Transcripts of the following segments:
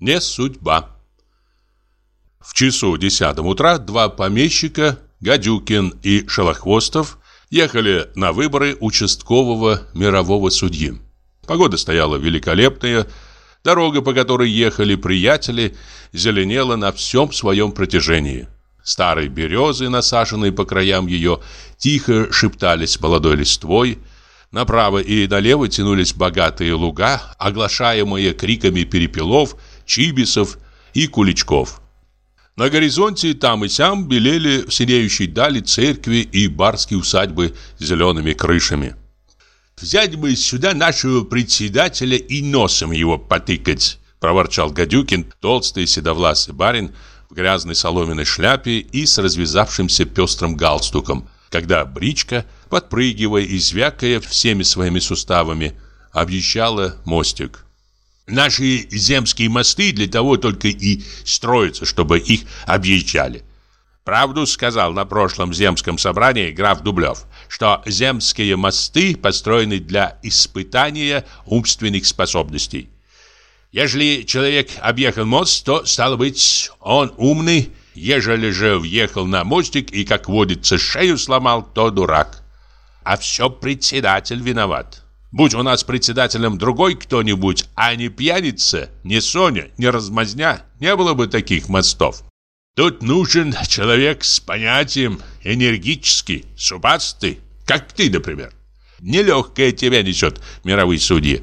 не судьба. В часу десятом утра два помещика, Гадюкин и Шелохвостов, ехали на выборы участкового мирового судьи. Погода стояла великолепная, дорога, по которой ехали приятели, зеленела на всем своем протяжении. Старые березы, насаженные по краям ее, тихо шептались молодой листвой, Направо и налево тянулись богатые луга, оглашаемые криками перепелов, чибисов и куличков. На горизонте там и сям белели в синеющей дали церкви и барские усадьбы с зелеными крышами. «Взять бы сюда нашего председателя и носом его потыкать», проворчал Гадюкин, толстый седовласый барин в грязной соломенной шляпе и с развязавшимся пестрым галстуком, когда бричка, подпрыгивая и звякая всеми своими суставами, объезжала мостик. Наши земские мосты для того только и строятся, чтобы их объезжали. Правду сказал на прошлом земском собрании граф Дублев, что земские мосты построены для испытания умственных способностей. Ежели человек объехал мост, то, стало быть, он умный, ежели же въехал на мостик и, как водится, шею сломал, то дурак. А все председатель виноват. Будь у нас председателем другой кто-нибудь, а не пьяница, не Соня, не размазня, не было бы таких мостов. Тут нужен человек с понятием, энергический, зубастый, как ты, например. Нелегкое тебя несет, мировые судьи.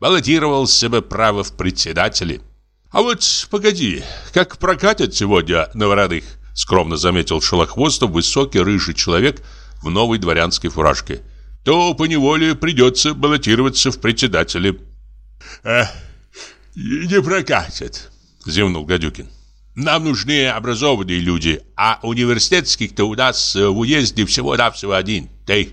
Баллотировался бы право в председатели. А вот погоди, как прокатят сегодня на воротых, скромно заметил Шелохвостов высокий рыжий человек в новой дворянской фуражке то поневоле придется баллотироваться в председатели. «Э, не прокатит», — зевнул Гадюкин. «Нам нужны образованные люди, а университетских-то у нас в уезде всего-навсего один. Ты.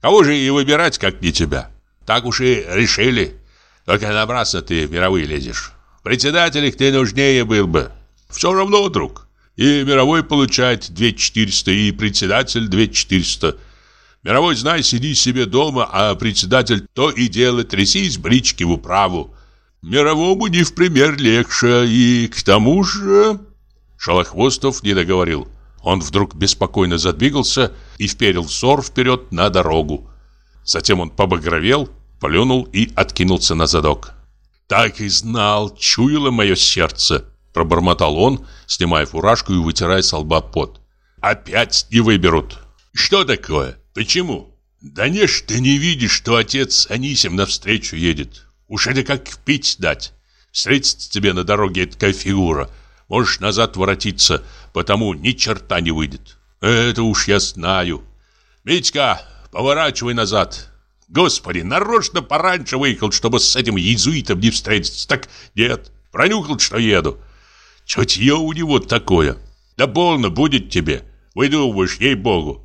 Кого же и выбирать, как не тебя? Так уж и решили. Только напрасно ты в мировые лезешь. Председателях ты нужнее был бы. Все равно, друг. И мировой получает 2400, и председатель 2400. Мировой, знай, сиди себе дома, а председатель то и дело трясись брички в управу. Мировому не в пример легче, и к тому же...» Шалохвостов не договорил. Он вдруг беспокойно задвигался и вперил взор вперед на дорогу. Затем он побагровел, плюнул и откинулся на задок. «Так и знал, чуяло мое сердце», — пробормотал он, снимая фуражку и вытирая с лба пот. «Опять не выберут. Что такое?» Почему? Да не ж ты не видишь, что отец Анисим навстречу едет. Уж это как пить дать. Встретится тебе на дороге такая фигура. Можешь назад воротиться, потому ни черта не выйдет. Это уж я знаю. Митька, поворачивай назад. Господи, нарочно пораньше выехал, чтобы с этим иезуитом не встретиться. Так нет, пронюхал, что еду. Чутье у него такое. Да полно будет тебе. Выдумываешь, ей-богу.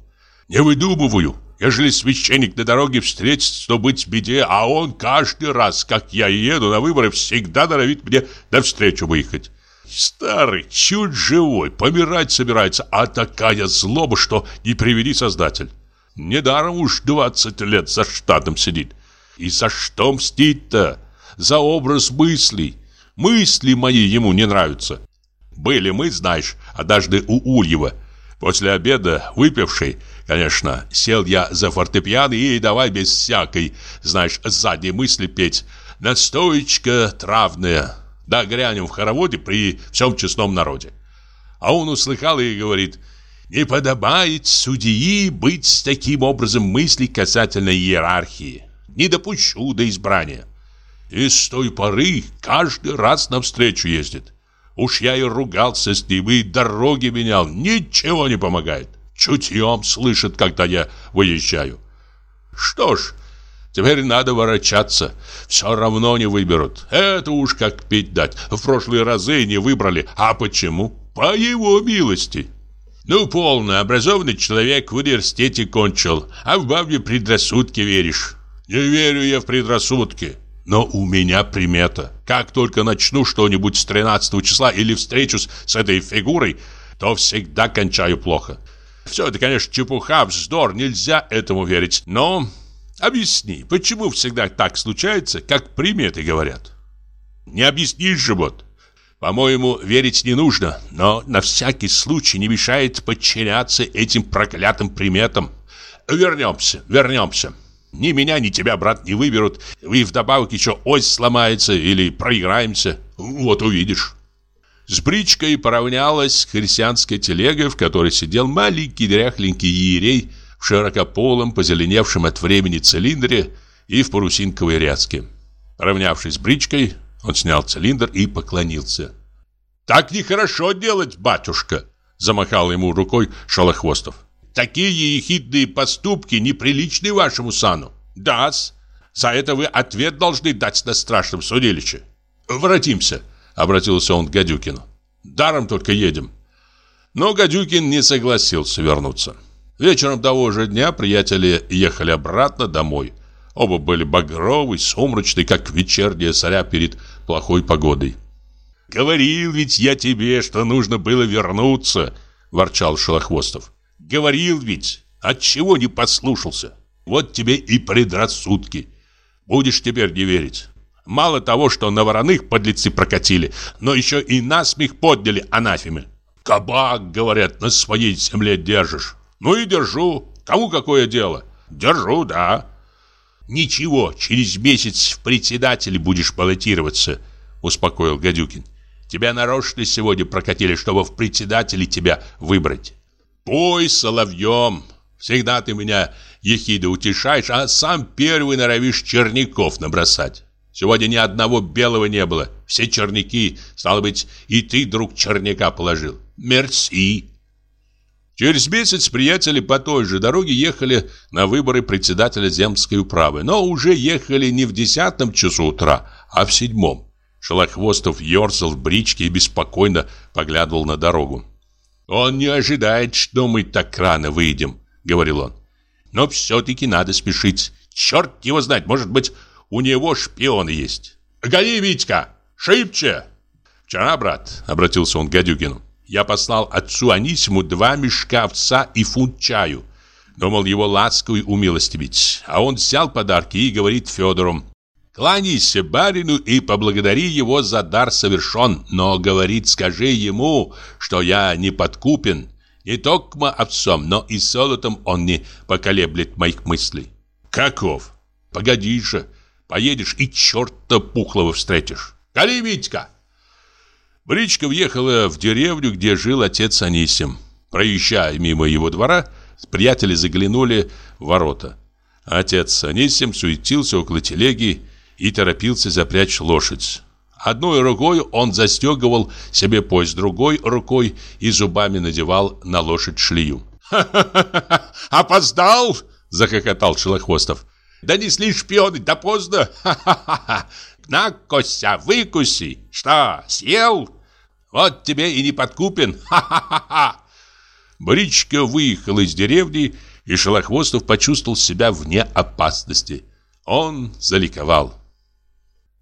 Не выдумываю. Ежели священник на дороге встретится, то быть в беде, а он каждый раз, как я еду на выборы, всегда норовит мне навстречу выехать. Старый, чуть живой, помирать собирается, а такая злоба, что не приведи создатель. Недаром уж 20 лет за штатом сидит. И за что мстить-то? За образ мыслей. Мысли мои ему не нравятся. Были мы, знаешь, однажды у Ульева. После обеда, выпивший, Конечно, сел я за фортепиано и давай без всякой, знаешь, задней мысли петь. Настоечка травная. Да грянем в хороводе при всем честном народе. А он услыхал и говорит, не подобает судьи быть с таким образом мыслей касательно иерархии. Не допущу до избрания. И с той поры каждый раз навстречу ездит. Уж я и ругался с ним, и дороги менял. Ничего не помогает. Чутьем слышит, когда я выезжаю. Что ж, теперь надо ворочаться. Все равно не выберут. Это уж как пить дать. В прошлые разы не выбрали. А почему? По его милости. Ну, полно, образованный человек в университете кончил, а в бабе предрассудки веришь. Не верю я в предрассудки. Но у меня примета. Как только начну что-нибудь с 13 числа или встречусь с этой фигурой, то всегда кончаю плохо. Все это, конечно, чепуха, вздор, нельзя этому верить. Но объясни, почему всегда так случается, как приметы говорят? Не объяснишь же вот. По-моему, верить не нужно, но на всякий случай не мешает подчиняться этим проклятым приметам. Вернемся, вернемся. Ни меня, ни тебя, брат, не выберут, и вдобавок еще ось сломается или проиграемся. Вот увидишь». С бричкой поравнялась христианская телега, в которой сидел маленький дряхленький иерей в широкополом, позеленевшем от времени цилиндре и в парусинковой ряске. Поравнявшись с бричкой, он снял цилиндр и поклонился. «Так нехорошо делать, батюшка!» Замахал ему рукой Шалохвостов. «Такие ехидные поступки неприличны вашему сану. Да-с, за это вы ответ должны дать на страшном судилище. Воротимся!» Обратился он к Гадюкину. «Даром только едем». Но Гадюкин не согласился вернуться. Вечером того же дня приятели ехали обратно домой. Оба были багровы, сумрачны, как вечерняя заря перед плохой погодой. «Говорил ведь я тебе, что нужно было вернуться», – ворчал Шелохвостов. «Говорил ведь, отчего не послушался? Вот тебе и предрассудки. Будешь теперь не верить. Мало того, что на вороных подлецы прокатили, но еще и насмех подняли анафеме. Кабак, говорят, на своей земле держишь. Ну и держу. Кому какое дело? Держу, да. Ничего, через месяц в председатели будешь баллотироваться, успокоил Гадюкин. Тебя нарочно сегодня прокатили, чтобы в председатели тебя выбрать. Пой соловьем. Всегда ты меня, ехидо, утешаешь, а сам первый норовишь черников набросать. Сегодня ни одного белого не было. Все черники, стало быть, и ты, друг, черняка положил. Мерси. Через месяц приятели по той же дороге ехали на выборы председателя земской управы, но уже ехали не в десятом часу утра, а в седьмом. Шелохвостов ерзал в бричке и беспокойно поглядывал на дорогу. «Он не ожидает, что мы так рано выйдем», — говорил он. «Но все-таки надо спешить. Черт его знает, может быть, у него шпион есть. Гони, Витька, шибче!» «Вчера, брат», — обратился он к Гадюгину, «я послал отцу Анисиму два мешка овца и фунт чаю. Думал его ласковый умилостивить, а он взял подарки и говорит Федору, Кланяйся барину и поблагодари его за дар совершен, но, говорит, скажи ему, что я не подкупен, не только отцом, но и золотом он не поколеблет моих мыслей. Каков? Погоди же, поедешь и черта пухлого встретишь. Кали, Витька! Бричка въехала в деревню, где жил отец Анисим. Проезжая мимо его двора, приятели заглянули в ворота. Отец Анисим суетился около телеги и торопился запрячь лошадь. Одной рукой он застегивал себе пояс, другой рукой и зубами надевал на лошадь шлею. «Ха-ха-ха! Опоздал!» – захохотал Шелохвостов. «Донесли шпионы, да поздно! Ха-ха-ха! На, Костя, выкуси! Что, съел? Вот тебе и не подкупен! Ха-ха-ха!» Бричка выехала из деревни, и Шелохвостов почувствовал себя вне опасности. Он заликовал.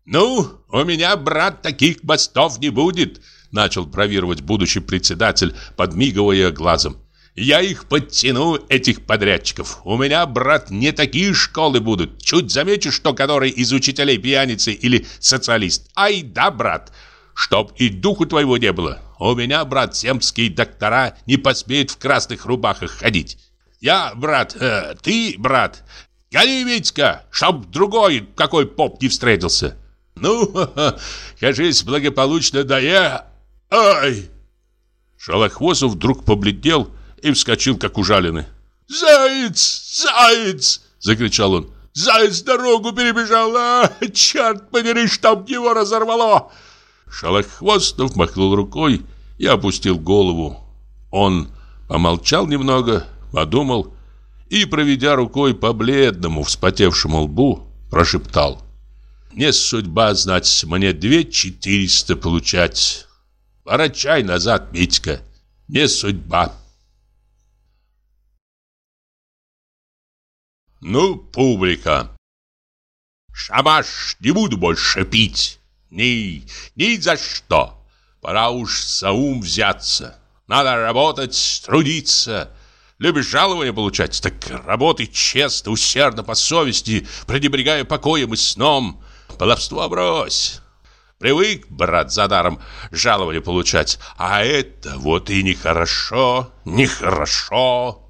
«Ну, у меня, брат, таких бастов не будет», начал бравировать будущий председатель, подмигивая глазом. «Я их подтяну, этих подрядчиков. У меня, брат, не такие школы будут. Чуть замечу, что который из учителей пьяницы или социалист. Ай да, брат, чтоб и духу твоего не было. У меня, брат, земские доктора не посмеют в красных рубахах ходить. Я, брат, э, ты, брат, гони, Витька, чтоб другой какой поп не встретился». Ну, кажись, благополучно да я... Ай! Шалохвостов вдруг побледнел и вскочил, как ужаленный. «Заяц! Заяц!» — закричал он. «Заяц дорогу перебежал! А, черт подери, чтоб его разорвало!» Шалохвостов махнул рукой и опустил голову. Он помолчал немного, подумал и, проведя рукой по бледному, вспотевшему лбу, прошептал. Не судьба, знать, мне две четыреста получать. Ворочай назад, Митька, не судьба. Ну, публика. Шабаш, не буду больше пить. Ни, ни за что. Пора уж за ум взяться. Надо работать, трудиться. Любишь жалование получать? Так работай честно, усердно, по совести, пренебрегая покоем и сном. Баловство брось. Привык, брат, за даром жалование получать. А это вот и нехорошо, нехорошо.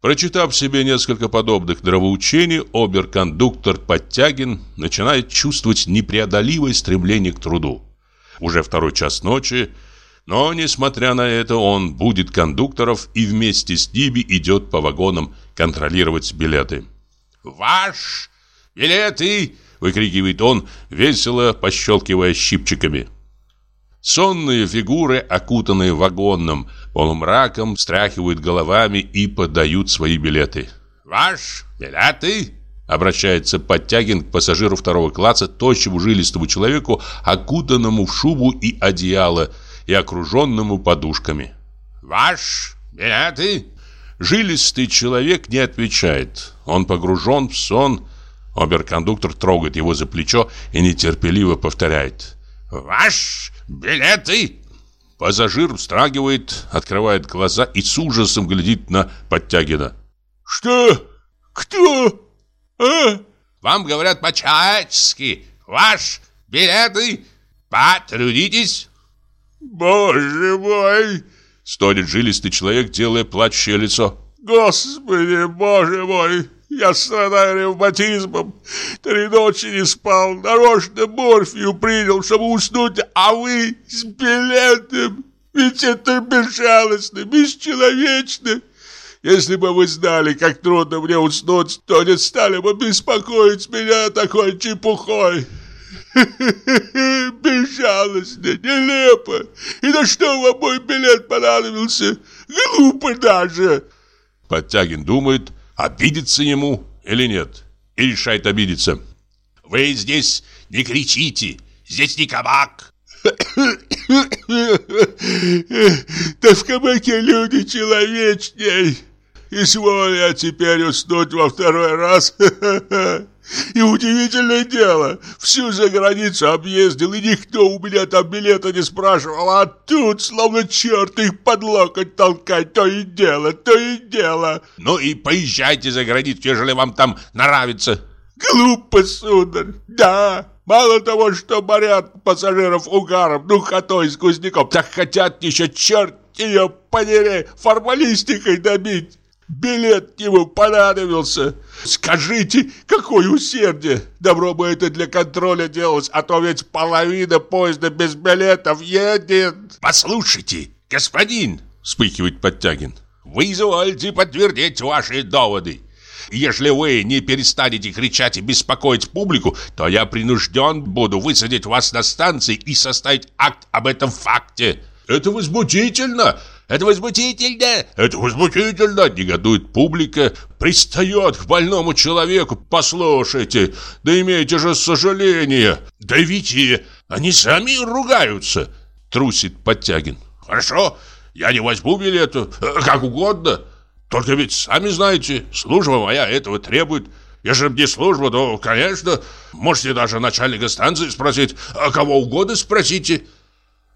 Прочитав себе несколько подобных нравоучений, оберкондуктор Подтягин начинает чувствовать непреодолимое стремление к труду. Уже второй час ночи, но, несмотря на это, он будет кондукторов и вместе с ними идет по вагонам контролировать билеты. «Ваш билеты!» — выкрикивает он, весело пощелкивая щипчиками. Сонные фигуры, окутанные вагонным полумраком, встряхивают головами и подают свои билеты. «Ваш билеты?» Обращается Подтягин к пассажиру второго класса, тощему жилистому человеку, окутанному в шубу и одеяло и окруженному подушками. «Ваш билеты?» Жилистый человек не отвечает. Он погружен в сон. Оберкондуктор трогает его за плечо и нетерпеливо повторяет. «Ваш билеты!» Пассажир встрагивает, открывает глаза и с ужасом глядит на Подтягина. «Что? Кто? А?» «Вам говорят по-человечески. Ваш билеты! Потрудитесь!» «Боже мой!» Стонет жилистый человек, делая плачущее лицо. «Господи, боже мой! Я страдаю ревматизмом. Три ночи не спал, нарочно морфию принял, чтобы уснуть, а вы с билетом. Ведь это безжалостно, бесчеловечно. Если бы вы знали, как трудно мне уснуть, то не стали бы беспокоить меня такой чепухой. Безжалостно, нелепо. И на что вам мой билет понадобился? Глупо даже. Подтягин думает, обидится ему или нет. И решает обидеться. Вы здесь не кричите, здесь не кабак. Да в кабаке люди человечней. Изволь я теперь уснуть во второй раз. И удивительное дело, всю за границу объездил, и никто у меня там билета не спрашивал, а тут, словно черт, их под локоть толкать, то и дело, то и дело. Ну и поезжайте за границу, ежели вам там нравится. Глупо, сударь, да. Мало того, что морят пассажиров угаром, духотой, сквозняком, так хотят еще черт ее подери формалистикой добить. Билет ему понадобился. Скажите, какое усердие! Добро бы это для контроля делалось, а то ведь половина поезда без билетов едет. Послушайте, господин, вспыхивает Подтягин, вы извольте подтвердить ваши доводы. Если вы не перестанете кричать и беспокоить публику, то я принужден буду высадить вас на станции и составить акт об этом факте. Это возмутительно! Это возмутительно! Это возмутительно! Негодует публика, пристает к больному человеку. Послушайте, да имейте же сожаление. Да ведь они сами ругаются, трусит Подтягин. Хорошо, я не возьму билету, как угодно. Только ведь сами знаете, служба моя этого требует. Если бы не служба, то, конечно, можете даже начальника станции спросить, а кого угодно спросите.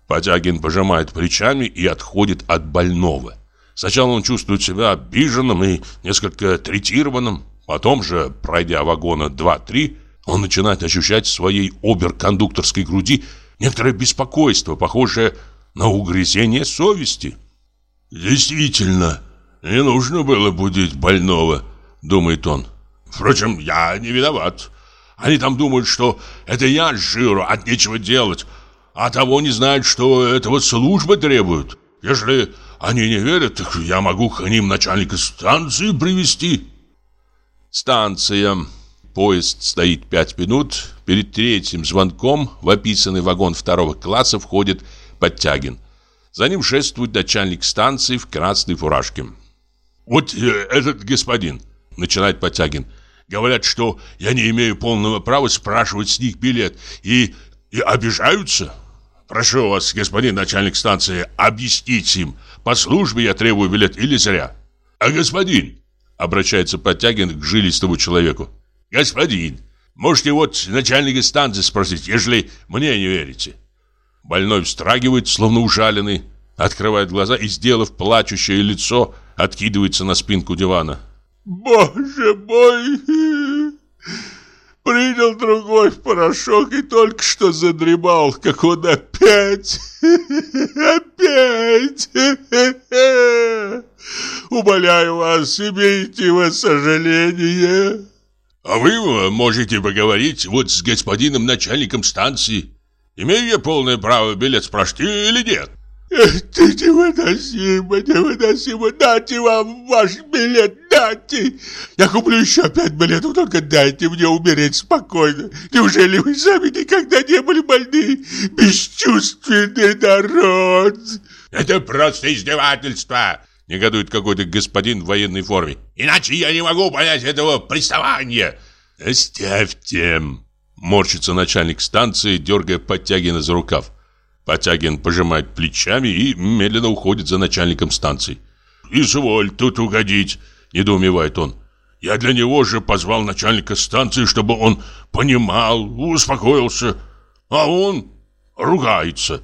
Потягин пожимает плечами и отходит от больного. Сначала он чувствует себя обиженным и несколько третированным. Потом же, пройдя вагона 2-3, он начинает ощущать в своей оберкондукторской груди некоторое беспокойство, похожее на угрызение совести. «Действительно, не нужно было будить больного», — думает он. «Впрочем, я не виноват. Они там думают, что это я жиру, от нечего делать» а того не знают, что этого служба требует. Если они не верят, так я могу к ним начальника станции привести. Станция. Поезд стоит пять минут. Перед третьим звонком в описанный вагон второго класса входит Подтягин. За ним шествует начальник станции в красной фуражке. «Вот э, этот господин», — начинает Подтягин, — «говорят, что я не имею полного права спрашивать с них билет, и, и обижаются». Прошу вас, господин начальник станции, объяснить им, по службе я требую билет или зря. А господин, обращается Подтягин к жилистому человеку. Господин, можете вот начальника станции спросить, если мне не верите. Больной встрагивает, словно ужаленный, открывает глаза и, сделав плачущее лицо, откидывается на спинку дивана. «Боже мой! Принял другой в порошок и только что задремал, как он опять, опять. Умоляю вас, имейте вы сожаление. А вы можете поговорить вот с господином начальником станции. Имею я полное право билет спрашивать или нет? Это невыносимо, невыносимо. Дайте вам ваш билет, дайте. Я куплю еще пять билетов, только дайте мне умереть спокойно. Неужели вы сами никогда не были больны? Бесчувственный народ. Это просто издевательство, негодует какой-то господин в военной форме. Иначе я не могу понять этого приставания. Оставьте, морщится начальник станции, дергая Подтягина за рукав. Потягин пожимает плечами и медленно уходит за начальником станции. «Изволь тут угодить», — недоумевает он. «Я для него же позвал начальника станции, чтобы он понимал, успокоился, а он ругается».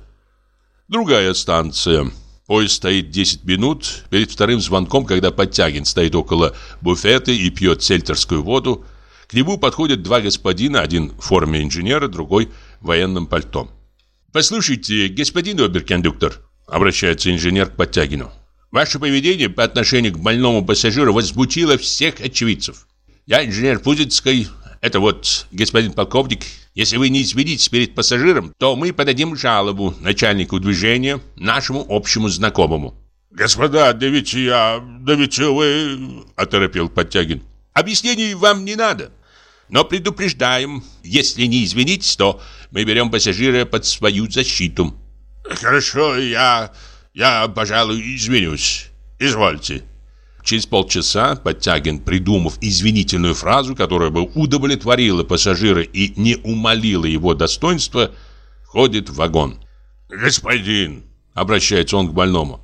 Другая станция. Поезд стоит 10 минут. Перед вторым звонком, когда Подтягин стоит около буфета и пьет сельтерскую воду, к нему подходят два господина, один в форме инженера, другой в военном пальто. «Послушайте, господин оберкондуктор», — обращается инженер к Подтягину, «ваше поведение по отношению к больному пассажиру возмутило всех очевидцев. Я инженер Пузицкой, это вот господин полковник. Если вы не извинитесь перед пассажиром, то мы подадим жалобу начальнику движения, нашему общему знакомому». «Господа, да ведь я... да ведь вы...» — оторопел Подтягин. «Объяснений вам не надо. Но предупреждаем, если не извинитесь, то мы берем пассажира под свою защиту. Хорошо, я, я, пожалуй, извинюсь. Извольте. Через полчаса Подтягин, придумав извинительную фразу, которая бы удовлетворила пассажира и не умолила его достоинства, входит в вагон. «Господин!» — обращается он к больному.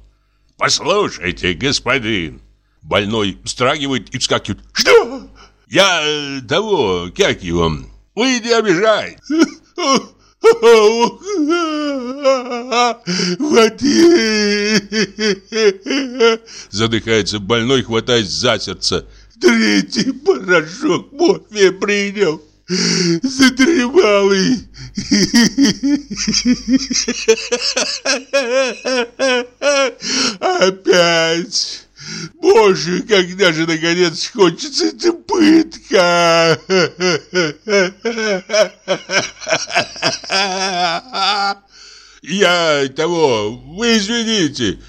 «Послушайте, господин!» Больной встрагивает и вскакивает. «Что? Я э, того, как его? Вы не обижайте. Воды! Задыхается больной, хватаясь за сердце. Третий порошок морфия принял. Задремалый. Опять. Боже, когда же наконец кончится эта пытка? Я того, вы извините.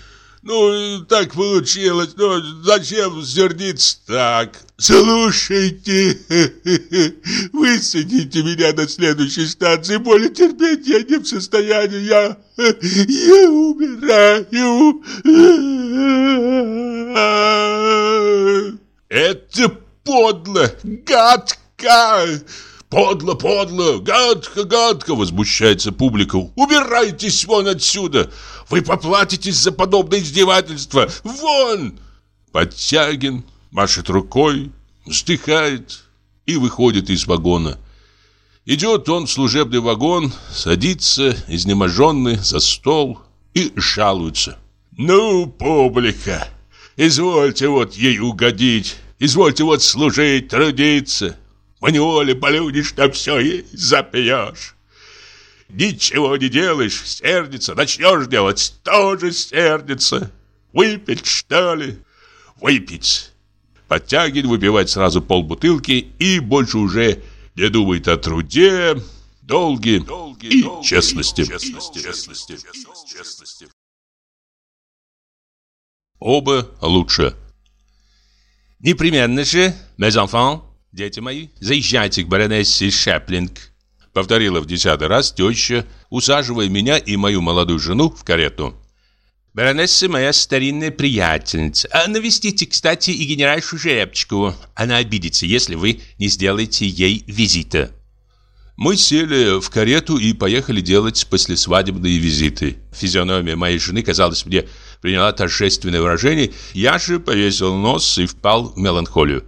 Ну, так получилось, но зачем сердиться так? Слушайте, высадите меня на следующей станции, более терпеть я не в состоянии, я, я умираю. Это подло, гадко. «Подло, подло! Гадко, гадко!» — возмущается публика. «Убирайтесь вон отсюда! Вы поплатитесь за подобное издевательство! Вон!» Подтягин машет рукой, вздыхает и выходит из вагона. Идет он в служебный вагон, садится, изнеможенный, за стол и жалуется. «Ну, публика, извольте вот ей угодить, извольте вот служить, трудиться. В неволе полюдишь, на все и запьешь. Ничего не делаешь, сердится, начнешь делать, тоже сердится. Выпить, что ли? Выпить. Подтягивает, выпивать сразу полбутылки и больше уже не думает о труде, долге, и честности. Оба лучше. Непременно же, mes enfants, дети мои, заезжайте к баронессе Шеплинг. Повторила в десятый раз теща, усаживая меня и мою молодую жену в карету. Баронесса моя старинная приятельница. А навестите, кстати, и генеральшу Жеребчикову. Она обидится, если вы не сделаете ей визита. Мы сели в карету и поехали делать послесвадебные визиты. Физиономия моей жены, казалось мне, приняла торжественное выражение. Я же повесил нос и впал в меланхолию.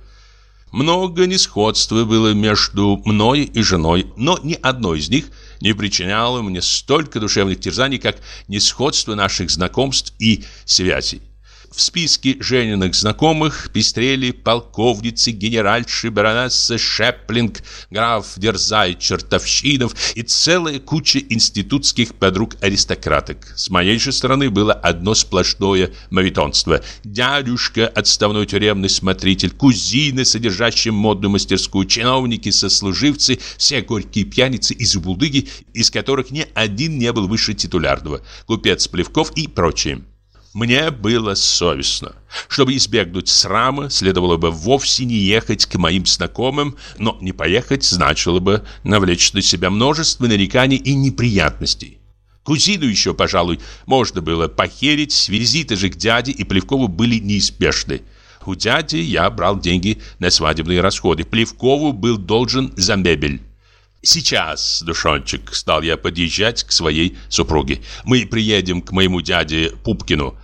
Много несходства было между мной и женой, но ни одно из них не причиняло мне столько душевных терзаний, как несходство наших знакомств и связей. В списке Жениных знакомых пестрели полковницы, генеральши, баронесса Шеплинг, граф Дерзай, Чертовщинов и целая куча институтских подруг-аристократок. С моей же стороны было одно сплошное мавитонство. Дядюшка, отставной тюремный смотритель, кузины, содержащие модную мастерскую, чиновники, сослуживцы, все горькие пьяницы и забулдыги, из которых ни один не был выше титулярного, купец Плевков и прочие. Мне было совестно. Чтобы избегнуть срама, следовало бы вовсе не ехать к моим знакомым, но не поехать значило бы навлечь на себя множество нареканий и неприятностей. Кузину еще, пожалуй, можно было похерить, визиты же к дяде и Плевкову были неизбежны. У дяди я брал деньги на свадебные расходы, Плевкову был должен за мебель. «Сейчас, душончик», — стал я подъезжать к своей супруге. «Мы приедем к моему дяде Пупкину.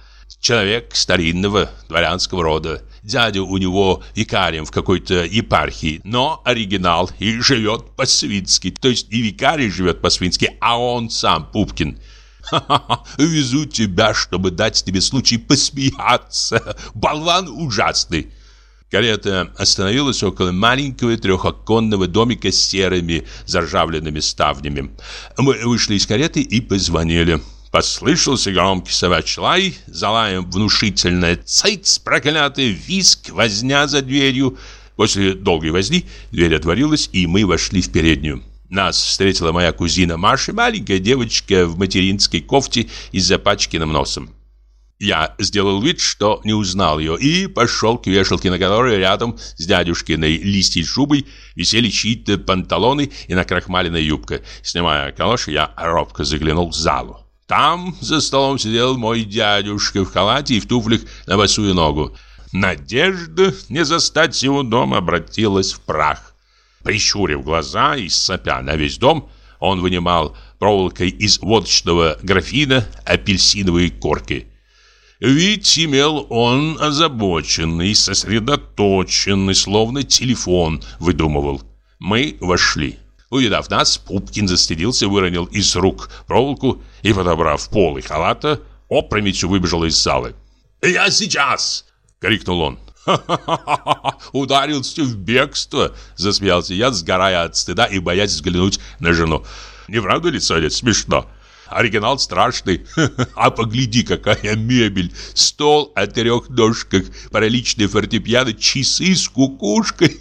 Человек старинного дворянского рода. Дядя у него викарием в какой-то епархии, но оригинал и живет по-свински. То есть и викарий живет по-свински, а он сам Пупкин». Ха-ха-ха, везу тебя, чтобы дать тебе случай посмеяться. Болван ужасный. Карета остановилась около маленького трехоконного домика с серыми заржавленными ставнями. Мы вышли из кареты и позвонили. Послышался громкий собачий лай, залаем внушительная цейц, проклятый виск, возня за дверью. После долгой возни дверь отворилась, и мы вошли в переднюю. Нас встретила моя кузина Маша, маленькая девочка в материнской кофте и с запачканным носом. Я сделал вид, что не узнал ее, и пошел к вешалке, на которой рядом с дядюшкиной листьей шубой висели чьи-то панталоны и накрахмаленная юбка. Снимая калоши, я робко заглянул в залу. Там за столом сидел мой дядюшка в халате и в туфлях на босую ногу. Надежда не застать его дома обратилась в прах. Прищурив глаза и сопя на весь дом, он вынимал проволокой из водочного графина апельсиновые корки. Вид имел он озабоченный, сосредоточенный, словно телефон выдумывал. Мы вошли. Увидав нас, Пупкин застыдился, выронил из рук проволоку и, подобрав полы халата, опрометью выбежал из залы. «Я сейчас!» — крикнул он. «Ха-ха-ха! Ударился в бегство!» — засмеялся я, сгорая от стыда и боясь взглянуть на жену. «Не правда ли, Соня, смешно?» Оригинал страшный. А погляди, какая мебель. Стол о трех ножках, параличные фортепиано, часы с кукушкой.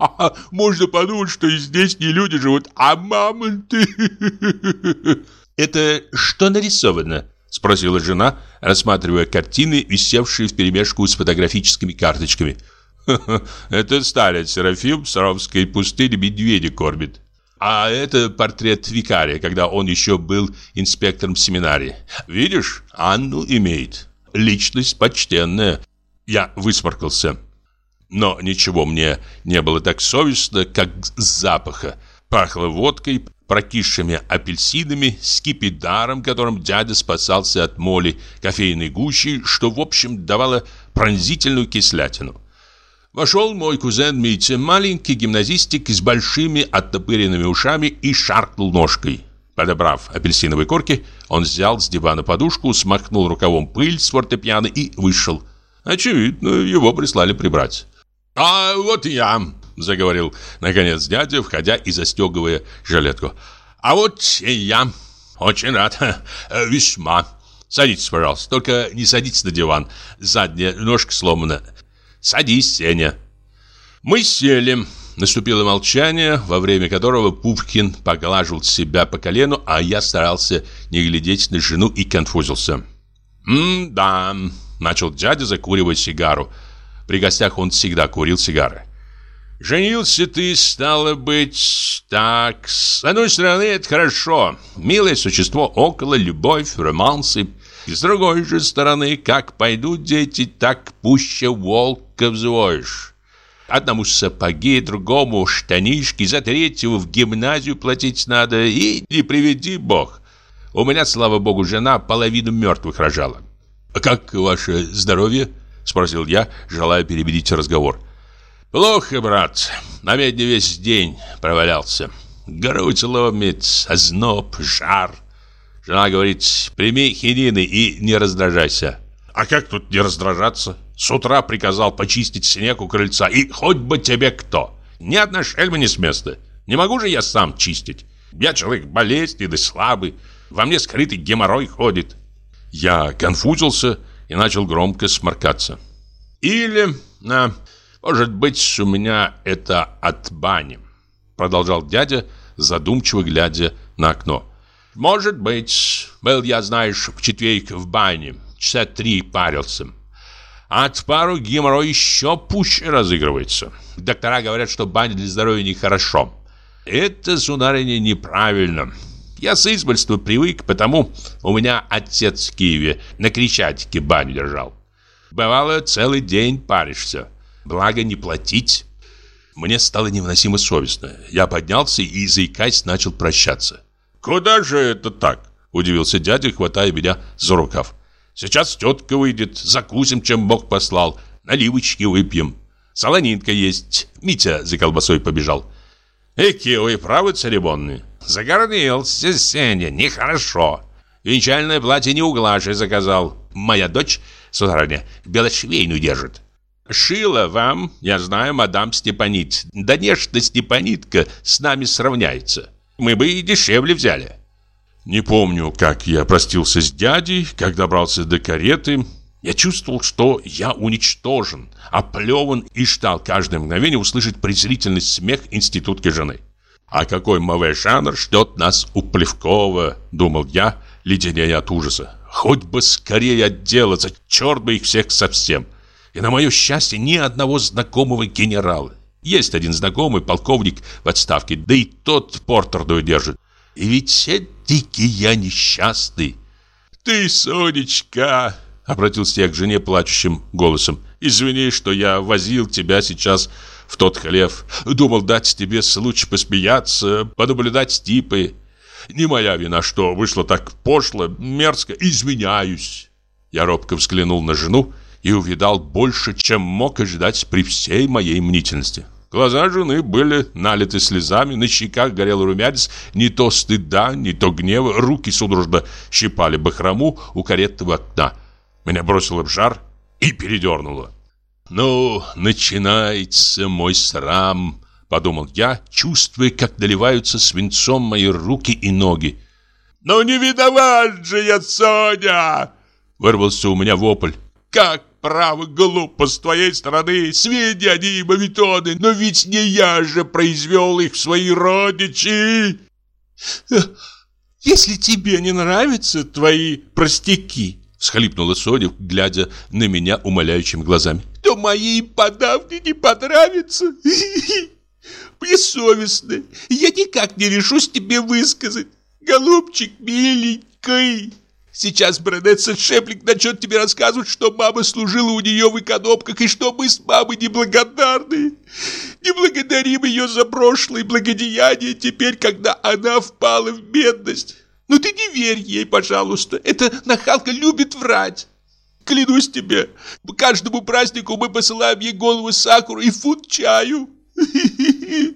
Можно подумать, что здесь не люди живут, а мамонты. Это что нарисовано? Спросила жена, рассматривая картины, висевшие вперемешку с фотографическими карточками. Это старец Серафим в Саровской пустыне медведя кормит. А это портрет викария, когда он еще был инспектором семинарии. Видишь, Анну имеет. Личность почтенная. Я высморкался. Но ничего мне не было так совестно, как запаха. Пахло водкой, прокисшими апельсинами, скипидаром, которым дядя спасался от моли, кофейной гущи, что, в общем, давало пронзительную кислятину. Вошел мой кузен Митя, маленький гимназистик с большими оттопыренными ушами и шаркнул ножкой. Подобрав апельсиновые корки, он взял с дивана подушку, смахнул рукавом пыль с фортепиано и вышел. Очевидно, его прислали прибрать. «А вот я», — заговорил, наконец, дядя, входя и застегивая жилетку. «А вот и я. Очень рад. Весьма. Садитесь, пожалуйста. Только не садитесь на диван. Задняя ножка сломана. Садись, Сеня. Мы сели. Наступило молчание, во время которого Пупкин поглаживал себя по колену, а я старался не глядеть на жену и конфузился. «М-да», — начал дядя, закуривать сигару. При гостях он всегда курил сигары. «Женился ты, стало быть, так. С одной стороны, это хорошо. Милое существо около, любовь, романсы. С другой же стороны, как пойдут дети, так пуще волка взвоишь. Одному сапоги, другому штанишки, за третьего в гимназию платить надо, и не приведи бог. У меня, слава богу, жена половину мертвых рожала. «А как ваше здоровье?» – спросил я, желая перебедить разговор. «Плохо, брат. На медне весь день провалялся. Грудь ломит, озноб, жар». Жена говорит, прими хинины и не раздражайся. А как тут не раздражаться? С утра приказал почистить снег у крыльца, и хоть бы тебе кто. Ни одна шельма не с места. Не могу же я сам чистить. Я человек болезненный, слабый. Во мне скрытый геморрой ходит. Я конфузился и начал громко сморкаться. Или, а, может быть, у меня это от бани, продолжал дядя, задумчиво глядя на окно. Может быть, был я, знаешь, в четверг в бане, часа три парился. От пару геморрой еще пуще разыгрывается. Доктора говорят, что баня для здоровья нехорошо. Это, сударыня, неправильно. Я с избольства привык, потому у меня отец в Киеве на Крещатике баню держал. Бывало, целый день паришься. Благо не платить. Мне стало невыносимо совестно. Я поднялся и, заикаясь, начал прощаться. «Куда же это так?» – удивился дядя, хватая меня за рукав. «Сейчас тетка выйдет, закусим, чем Бог послал, наливочки выпьем. Солонинка есть, Митя за колбасой побежал». Эки вы правы церемонные. Загорнился Сеня, нехорошо. Венчальное платье не углаши заказал. Моя дочь, сударыня, белошвейную держит. Шила вам, я знаю, мадам Степанит. Да нежно Степанитка с нами сравняется. Мы бы и дешевле взяли. Не помню, как я простился с дядей, как добрался до кареты. Я чувствовал, что я уничтожен, оплеван и ждал каждое мгновение услышать презрительный смех институтки жены. «А какой мовой жанр ждет нас у Плевкова?» – думал я, леденея от ужаса. «Хоть бы скорее отделаться, черт бы их всех совсем!» И на мое счастье ни одного знакомого генерала. Есть один знакомый, полковник в отставке, да и тот портерную держит. И ведь все-таки я несчастный. «Ты, Сонечка!» Обратился я к жене плачущим голосом. «Извини, что я возил тебя сейчас в тот хлев. Думал дать тебе случай посмеяться, понаблюдать стипы. Не моя вина, что вышло так пошло, мерзко. Извиняюсь». Я робко взглянул на жену и увидал больше, чем мог ожидать при всей моей мнительности. Глаза жены были налиты слезами, на щеках горел румянец, не то стыда, не то гнева, руки судорожно щипали бахрому у каретного окна. Меня бросило в жар и передернуло. «Ну, начинается мой срам», — подумал я, чувствуя, как доливаются свинцом мои руки и ноги. «Ну не виноват же я, Соня!» — вырвался у меня вопль. «Как право глупо с твоей стороны, свиньи они и мавитоны, но ведь не я же произвел их в свои родичи!» «Если тебе не нравятся твои простяки, Схлипнула Соня, глядя на меня умоляющими глазами. То моей подавки не понравится. Мне совестно. Я никак не решусь тебе высказать. Голубчик миленький. Сейчас баронесса Шеплик начнет тебе рассказывать, что мама служила у нее в экономках и что мы с мамой неблагодарны. Не благодарим ее за прошлые благодеяния теперь, когда она впала в бедность. Ну ты не верь ей, пожалуйста. Эта нахалка любит врать. Клянусь тебе, по каждому празднику мы посылаем ей голову сакуру и фунт чаю.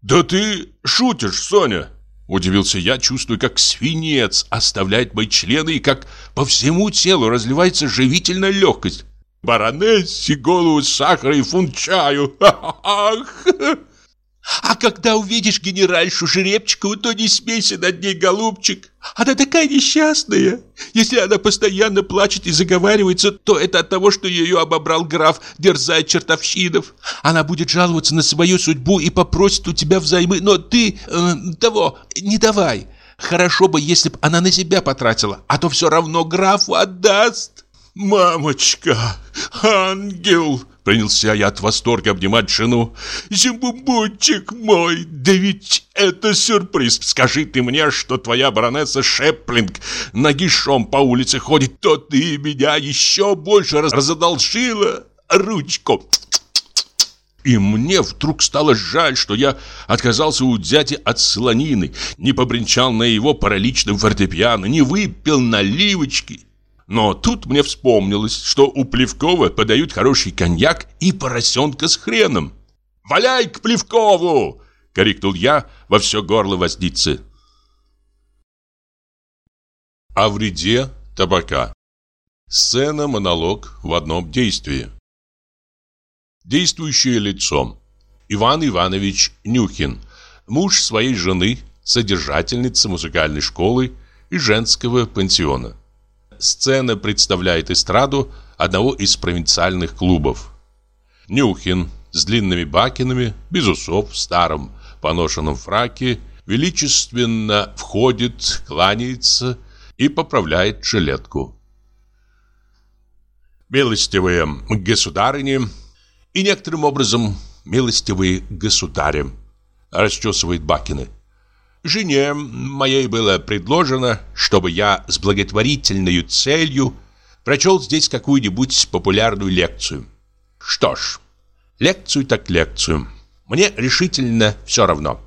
Да ты шутишь, Соня. Удивился я, чувствуя, как свинец оставляет мои члены и как по всему телу разливается живительная легкость. Баронессе голову сахара и фунт чаю. Ах! А когда увидишь генеральшу Жеребчикову, то не смейся над ней, голубчик. Она такая несчастная. Если она постоянно плачет и заговаривается, то это от того, что ее обобрал граф, дерзает чертовщинов. Она будет жаловаться на свою судьбу и попросит у тебя взаймы, но ты э, того не давай. Хорошо бы, если бы она на себя потратила, а то все равно графу отдаст. «Мамочка, ангел!» Принялся я от восторга обнимать жену. «Зимбумбунчик мой, да ведь это сюрприз! Скажи ты мне, что твоя баронесса Шеплинг нагишом по улице ходит, то ты меня еще больше разодолжила ручку!» И мне вдруг стало жаль, что я отказался у дяди от слонины, не побренчал на его параличном фортепиано, не выпил наливочки. Но тут мне вспомнилось, что у Плевкова подают хороший коньяк и поросенка с хреном. «Валяй к Плевкову!» — крикнул я во все горло возницы. О вреде табака Сцена-монолог в одном действии. Действующее лицо. Иван Иванович Нюхин, муж своей жены, содержательница музыкальной школы и женского пансиона. Сцена представляет эстраду одного из провинциальных клубов. Нюхин с длинными бакинами, без усов, в старом поношенном фраке, величественно входит, кланяется и поправляет жилетку. Милостивые государыни и некоторым образом милостивые государи, расчесывает Бакины. Жене моей было предложено, чтобы я с благотворительной целью прочел здесь какую-нибудь популярную лекцию. Что ж, лекцию так лекцию. Мне решительно все равно.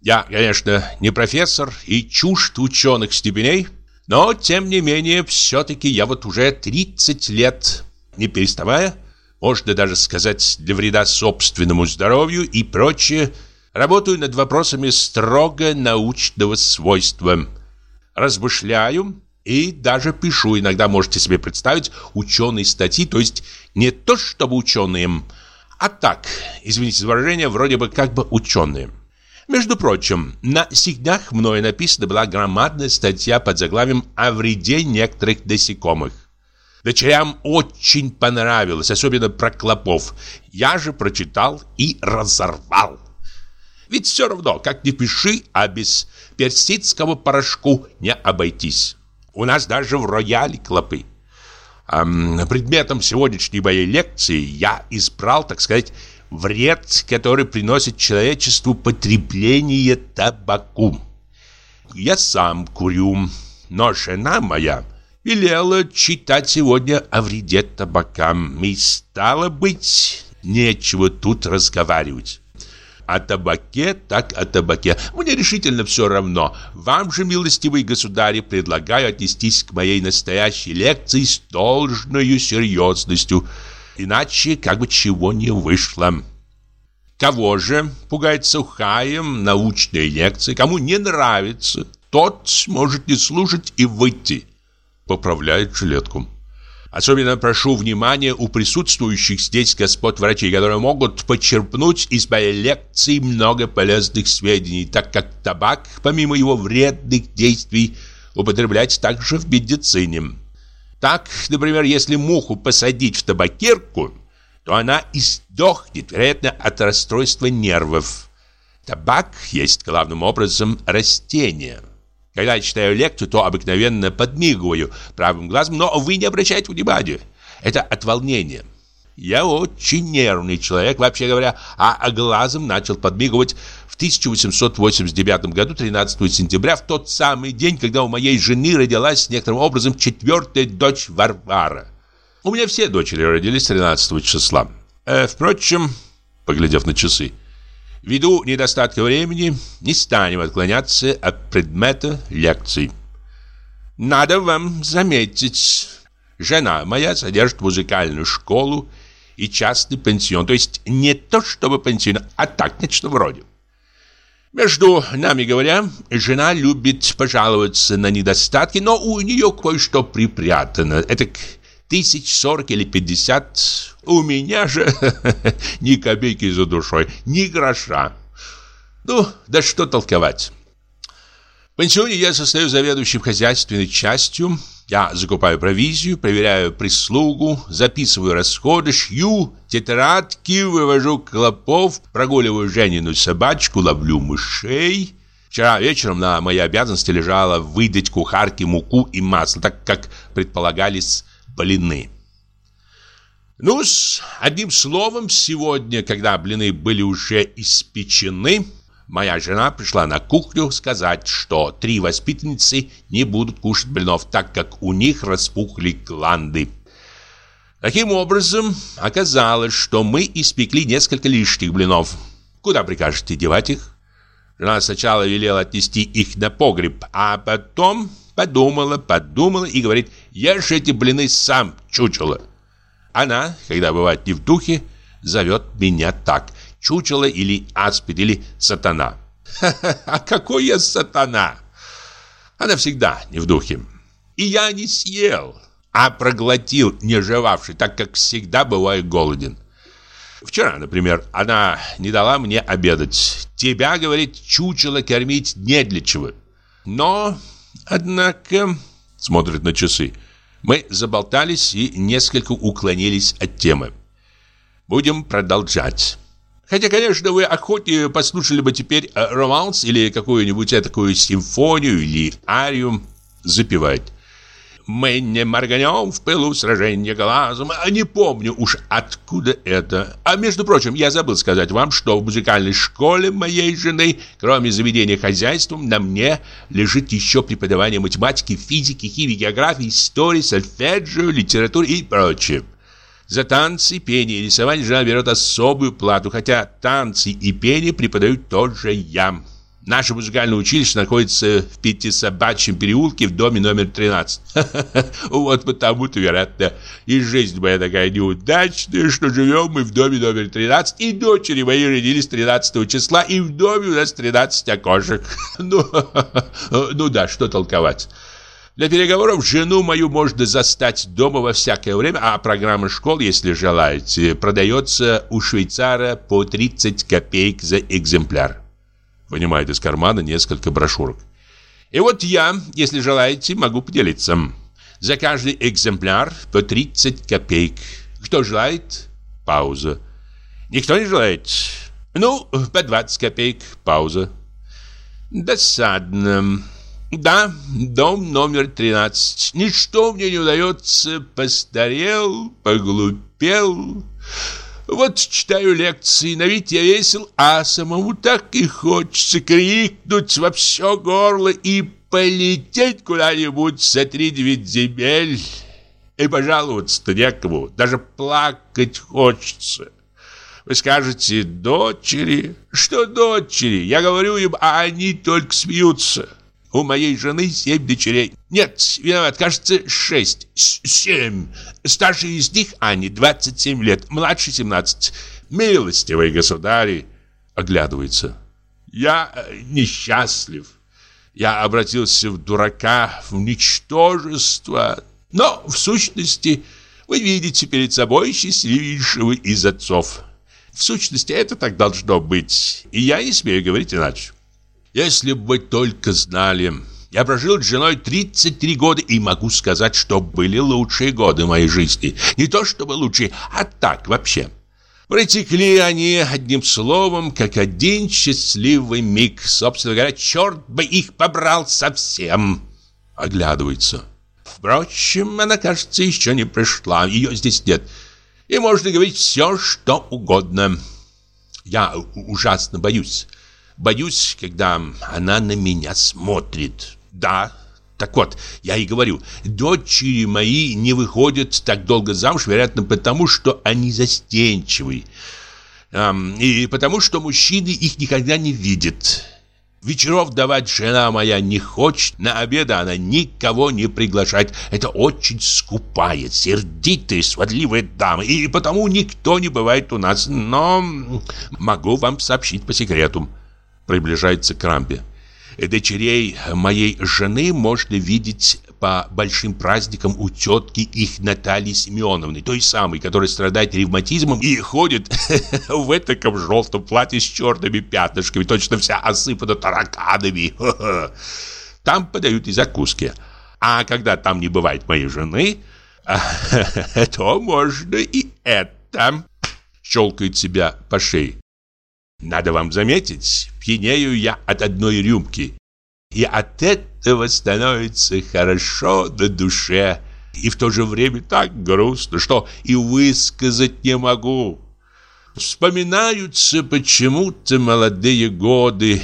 Я, конечно, не профессор и чужд ученых степеней, но, тем не менее, все-таки я вот уже 30 лет, не переставая, можно даже сказать, для вреда собственному здоровью и прочее, работаю над вопросами строго научного свойства. Размышляю и даже пишу, иногда можете себе представить, ученые статьи, то есть не то чтобы ученые, а так, извините за выражение, вроде бы как бы ученые. Между прочим, на сих днях мною написана была громадная статья под заглавием «О вреде некоторых насекомых». Дочерям очень понравилось, особенно про клопов. Я же прочитал и разорвал. Ведь все равно, как ни пиши, а без персидского порошку не обойтись. У нас даже в рояле клопы. Предметом сегодняшней моей лекции я избрал, так сказать, вред, который приносит человечеству потребление табаку. Я сам курю, но жена моя велела читать сегодня о вреде табака. И стало быть, нечего тут разговаривать. О табаке, так о табаке. Мне решительно все равно. Вам же, милостивые государи, предлагаю отнестись к моей настоящей лекции с должной серьезностью. Иначе как бы чего не вышло. Кого же пугает сухая научная лекция? Кому не нравится, тот может не слушать и выйти. Поправляет жилетку. Особенно прошу внимания у присутствующих здесь господ врачей, которые могут почерпнуть из моей лекции много полезных сведений, так как табак, помимо его вредных действий, употреблять также в медицине. Так, например, если муху посадить в табакерку, то она издохнет, вероятно, от расстройства нервов. Табак есть главным образом растение. Когда я читаю лекцию, то обыкновенно подмигиваю правым глазом, но вы не обращайте внимания. Это от волнения. Я очень нервный человек, вообще говоря, а глазом начал подмигивать в 1889 году, 13 сентября, в тот самый день, когда у моей жены родилась некоторым образом четвертая дочь Варвара. У меня все дочери родились 13 числа. Э, впрочем, поглядев на часы, ввиду недостатка времени не станем отклоняться от предмета лекций. Надо вам заметить, жена моя содержит музыкальную школу и частный пенсион, то есть не то чтобы пенсион, а так нечто вроде. Между нами говоря, жена любит пожаловаться на недостатки, но у нее кое-что припрятано. Это тысяч сорок или пятьдесят. У меня же ни копейки за душой, ни гроша. Ну, да что толковать. В пансионе я состою заведующим хозяйственной частью. Я закупаю провизию, проверяю прислугу, записываю расходы, шью тетрадки, вывожу клопов, прогуливаю Женину собачку, ловлю мышей. Вчера вечером на моей обязанности лежало выдать кухарке муку и масло, так как предполагались блины. ну одним словом, сегодня, когда блины были уже испечены, моя жена пришла на кухню сказать, что три воспитанницы не будут кушать блинов, так как у них распухли гланды. Таким образом, оказалось, что мы испекли несколько лишних блинов. Куда прикажете девать их? Жена сначала велела отнести их на погреб, а потом Подумала, подумала и говорит, ешь эти блины сам, чучело. Она, когда бывает не в духе, зовет меня так. Чучело или аспид, или сатана. Ха-ха, а какой я сатана? Она всегда не в духе. И я не съел. а проглотил, не жевавший, так как всегда бываю голоден. Вчера, например, она не дала мне обедать. Тебя, говорит, чучело кормить не для чего. Но, однако, смотрит на часы, мы заболтались и несколько уклонились от темы. Будем продолжать. Хотя, конечно, вы охотнее послушали бы теперь э, романс или какую-нибудь такую симфонию или арию запевать. Мы не морганем в пылу сражения глазом. А не помню уж откуда это. А между прочим, я забыл сказать вам, что в музыкальной школе моей жены, кроме заведения хозяйством, на мне лежит еще преподавание математики, физики, химии, географии, истории, сольфеджио, литературы и прочее. За танцы, пение и рисование жена берет особую плату, хотя танцы и пение преподают тоже я. Наше музыкальное училище находится в Пятисобачьем переулке в доме номер 13. Вот потому-то, вероятно, и жизнь моя такая неудачная, что живем мы в доме номер 13, и дочери мои родились 13 числа, и в доме у нас 13 окошек. Ну, ну да, что толковать. Для переговоров жену мою можно застать дома во всякое время, а программа школ, если желаете, продается у швейцара по 30 копеек за экземпляр. Вынимает из кармана несколько брошюрок. И вот я, если желаете, могу поделиться. За каждый экземпляр по 30 копеек. Кто желает? Пауза. Никто не желает? Ну, по 20 копеек. Пауза. Досадно. Да, дом номер 13. Ничто мне не удается. Постарел, поглупел. Вот читаю лекции, на вид я весел, а самому так и хочется крикнуть во все горло и полететь куда-нибудь за три-девять земель. И пожаловаться-то некому, даже плакать хочется. Вы скажете, дочери? Что дочери? Я говорю им, а они только смеются. У моей жены семь дочерей. Нет, виноват, кажется, шесть. Семь. Старший из них Ани, 27 лет, младший 17. Милостивые государи. Оглядывается. Я э, несчастлив. Я обратился в дурака, в ничтожество. Но, в сущности, вы видите перед собой счастливейшего из отцов. В сущности, это так должно быть. И я не смею говорить иначе. Если бы только знали. Я прожил с женой 33 года и могу сказать, что были лучшие годы моей жизни. Не то чтобы лучшие, а так вообще. Протекли они одним словом, как один счастливый миг. Собственно говоря, черт бы их побрал совсем. Оглядывается. Впрочем, она, кажется, еще не пришла. Ее здесь нет. И можно говорить все, что угодно. Я ужасно боюсь. Боюсь, когда она на меня смотрит. Да, так вот, я и говорю, дочери мои не выходят так долго замуж, вероятно, потому что они застенчивы. И потому что мужчины их никогда не видят. Вечеров давать жена моя не хочет, на обеды она никого не приглашает. Это очень скупая, сердитая, сводливая дама, и потому никто не бывает у нас. Но могу вам сообщить по секрету приближается к рампе. Дочерей моей жены можно видеть по большим праздникам у тетки их Натальи Семеновны, той самой, которая страдает ревматизмом и ходит в этом желтом платье с черными пятнышками, точно вся осыпана тараканами. Там подают и закуски. А когда там не бывает моей жены, то можно и это. Щелкает себя по шее. Надо вам заметить, пьянею я от одной рюмки. И от этого становится хорошо на душе. И в то же время так грустно, что и высказать не могу. Вспоминаются почему-то молодые годы.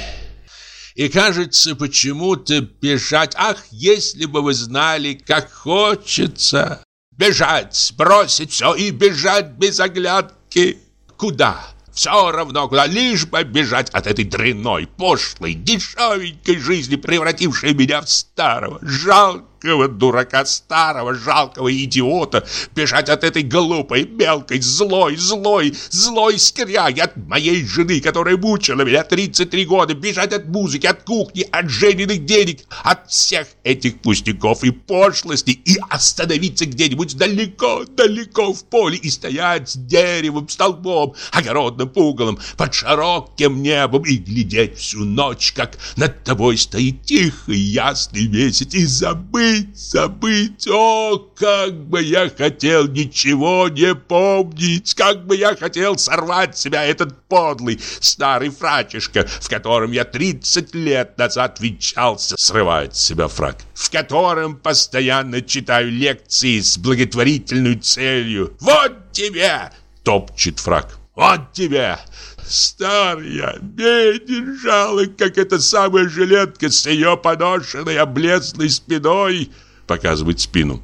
И кажется почему-то бежать. Ах, если бы вы знали, как хочется. Бежать, бросить все и бежать без оглядки. Куда? Все равно куда, лишь бы бежать от этой дрянной, пошлой, дешевенькой жизни, превратившей меня в старого, жалкого, жалкого дурака, старого жалкого идиота, бежать от этой глупой, мелкой, злой, злой, злой скряги, от моей жены, которая мучила меня 33 года, бежать от музыки, от кухни, от жененных денег, от всех этих пустяков и пошлостей и остановиться где-нибудь далеко, далеко в поле и стоять с деревом, столбом, огородным пугалом, под широким небом и глядеть всю ночь, как над тобой стоит тихий ясный месяц, и забыть, забыть, о, как бы я хотел ничего не помнить, как бы я хотел сорвать себя этот подлый старый фрачишка, в котором я 30 лет назад венчался, срывает с себя фрак, в котором постоянно читаю лекции с благотворительной целью. Вот тебе, топчет фрак, вот тебе, Старый я, беден, жалок, как эта самая жилетка с ее поношенной, облезлой спиной, показывает спину.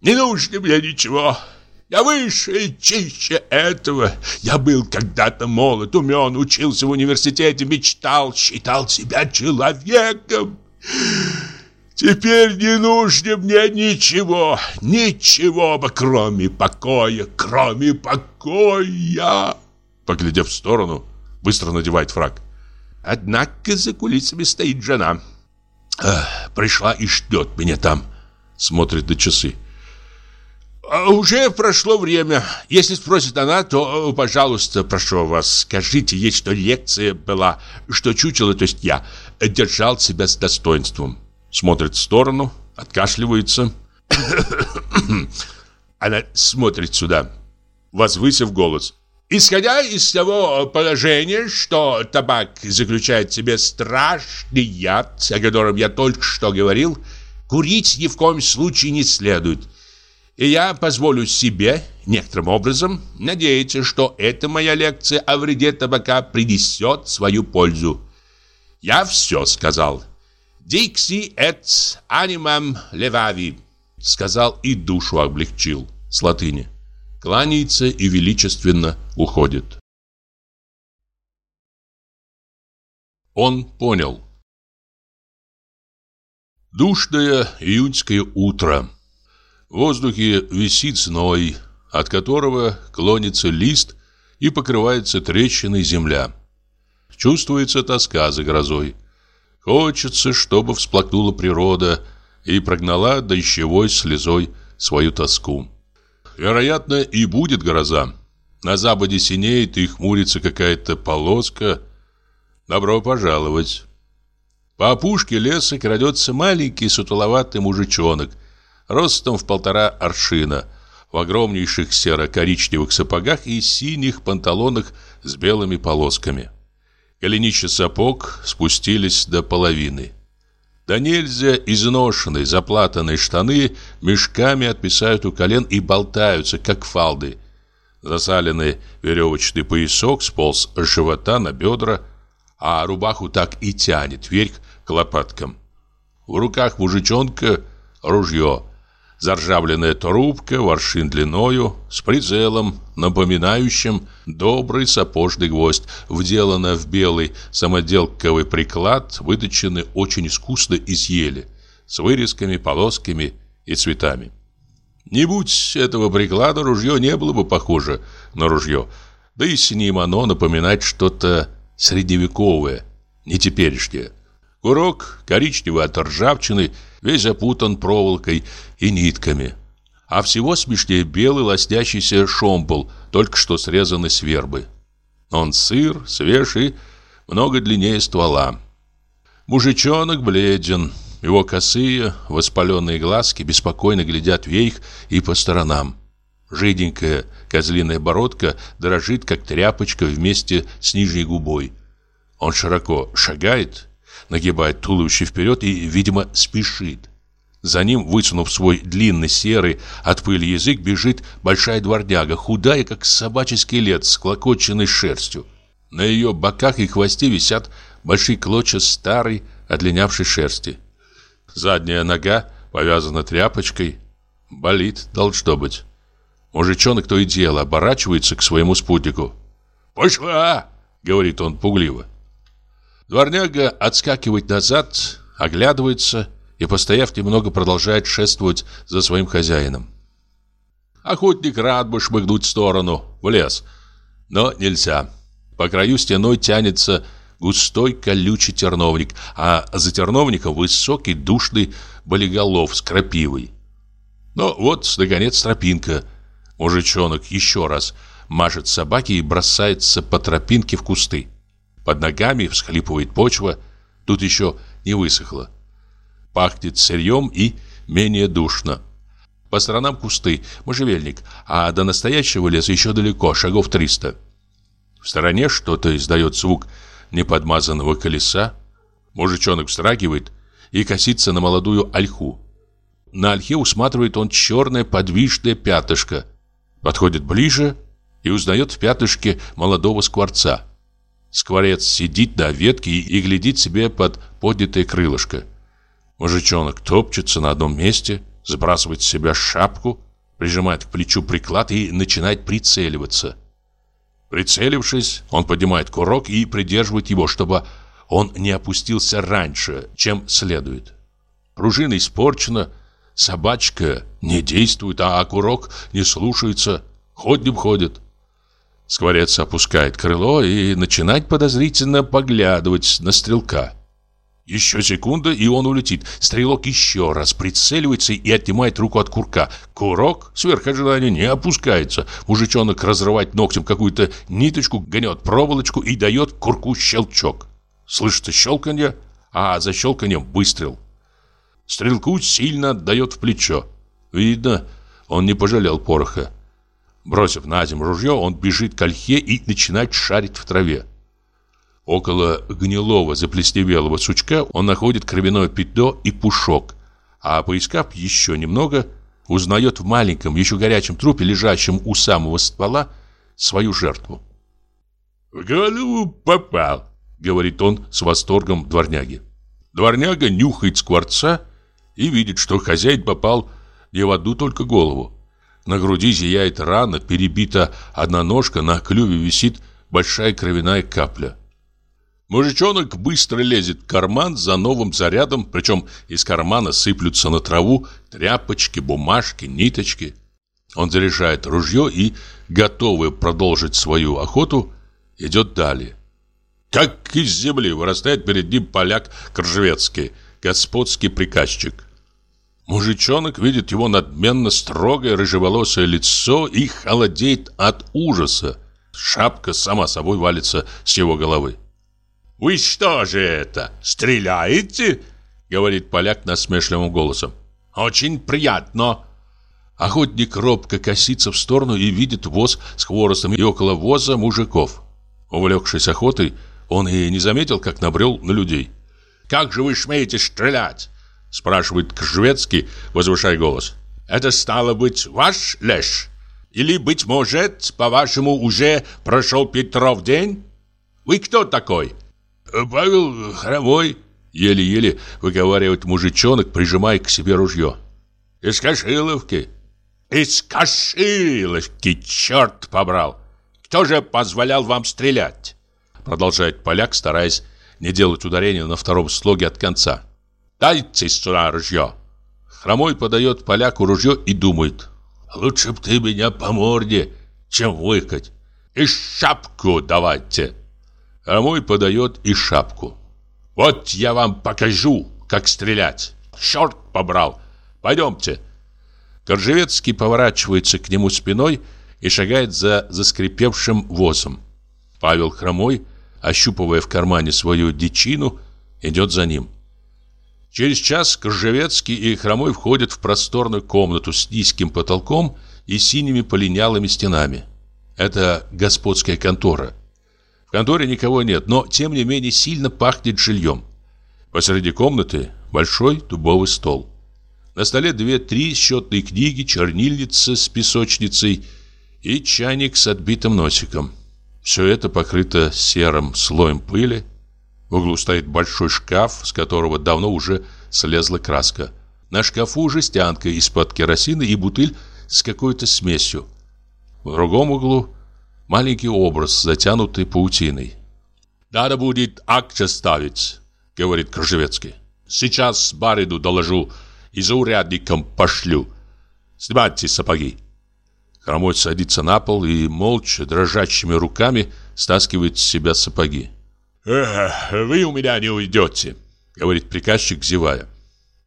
Не нужно мне ничего. Я выше и чище этого. Я был когда-то молод, умен, учился в университете, мечтал, считал себя человеком. Теперь не нужно мне ничего, ничего, кроме покоя, кроме покоя. Поглядев в сторону, быстро надевает фраг. Однако за кулисами стоит жена. Эх, пришла и ждет меня там. Смотрит на часы. А уже прошло время. Если спросит она, то, пожалуйста, прошу вас, скажите ей, что лекция была, что чучело, то есть я, держал себя с достоинством. Смотрит в сторону, откашливается. Она смотрит сюда, возвысив голос. Исходя из того положения, что табак заключает в себе страшный яд, о котором я только что говорил, курить ни в коем случае не следует. И я позволю себе, некоторым образом, надеяться, что эта моя лекция о вреде табака принесет свою пользу. Я все сказал. «Dixi et animam levavi», сказал и душу облегчил с латыни кланяется и величественно уходит. Он понял. Душное июньское утро. В воздухе висит зной, от которого клонится лист и покрывается трещиной земля. Чувствуется тоска за грозой. Хочется, чтобы всплакнула природа и прогнала дождевой слезой свою тоску. Вероятно, и будет гроза. На западе синеет и хмурится какая-то полоска. Добро пожаловать. По опушке леса крадется маленький сутуловатый мужичонок, ростом в полтора аршина, в огромнейших серо-коричневых сапогах и синих панталонах с белыми полосками. Голенища сапог спустились до половины. Да нельзя изношенные, заплатанные штаны мешками отписают у колен и болтаются, как фалды. Засаленный веревочный поясок сполз с живота на бедра, а рубаху так и тянет вверх к лопаткам. В руках мужичонка ружье, заржавленная трубка, воршин длиною, с прицелом, напоминающим добрый сапожный гвоздь, вделана в белый самоделковый приклад, выточенный очень искусно из ели, с вырезками, полосками и цветами. Не будь этого приклада, ружье не было бы похоже на ружье, да и с ним оно напоминает что-то средневековое, не теперешнее. Курок, коричневый от ржавчины, весь запутан проволокой и нитками. А всего смешнее белый лоснящийся шомпол, только что срезанный с вербы. Он сыр, свеж и много длиннее ствола. Мужичонок бледен, его косые, воспаленные глазки беспокойно глядят вверх и по сторонам. Жиденькая козлиная бородка дрожит, как тряпочка вместе с нижней губой. Он широко шагает, нагибает туловище вперед и, видимо, спешит. За ним, высунув свой длинный серый от пыли язык, бежит большая дворняга, худая, как собачий скелет, с клокоченной шерстью. На ее боках и хвосте висят большие клочья старой, одлинявшей шерсти. Задняя нога повязана тряпочкой. Болит, должно быть. Мужичонок то и дело оборачивается к своему спутнику. «Пошла!» — говорит он пугливо. Дворняга отскакивает назад, оглядывается и, постояв немного, продолжает шествовать за своим хозяином. Охотник рад бы шмыгнуть в сторону, в лес, но нельзя. По краю стеной тянется густой колючий терновник, а за терновником высокий душный болиголов с крапивой. Но вот, наконец, тропинка. Мужичонок еще раз машет собаки и бросается по тропинке в кусты. Под ногами всхлипывает почва, тут еще не высохло. Пахнет сырьем и менее душно. По сторонам кусты, можжевельник, а до настоящего леса еще далеко, шагов 300. В стороне что-то издает звук неподмазанного колеса. Мужичонок встрагивает и косится на молодую ольху. На ольхе усматривает он черное подвижное пятышко. Подходит ближе и узнает в пятышке молодого скворца. Скворец сидит на ветке и глядит себе под поднятое крылышко. Мужичонок топчется на одном месте, сбрасывает с себя шапку, прижимает к плечу приклад и начинает прицеливаться. Прицелившись, он поднимает курок и придерживает его, чтобы он не опустился раньше, чем следует. Пружина испорчена, собачка не действует, а курок не слушается, ходнем ходит. Скворец опускает крыло и начинает подозрительно поглядывать на стрелка. Еще секунда, и он улетит. Стрелок еще раз прицеливается и отнимает руку от курка. Курок, сверх ожидания, не опускается. Мужичонок разрывает ногтем какую-то ниточку, гнет проволочку и дает курку щелчок. Слышится щелканье, а за щелканьем выстрел. Стрелку сильно отдает в плечо. Видно, он не пожалел пороха. Бросив на землю ружье, он бежит к ольхе и начинает шарить в траве. Около гнилого заплесневелого сучка он находит кровяное пятно и пушок, а поискав еще немного, узнает в маленьком, еще горячем трупе, лежащем у самого ствола, свою жертву. «В голову попал», — говорит он с восторгом дворняги. Дворняга нюхает скворца и видит, что хозяин попал не в одну только голову. На груди зияет рана, перебита одна ножка, на клюве висит большая кровяная капля. Мужичонок быстро лезет в карман за новым зарядом, причем из кармана сыплются на траву тряпочки, бумажки, ниточки. Он заряжает ружье и, готовый продолжить свою охоту, идет далее. Как из земли вырастает перед ним поляк Кржевецкий, господский приказчик. Мужичонок видит его надменно строгое рыжеволосое лицо и холодеет от ужаса. Шапка сама собой валится с его головы. «Вы что же это, стреляете?» Говорит поляк насмешливым голосом. «Очень приятно!» Охотник робко косится в сторону и видит воз с хворостом и около воза мужиков. Увлекшись охотой, он и не заметил, как набрел на людей. «Как же вы смеете стрелять? Спрашивает Кжвецкий, возвышая голос. Это стало быть ваш леш? Или, быть может, по-вашему, уже прошел Петров день? Вы кто такой? Павел Хромой. Еле-еле выговаривает мужичонок, прижимая к себе ружье. Из Кашиловки. Из Кашиловки, черт побрал. Кто же позволял вам стрелять? Продолжает поляк, стараясь не делать ударения на втором слоге от конца. Дайте сюда ружье. Хромой подает поляку ружье и думает. Лучше б ты меня по морде, чем выкать. И шапку давайте. Хромой подает и шапку. Вот я вам покажу, как стрелять. Черт побрал. Пойдемте. Коржевецкий поворачивается к нему спиной и шагает за заскрипевшим возом. Павел Хромой, ощупывая в кармане свою дичину, идет за ним. Через час Коржевецкий и Хромой входят в просторную комнату с низким потолком и синими полинялыми стенами. Это господская контора. В конторе никого нет, но тем не менее сильно пахнет жильем. Посреди комнаты большой дубовый стол. На столе две-три счетные книги, чернильница с песочницей и чайник с отбитым носиком. Все это покрыто серым слоем пыли, в углу стоит большой шкаф, с которого давно уже слезла краска. На шкафу жестянка из-под керосина и бутыль с какой-то смесью. В другом углу маленький образ, затянутый паутиной. «Надо будет акт ставить», — говорит Кржевецкий. Сейчас барину доложу и за урядником пошлю. Снимайте сапоги. Хромой садится на пол и молча, дрожащими руками, стаскивает с себя сапоги. «Вы у меня не уйдете», — говорит приказчик, зевая.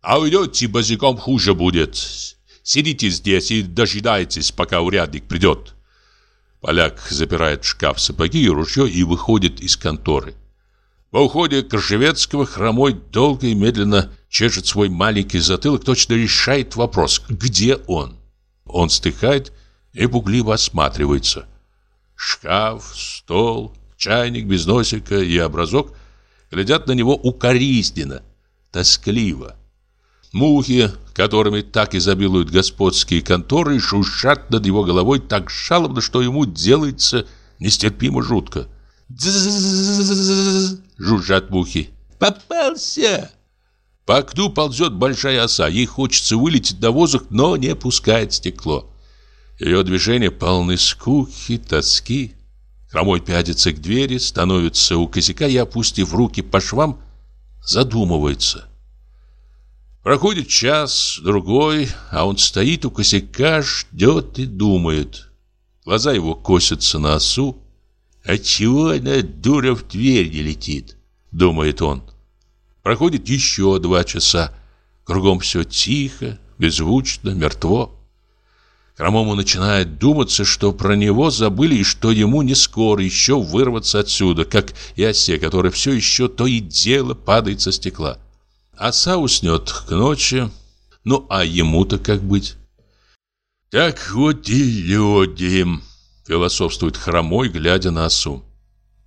«А уйдете, босиком хуже будет. Сидите здесь и дожидайтесь, пока урядник придет». Поляк запирает в шкаф сапоги и ружье и выходит из конторы. По уходе Коржевецкого хромой долго и медленно чешет свой маленький затылок, точно решает вопрос, где он. Он стыхает и пугливо осматривается. Шкаф, стол, чайник без носика и образок глядят на него укоризненно, тоскливо. Мухи, которыми так изобилуют господские конторы, шушат над его головой так жалобно, что ему делается нестерпимо жутко. жужжат мухи. «Попался!» По окну ползет большая оса. Ей хочется вылететь на воздух, но не пускает стекло. Ее движения полны скуки, тоски. Хромой пятится к двери, становится у косяка и, опустив руки по швам, задумывается. Проходит час, другой, а он стоит у косяка, ждет и думает. Глаза его косятся на осу. «Отчего она, дура, в дверь не летит?» — думает он. Проходит еще два часа. Кругом все тихо, беззвучно, мертво. Хромому начинает думаться, что про него забыли и что ему не скоро еще вырваться отсюда, как и осе, который все еще то и дело падает со стекла. Оса уснет к ночи. Ну, а ему-то как быть? Так вот и люди, философствует хромой, глядя на осу.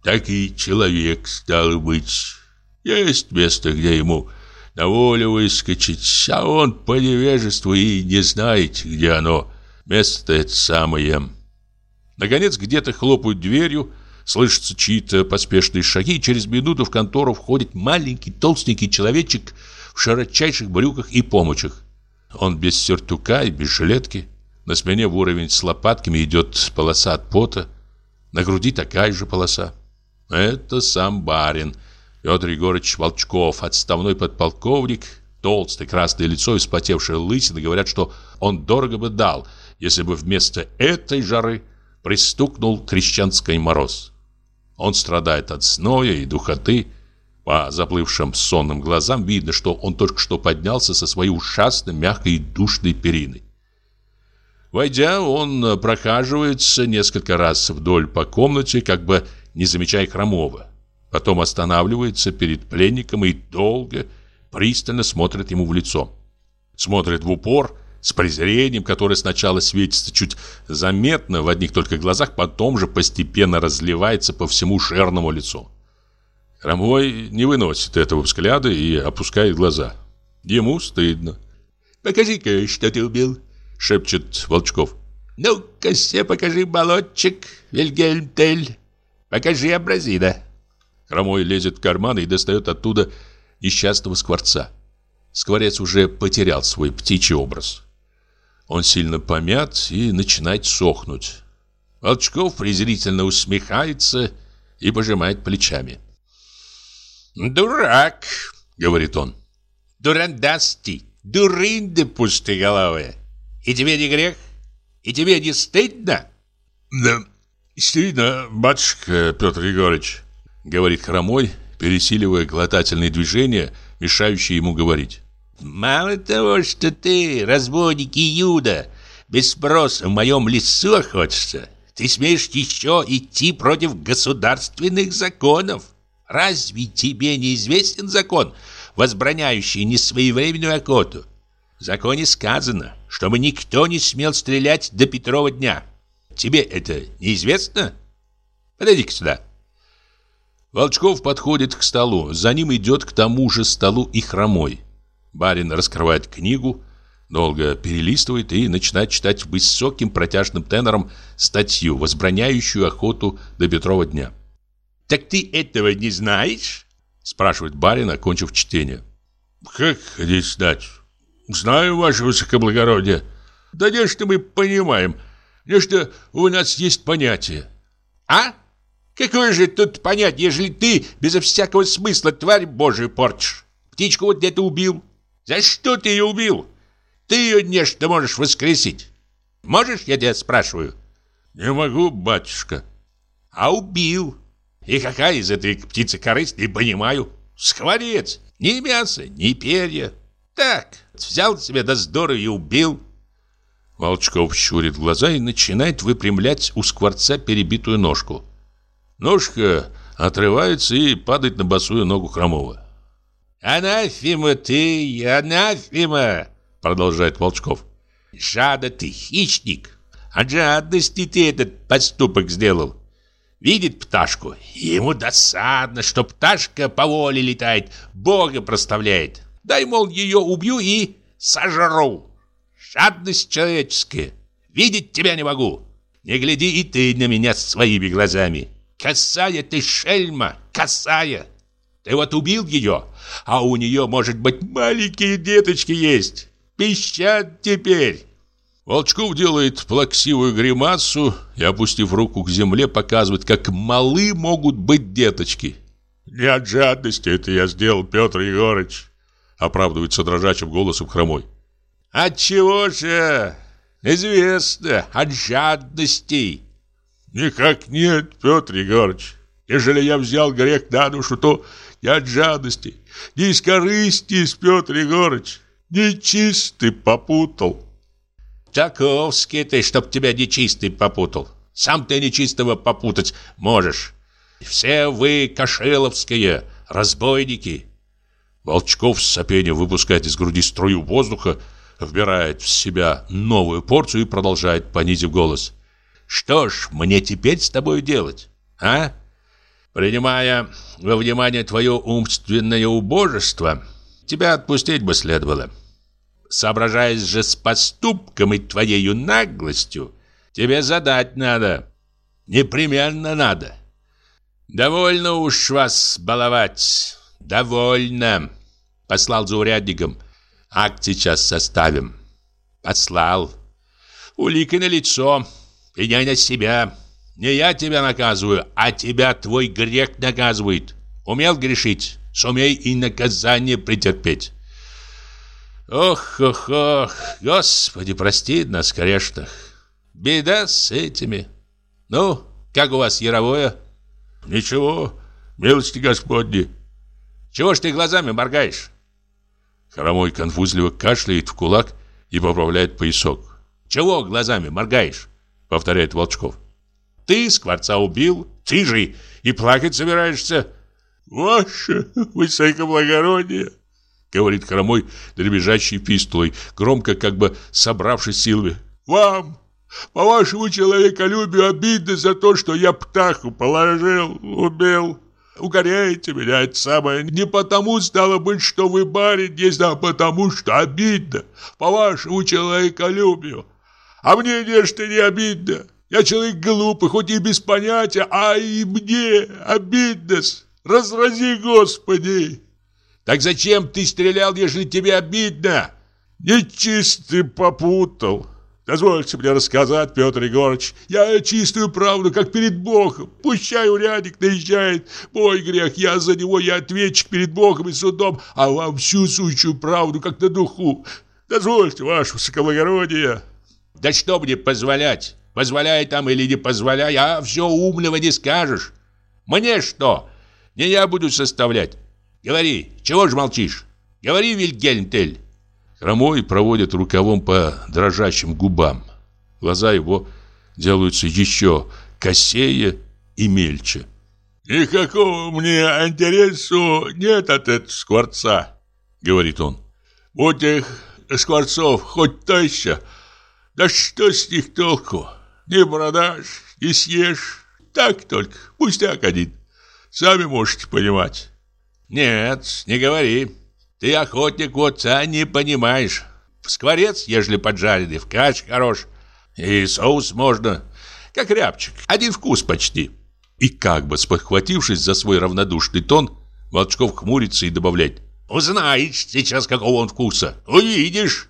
Так и человек, стал быть. Есть место, где ему на волю выскочить, а он по невежеству и не знает, где оно. Место это самое. Наконец, где-то хлопают дверью, Слышатся чьи-то поспешные шаги, и через минуту в контору входит маленький толстенький человечек в широчайших брюках и помочах. Он без сюртука и без жилетки. На спине в уровень с лопатками идет полоса от пота. На груди такая же полоса. Это сам барин. Петр Егорович Волчков, отставной подполковник, толстое красное лицо и вспотевшая лысина, говорят, что он дорого бы дал, если бы вместо этой жары пристукнул крещенский мороз. Он страдает от зноя и духоты. По заплывшим сонным глазам видно, что он только что поднялся со своей ужасно мягкой и душной периной. Войдя, он прохаживается несколько раз вдоль по комнате, как бы не замечая Хромова. Потом останавливается перед пленником и долго, пристально смотрит ему в лицо. Смотрит в упор с презрением, которое сначала светится чуть заметно в одних только глазах, потом же постепенно разливается по всему шерному лицу. Хромой не выносит этого взгляда и опускает глаза. Ему стыдно. «Покажи-ка, что ты убил», — шепчет Волчков. «Ну-ка, все покажи болотчик, Вильгельм Тель. Покажи образина». Хромой лезет в карман и достает оттуда несчастного скворца. Скворец уже потерял свой птичий образ. Он сильно помят и начинает сохнуть. Волчков презрительно усмехается и пожимает плечами. «Дурак!» — говорит он. «Дурандасти! Дурында пустоголовая! И тебе не грех? И тебе не стыдно?» «Да, стыдно, батюшка Петр Егорыч», — говорит хромой, пересиливая глотательные движения, мешающие ему говорить. Мало того, что ты, разбойник Иуда, без спроса в моем лесу охотишься, ты смеешь еще идти против государственных законов. Разве тебе не известен закон, возбраняющий несвоевременную охоту? В законе сказано, чтобы никто не смел стрелять до Петрова дня. Тебе это неизвестно? Подойди-ка сюда. Волчков подходит к столу. За ним идет к тому же столу и хромой. Барин раскрывает книгу, долго перелистывает и начинает читать высоким протяжным тенором статью, возбраняющую охоту до Петрова дня. «Так ты этого не знаешь?» спрашивает барин, окончив чтение. «Как не знать? Знаю, ваше высокоблагородие. Да не что мы понимаем, не что у нас есть понятие». «А? Какое же тут понятие, ежели ты безо всякого смысла тварь Божию портишь? Птичку вот где-то убил. За что ты ее убил? Ты ее нечто можешь воскресить. Можешь, я тебя спрашиваю? Не могу, батюшка. А убил. И какая из этой птицы корысть, не понимаю. Скворец. Ни мяса, ни перья. Так, взял себе до здорово и убил. Волчков щурит глаза и начинает выпрямлять у скворца перебитую ножку. Ножка отрывается и падает на босую ногу Хромова. «Анафима ты, анафима!» Продолжает Волчков. «Жада ты, хищник! От жадности ты этот поступок сделал. Видит пташку, ему досадно, что пташка по воле летает, Бога проставляет. Дай, мол, ее убью и сожру. Жадность человеческая. Видеть тебя не могу. Не гляди и ты на меня своими глазами. Косая ты шельма, косая. Ты вот убил ее, а у нее, может быть, маленькие деточки есть. Пищат теперь. Волчков делает плаксивую гримасу и, опустив руку к земле, показывает, как малы могут быть деточки. «Не от жадности это я сделал, Петр Егорыч», — оправдывается дрожачим голосом хромой. «От чего же? Известно, от жадности». «Никак нет, Петр Егорыч. Ежели я взял грех на душу, то не от жадности, не из корысти, Петр Егорыч, нечистый попутал». Чаковский ты, чтоб тебя нечистый попутал. Сам ты нечистого попутать можешь. Все вы кошеловские, разбойники. Волчков с сопением выпускает из груди струю воздуха, вбирает в себя новую порцию и продолжает, понизив голос. Что ж мне теперь с тобой делать, а? Принимая во внимание твое умственное убожество, тебя отпустить бы следовало. Соображаясь же с поступком и твоею наглостью, тебе задать надо. Непременно надо. Довольно уж вас баловать. Довольно. Послал за урядником. Акт сейчас составим. Послал. Улика на лицо. Пеняй на себя. Не я тебя наказываю, а тебя твой грех наказывает. Умел грешить, сумей и наказание претерпеть. Ох, ох, ох, Господи, прости нас, грешных. Беда с этими. Ну, как у вас яровое? Ничего, милости Господни. Чего ж ты глазами моргаешь? Хромой конфузливо кашляет в кулак и поправляет поясок. Чего глазами моргаешь? Повторяет Волчков. Ты скворца убил, ты же и плакать собираешься. Ваше высокоблагородие, говорит хромой, дребезжащий фистулой, громко, как бы собравшись силами. «Вам, по вашему человеколюбию, обидно за то, что я птаху положил, убил. Укоряете меня, это самое. Не потому стало быть, что вы барин есть, а потому, что обидно. По вашему человеколюбию. А мне нечто не обидно. Я человек глупый, хоть и без понятия, а и мне обидно. Разрази, Господи!» Так зачем ты стрелял, если тебе обидно? Нечистый попутал. Дозвольте мне рассказать, Петр Егорович. Я чистую правду, как перед Богом. Пущай урядник наезжает. Мой грех, я за него и ответчик перед Богом и судом, а вам всю сущую правду, как на духу. Дозвольте, ваше высокоблагородие. Да что мне позволять? Позволяй там или не позволяй, а все умного не скажешь. Мне что? Не я буду составлять. Говори, чего же молчишь? Говори, Вильгельм Хромой проводит рукавом по дрожащим губам. Глаза его делаются еще косее и мельче. «Никакого мне интересу нет от этого скворца», — говорит он. «Вот их скворцов хоть тысяча, да что с них толку? Не продашь, не съешь, так только, пустяк один. Сами можете понимать». Нет, не говори. Ты охотник вот, а не понимаешь. В скворец, ежели поджаренный, в кач хорош. И соус можно, как рябчик. Один вкус почти. И как бы спохватившись за свой равнодушный тон, Волчков хмурится и добавляет. Узнаешь сейчас, какого он вкуса. Увидишь.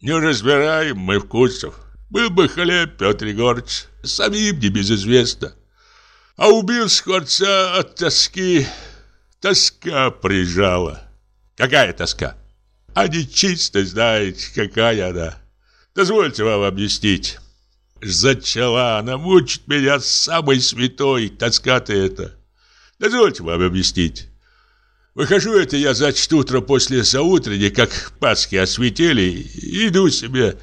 Не разбираем мы вкусов. Был бы хлеб, Петр Егорович, самим не безызвестно. А убил скворца от тоски Тоска прижала. Какая тоска? Они чисто знаете, какая она. Дозвольте вам объяснить. Зачала она мучить меня самой святой, тоска-то это. Дозвольте вам объяснить. Выхожу это я, значит, утро после заутренней, как Пасхи осветили, иду себе.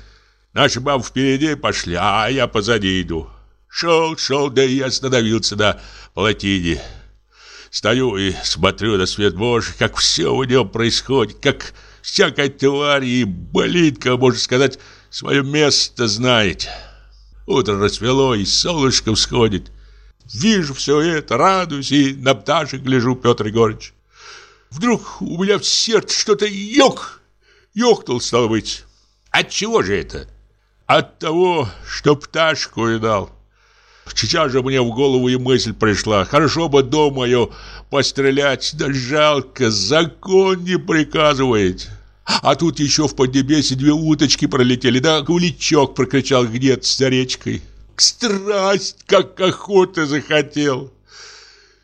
Наши бабы впереди пошли, а я позади иду. Шел, шел, да и остановился на полотине. Стою и смотрю на свет Божий, как все у него происходит, как всякая тварь и болитка, можно сказать, свое место знает. Утро расцвело, и солнышко всходит. Вижу все это, радуюсь и на пташек гляжу, Петр Егорович. Вдруг у меня в сердце что-то ёк, ёкнул, стало быть. От чего же это? От того, что пташку видал. Сейчас же мне в голову и мысль пришла. Хорошо бы ее пострелять, да жалко, закон не приказывает. А тут еще в Поднебесе две уточки пролетели, да куличок прокричал где-то за речкой. Страсть, как охота захотел.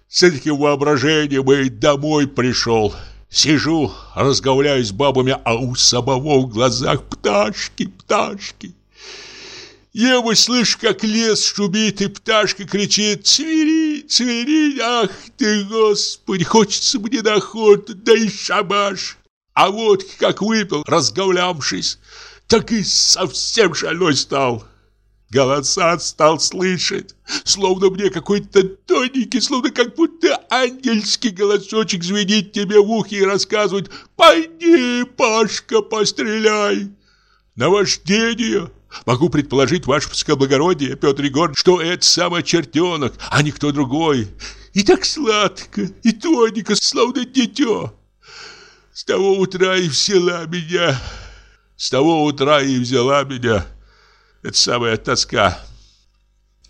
С этим воображением и домой пришел. Сижу, разговляю с бабами, а у самого в глазах пташки, пташки. Я бы слышу, как лес шумит, и пташка кричит «Цвери, цвери, ах ты, Господи, хочется мне на охоту, да и шабаш!» А вот как выпил, разговлявшись, так и совсем шальной стал. Голоса стал слышать, словно мне какой-то тоненький, словно как будто ангельский голосочек звенит тебе в ухе и рассказывает «Пойди, Пашка, постреляй!» Наваждение! Могу предположить, ваше высокоблагородие, Петр Егорович, что это самый чертенок, а не кто другой. И так сладко, и тоненько, словно дитё. С того утра и взяла меня. С того утра и взяла меня. Это самая тоска.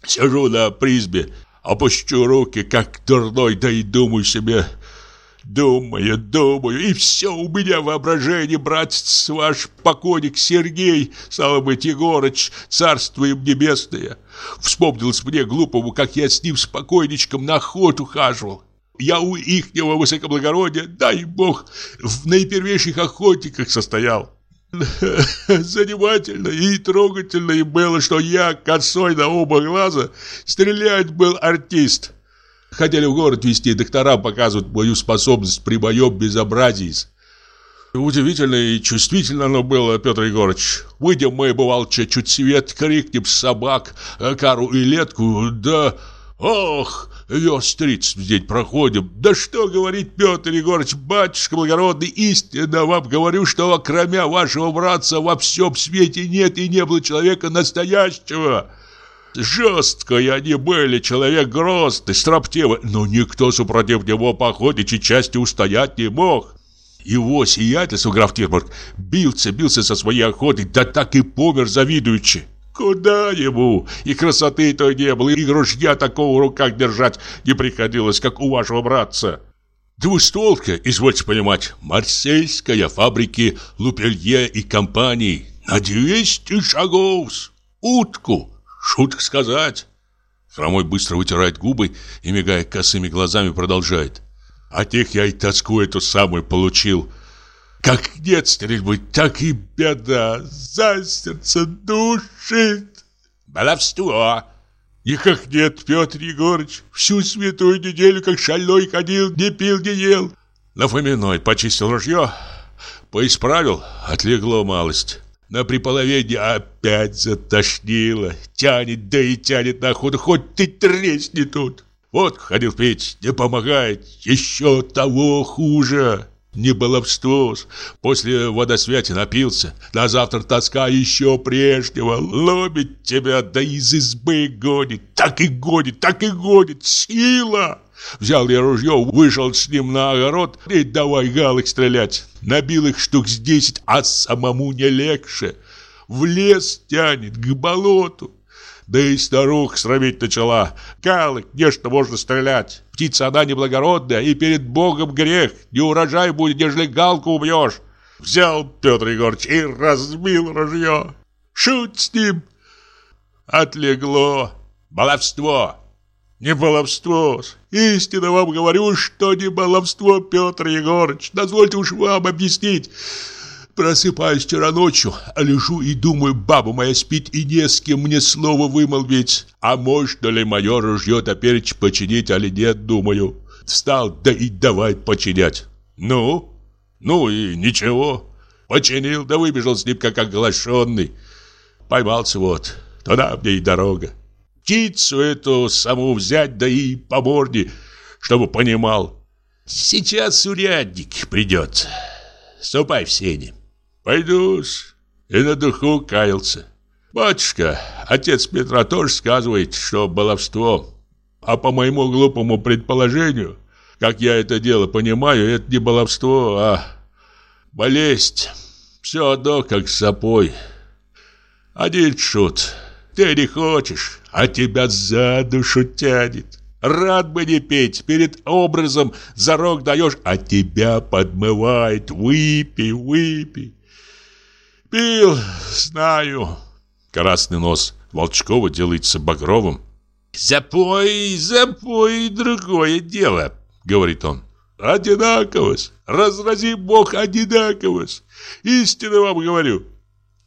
Сижу на призбе, опущу руки, как дурной, да и думаю себе... Думаю, думаю, и все у меня воображение, братец ваш покойник Сергей, стало быть, Егорыч, царство им небесное. Вспомнилось мне глупому, как я с ним спокойничком на охоту хаживал. Я у ихнего высокоблагородия, дай бог, в наипервейших охотниках состоял. Занимательно и трогательно и было, что я косой на оба глаза стрелять был артист. Хотели в город везти, доктора показывают мою способность при моем безобразии. Удивительно и чувствительно оно было, Петр Егорович. Выйдем мы, бывал, чуть свет, крикнем собак, кару и летку, да... Ох, верст тридцать в день проходим. Да что говорить, Петр Егорович, батюшка благородный, истинно вам говорю, что кроме вашего братца во всем свете нет и не было человека настоящего. Жесткие они были, человек грозный, строптивый, но никто супротив него по охотничьей части устоять не мог. Его сиятельство, граф Тирбург, бился, бился со своей охотой, да так и помер завидуючи. Куда ему? И красоты-то не было, и ружья такого в руках держать не приходилось, как у вашего братца. Двустволка, извольте понимать, марсельская, фабрики Лупелье и компании, на 200 шагов, утку, Шутка сказать. Хромой быстро вытирает губы и, мигая косыми глазами, продолжает. А тех я и тоску эту самую получил. Как нет стрельбы, так и беда. За сердце душит. Баловство. Никак нет, Петр Егорыч. Всю святую неделю, как шальной ходил, не пил, не ел. На Фоминой почистил ружье, поисправил, отлегло малость. На приполовении опять затошнило. Тянет, да и тянет на охоту, хоть ты тресни тут. Вот ходил пить, не помогает. Еще того хуже. Не баловство После водосвяти напился. На завтра тоска еще прежнего. Ломит тебя, да из избы гонит. Так и гонит, так и гонит. Сила! Взял я ружье, вышел с ним на огород и давай галок стрелять. Набил их штук с десять, а самому не легче. В лес тянет, к болоту. Да и старуха срамить начала. Галок, где что можно стрелять? Птица она неблагородная, и перед Богом грех. Не урожай будет, нежели галку убьешь. Взял Петр Егорович и разбил ружье. Шут с ним. Отлегло. Баловство. Не баловство. Истинно вам говорю, что не баловство, Петр Егорыч. Дозвольте уж вам объяснить. Просыпаюсь вчера ночью, а лежу и думаю, баба моя спит и не с кем мне слово вымолвить. А можно ли мое ружье теперь починить, или нет, думаю. Встал, да и давай починять. Ну? Ну и ничего. Починил, да выбежал с ним как оглашенный. Поймался вот, туда мне и дорога. Птицу эту саму взять, да и по морде, чтобы понимал. Сейчас урядник придет. Ступай в сене. Пойдусь. И на духу каялся. Батюшка, отец Петра тоже сказывает, что баловство. А по моему глупому предположению, как я это дело понимаю, это не баловство, а болезнь. Все одно, как с сапой. Один шут. Ты не хочешь, а тебя за душу тянет. Рад бы не петь, перед образом за рог даешь, а тебя подмывает. Выпей, выпей. Пил, знаю. Красный нос Волчкова делается багровым. «Запой, запой, другое дело», — говорит он. «Одинаковость, разрази Бог одинаковость, истинно вам говорю».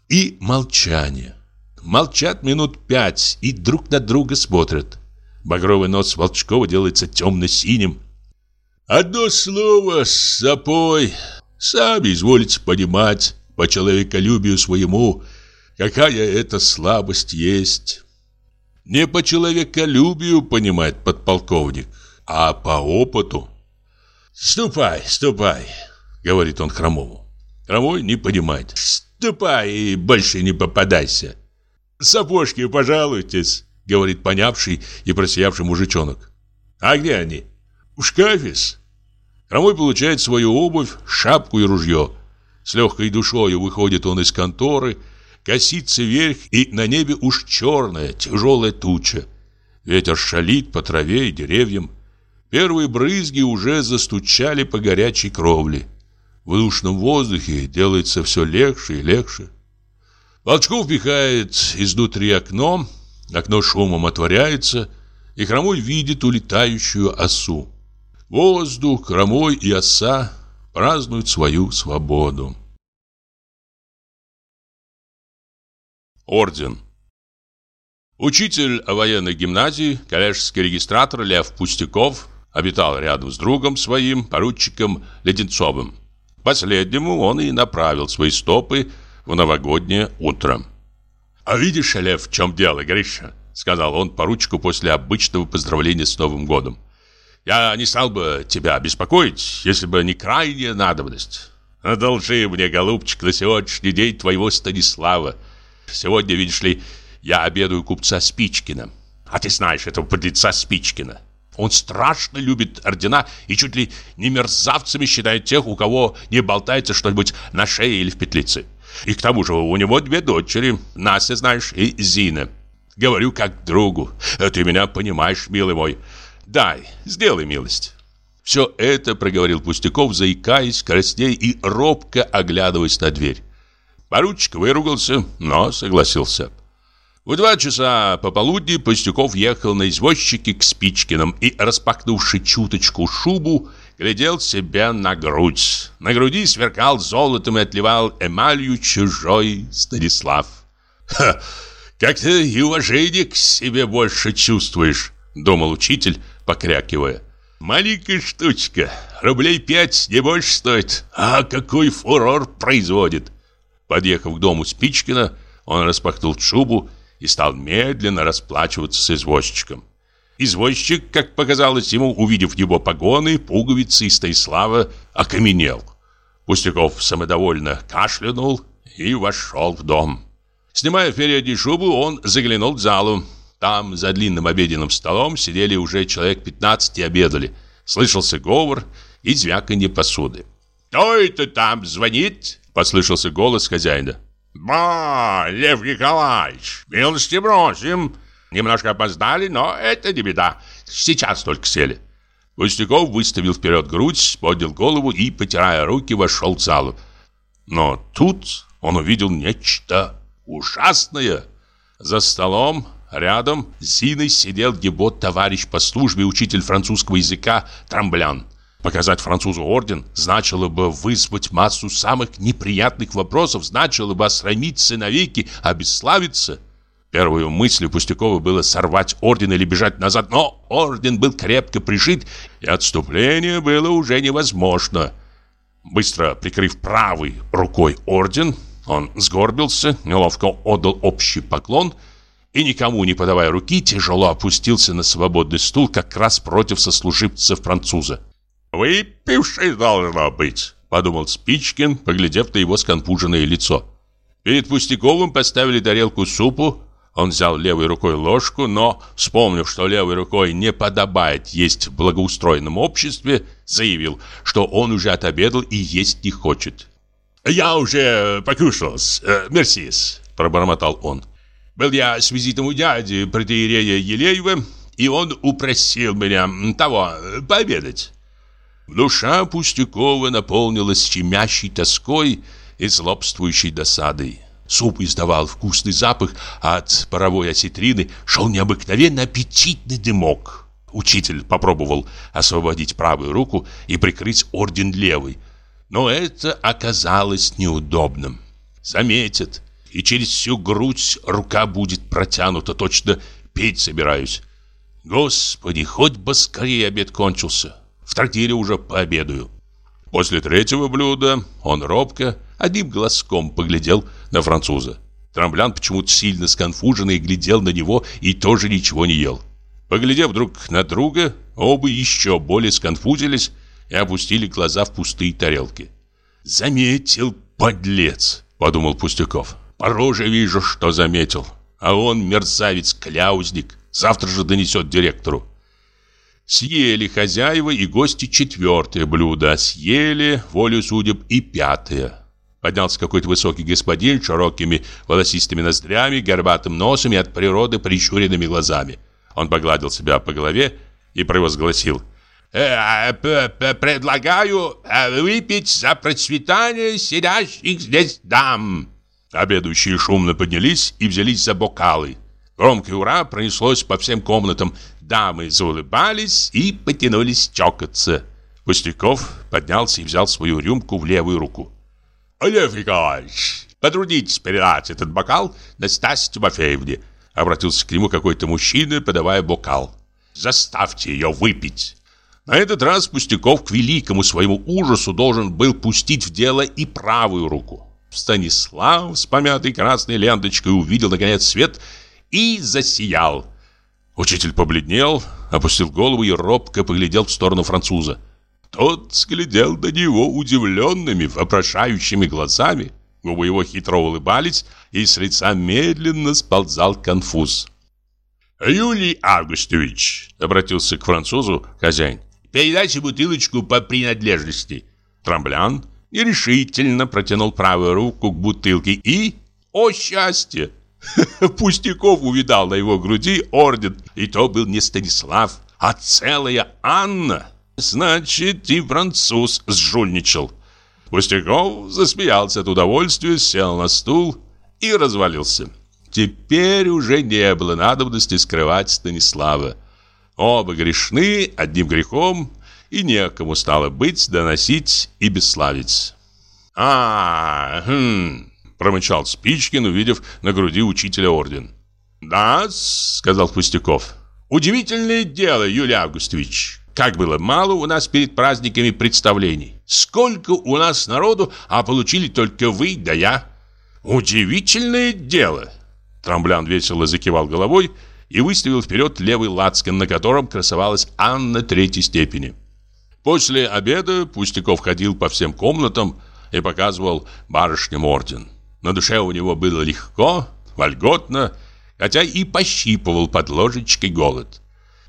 И молчание. Молчат минут пять и друг на друга смотрят. Багровый нос Волчкова делается темно-синим. Одно слово с запой. Сами изволите понимать по человеколюбию своему, какая это слабость есть. Не по человеколюбию понимает подполковник, а по опыту. «Ступай, ступай», — говорит он Хромову. Хромой не понимает. «Ступай и больше не попадайся». «Сапожки, пожалуйтесь», — говорит понявший и просиявший мужичонок. «А где они?» «В шкафе-с». Хромой получает свою обувь, шапку и ружье. С легкой душою выходит он из конторы, косится вверх, и на небе уж черная, тяжелая туча. Ветер шалит по траве и деревьям. Первые брызги уже застучали по горячей кровле. В душном воздухе делается все легче и легче. Волчков пихает изнутри окно, окно шумом отворяется, и Хромой видит улетающую осу. Воздух, Хромой и оса празднуют свою свободу. Орден Учитель военной гимназии, коллежский регистратор Лев Пустяков обитал рядом с другом своим, поручиком Леденцовым. Последнему он и направил свои стопы в новогоднее утро. «А видишь, Лев, в чем дело, Гриша?» Сказал он поручику после обычного поздравления с Новым годом. «Я не стал бы тебя беспокоить, если бы не крайняя надобность. Одолжи мне, голубчик, на сегодняшний день твоего Станислава. Сегодня, видишь ли, я обедаю купца Спичкина. А ты знаешь этого подлеца Спичкина. Он страшно любит ордена и чуть ли не мерзавцами считает тех, у кого не болтается что-нибудь на шее или в петлице. И к тому же у него две дочери, Настя, знаешь, и Зина. Говорю как другу. Ты меня понимаешь, милый мой. Дай, сделай милость. Все это проговорил Пустяков, заикаясь, красней и робко оглядываясь на дверь. Поручик выругался, но согласился. В два часа пополудни Пустяков ехал на извозчике к Спичкиным и, распахнувши чуточку шубу, глядел себя на грудь. На груди сверкал золотом и отливал эмалью чужой Станислав. «Ха! Как ты и уважение к себе больше чувствуешь», — думал учитель, покрякивая. «Маленькая штучка, рублей пять не больше стоит, а какой фурор производит!» Подъехав к дому Спичкина, он распахнул шубу и стал медленно расплачиваться с извозчиком. Извозчик, как показалось ему, увидев его погоны, пуговицы и Станислава, окаменел. Пустяков самодовольно кашлянул и вошел в дом. Снимая впереди шубу, он заглянул в залу. Там, за длинным обеденным столом, сидели уже человек 15 и обедали. Слышался говор и звяканье посуды. «Кто это там звонит?» – послышался голос хозяина. «Ба, Лев Николаевич, милости бросим!» Немножко опоздали, но это не беда. Сейчас только сели. Пустяков выставил вперед грудь, поднял голову и, потирая руки, вошел в залу. Но тут он увидел нечто ужасное. За столом, Рядом с Зиной сидел его товарищ по службе, учитель французского языка Трамблян. Показать французу орден значило бы вызвать массу самых неприятных вопросов, значило бы осрамиться навеки, обесславиться. Первой мыслью Пустякова было сорвать орден или бежать назад, но орден был крепко пришит, и отступление было уже невозможно. Быстро прикрыв правой рукой орден, он сгорбился, неловко отдал общий поклон и, никому не подавая руки, тяжело опустился на свободный стул как раз против сослуживцев француза. «Выпивший должно быть», — подумал Спичкин, поглядев на его сконфуженное лицо. Перед Пустяковым поставили тарелку супу, он взял левой рукой ложку, но, вспомнив, что левой рукой не подобает есть в благоустроенном обществе, заявил, что он уже отобедал и есть не хочет. «Я уже покушал, э, мерсис», — пробормотал он. «Был я с визитом у дяди, протеерея Елеева, и он упросил меня того, пообедать». Душа Пустякова наполнилась щемящей тоской и злобствующей досадой. Суп издавал вкусный запах, а от паровой осетрины шел необыкновенно аппетитный дымок. Учитель попробовал освободить правую руку и прикрыть орден левой, но это оказалось неудобным. Заметят, и через всю грудь рука будет протянута, точно петь собираюсь. Господи, хоть бы скорее обед кончился. В трактире уже пообедаю. После третьего блюда он робко, одним глазком поглядел на француза. Трамблян почему-то сильно сконфуженный глядел на него и тоже ничего не ел. Поглядев друг на друга, оба еще более сконфузились и опустили глаза в пустые тарелки. «Заметил, подлец!» — подумал Пустяков. «По роже вижу, что заметил. А он мерзавец-кляузник. Завтра же донесет директору». Съели хозяева и гости четвертое блюдо, съели, волю судеб, и пятое. Поднялся какой-то высокий господин с широкими волосистыми ноздрями, горбатым носом и от природы прищуренными глазами. Он погладил себя по голове и провозгласил э, «Предлагаю э, выпить за процветание сидящих здесь дам». Обедающие шумно поднялись и взялись за бокалы. Громкое «Ура!» пронеслось по всем комнатам. Дамы заулыбались и потянулись чокаться. Пустяков поднялся и взял свою рюмку в левую руку. «Лев Николаевич, потрудитесь передать этот бокал Настасье Тимофеевне», обратился к нему какой-то мужчина, подавая бокал. «Заставьте ее выпить». На этот раз Пустяков к великому своему ужасу должен был пустить в дело и правую руку. Станислав с помятой красной ленточкой увидел, наконец, свет и засиял. Учитель побледнел, опустил голову и робко поглядел в сторону француза. Тот глядел на него удивленными, вопрошающими глазами. Губы его хитро улыбались, и с лица медленно сползал конфуз. «Юлий Августович», — обратился к французу хозяин, «передайте бутылочку по принадлежности». Трамблян нерешительно протянул правую руку к бутылке и... О счастье! Пустяков увидал на его груди орден, и то был не Станислав, а целая Анна. Значит, и француз сжульничал. Пустяков засмеялся от удовольствия, сел на стул и развалился. Теперь уже не было надобности скрывать Станислава. Оба грешны одним грехом, и некому стало быть доносить и бесславить. «А, хм», — промычал Спичкин, увидев на груди учителя орден. «Да», — сказал Пустяков, — «удивительное дело, Юлий Августович. Как было мало у нас перед праздниками представлений. Сколько у нас народу, а получили только вы да я. Удивительное дело. Трамблян весело закивал головой и выставил вперед левый лацкан, на котором красовалась Анна третьей степени. После обеда Пустяков ходил по всем комнатам и показывал барышням орден. На душе у него было легко, вольготно, хотя и пощипывал под ложечкой голод.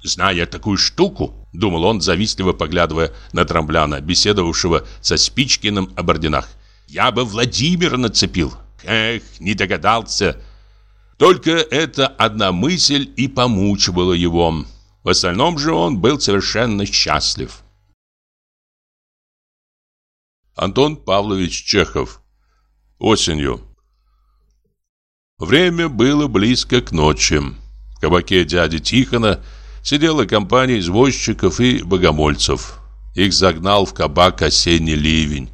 Зная такую штуку, думал он, завистливо поглядывая на Трамбляна, беседовавшего со Спичкиным об орденах, я бы Владимира нацепил. Эх, не догадался. Только эта одна мысль и помучивала его. В остальном же он был совершенно счастлив. Антон Павлович Чехов. Осенью. Время было близко к ночи. кабаке дяди Тихона сидела компания извозчиков и богомольцев. Их загнал в кабак осенний ливень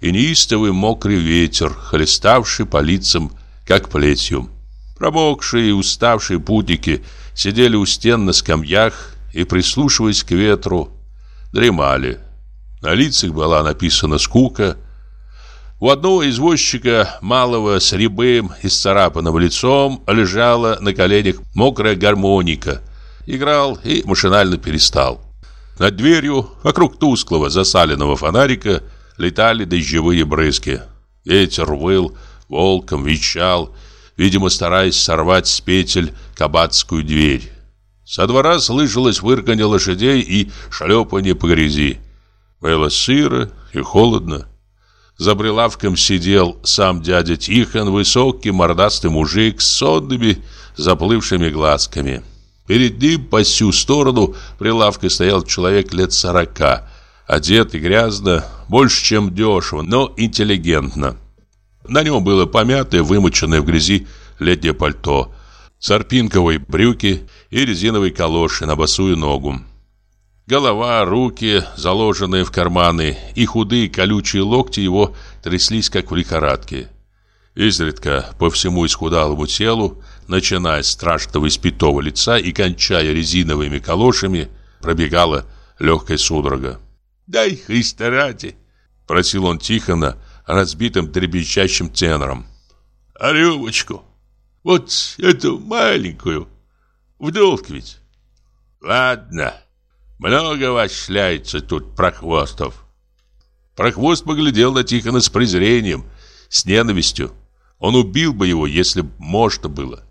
и неистовый мокрый ветер, хлеставший по лицам, как плетью. Промокшие и уставшие путники сидели у стен на скамьях и, прислушиваясь к ветру, дремали. На лицах была написана скука. У одного извозчика, малого с рябым и сцарапанным лицом, лежала на коленях мокрая гармоника. Играл и машинально перестал. Над дверью, вокруг тусклого засаленного фонарика, летали дождевые брызги. Ветер выл, волком вещал, видимо, стараясь сорвать с петель кабацкую дверь. Со двора слышалось вырканье лошадей и шлепанье по грязи. Было сыро и холодно. За прилавком сидел сам дядя Тихон, высокий мордастый мужик с сонными заплывшими глазками. Перед ним по всю сторону прилавка стоял человек лет сорока, одетый грязно, больше чем дешево, но интеллигентно. На нем было помятое, вымоченное в грязи летнее пальто, сарпинковые брюки и резиновые калоши на босую ногу. Голова, руки, заложенные в карманы, и худые колючие локти его тряслись, как в лихорадке. Изредка по всему исхудалому телу, начиная с страшного испитого лица и кончая резиновыми калошами, пробегала легкая судорога. «Дай Христа ради!» — просил он Тихона разбитым дребезжащим тенором. «А? Вот эту маленькую. В долг ведь?» «Ладно, много вас шляется тут, прохвостов». Прохвост поглядел на Тихона с презрением, с ненавистью. Он убил бы его, если б можно было.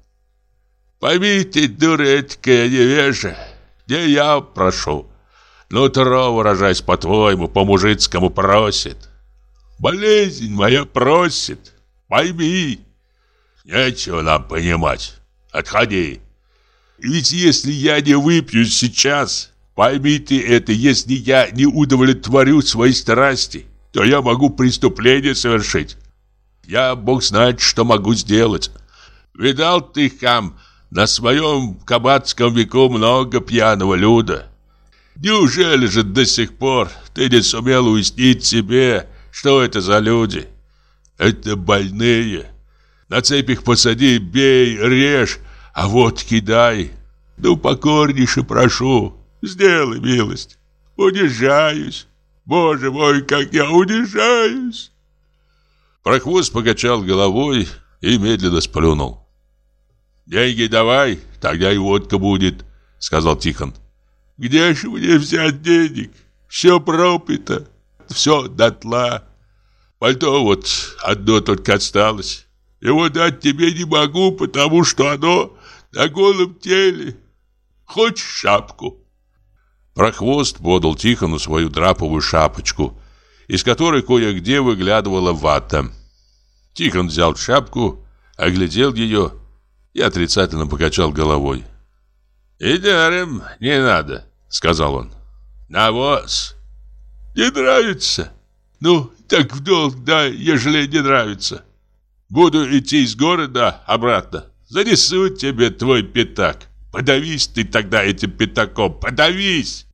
Поймите, дуреткая невежа, не я прошу. Нутро, выражаясь по-твоему, по-мужицкому просит. Болезнь моя просит, пойми. Нечего нам понимать. Отходи. Ведь если я не выпью сейчас, поймите это, если я не удовлетворю свои страсти, то я могу преступление совершить. Я, бог знает, что могу сделать. Видал ты, хам, на своем кабацком веку много пьяного люда. Неужели же до сих пор ты не сумел уяснить себе, что это за люди? Это больные. На цепях посади, бей, режь, а вот кидай. Ну, покорнейше прошу, сделай милость. Унижаюсь. Боже мой, как я унижаюсь. Прохвост покачал головой и медленно сплюнул. «Деньги давай, тогда и водка будет», — сказал Тихон. «Где же мне взять денег? Все пропито, все дотла. Пальто вот одно только осталось. Его дать тебе не могу, потому что оно на голом теле. Хочешь шапку?» Прохвост подал Тихону свою драповую шапочку, из которой кое-где выглядывала вата. Тихон взял шапку, оглядел ее и отрицательно покачал головой. «И не надо», — сказал он. «Навоз. Не нравится? Ну, так в долг дай, ежели не нравится. Буду идти из города обратно. Занесу тебе твой пятак. Подавись ты тогда этим пятаком, подавись!»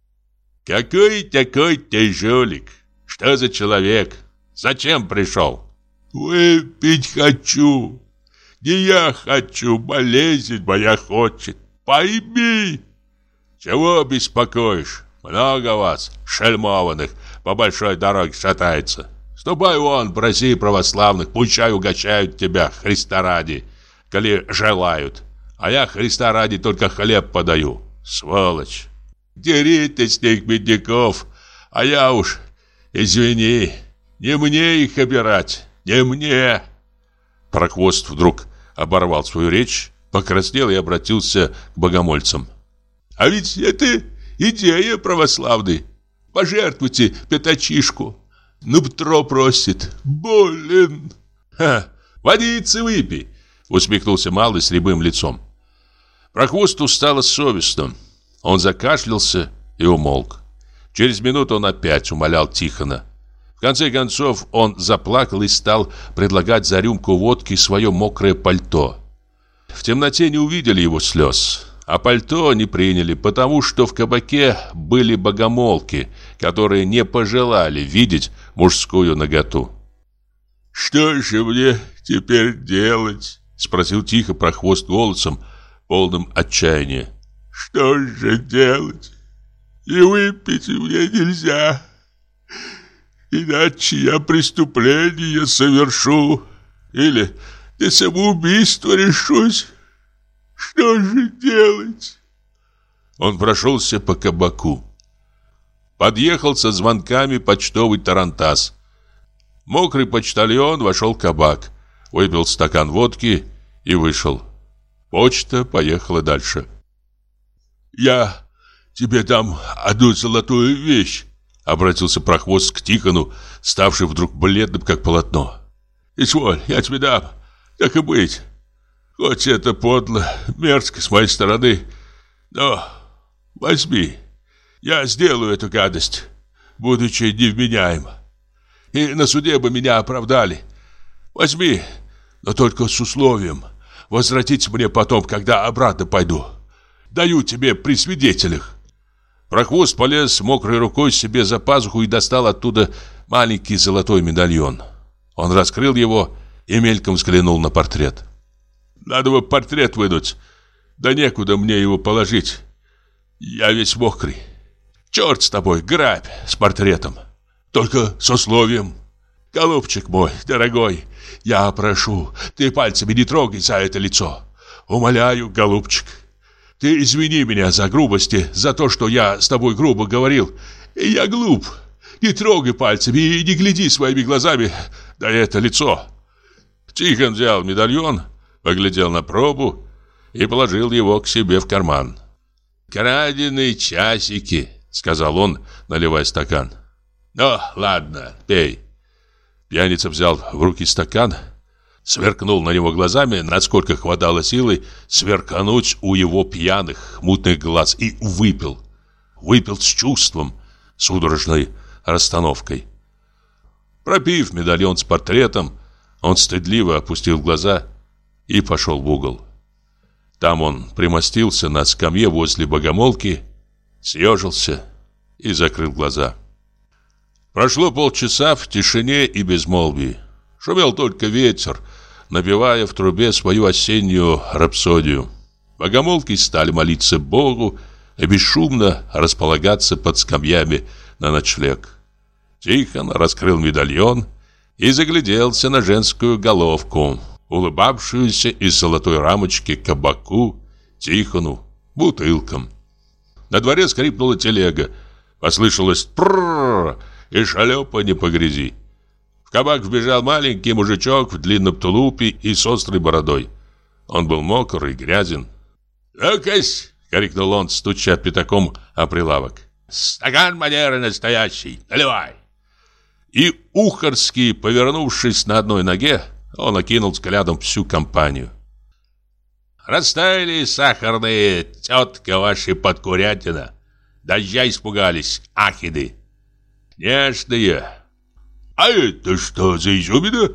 «Какой такой тяжелик? Что за человек? Зачем пришел?» «Выпить хочу. Не я хочу, болезнь моя хочет. Пойми!» «Чего беспокоишь? Много вас, шельмованных, по большой дороге шатается. Ступай вон, проси православных, пучай угощают тебя, Христа ради, коли желают. А я Христа ради только хлеб подаю. Сволочь! Дери ты с них бедняков, а я уж, извини, не мне их обирать, не мне!» Прохвост вдруг оборвал свою речь, покраснел и обратился к богомольцам. «А ведь это идея православной. Пожертвуйте пятачишку. Ну, Петро просит. Болен!» «Ха! Водицы выпей!» Усмехнулся малый с рябым лицом. Прохвосту стало совестно. Он закашлялся и умолк. Через минуту он опять умолял Тихона. В конце концов он заплакал и стал предлагать за рюмку водки свое мокрое пальто. В темноте не увидели его слез. А пальто не приняли, потому что в кабаке были богомолки, которые не пожелали видеть мужскую наготу. «Что же мне теперь делать?» Спросил тихо про хвост голосом, полным отчаяния. «Что же делать? И выпить мне нельзя, иначе я преступление совершу или на самоубийство решусь. Что же делать?» Он прошелся по кабаку. Подъехал со звонками почтовый тарантас. Мокрый почтальон вошел в кабак, выпил стакан водки и вышел. Почта поехала дальше. «Я тебе дам одну золотую вещь», — обратился прохвост к Тихону, ставший вдруг бледным, как полотно. «Изволь, я тебе дам, так и быть. Хоть это подло, мерзко с моей стороны, но возьми, я сделаю эту гадость, будучи невменяем. И на суде бы меня оправдали. Возьми, но только с условием возвратить мне потом, когда обратно пойду. Даю тебе при свидетелях». Прохвост полез мокрой рукой себе за пазуху и достал оттуда маленький золотой медальон. Он раскрыл его и мельком взглянул на портрет. Надо бы портрет вынуть. Да некуда мне его положить. Я весь мокрый. Черт с тобой, грабь с портретом. Только с условием. Голубчик мой, дорогой, я прошу, ты пальцами не трогай за это лицо. Умоляю, голубчик. Ты извини меня за грубости, за то, что я с тобой грубо говорил. Я глуп. Не трогай пальцами и не гляди своими глазами на это лицо. Тихон взял медальон, поглядел на пробу и положил его к себе в карман. «Краденые часики», — сказал он, наливая стакан. «Ну, ладно, пей». Пьяница взял в руки стакан, сверкнул на него глазами, насколько хватало силы сверкануть у его пьяных, мутных глаз, и выпил. Выпил с чувством, судорожной расстановкой. Пропив медальон с портретом, он стыдливо опустил глаза и пошел в угол. Там он примостился на скамье возле богомолки, съежился и закрыл глаза. Прошло полчаса в тишине и безмолвии. Шумел только ветер, набивая в трубе свою осеннюю рапсодию. Богомолки стали молиться Богу и бесшумно располагаться под скамьями на ночлег. Тихон раскрыл медальон и загляделся на женскую головку, улыбавшуюся из золотой рамочки кабаку, Тихону, бутылкам. На дворе скрипнула телега. Послышалось «пррррр» и не по грязи. В кабак вбежал маленький мужичок в длинном тулупе и с острой бородой. Он был мокр и грязен. «Ну-кась!» — крикнул он, стуча пятаком о прилавок. «Стакан манеры настоящий! Наливай!» И Ухарский, повернувшись на одной ноге, он окинул взглядом всю компанию. «Растаяли сахарные, тетка ваши подкурятина. Дождя испугались, ахиды. Нежные. А это что за изюмина?»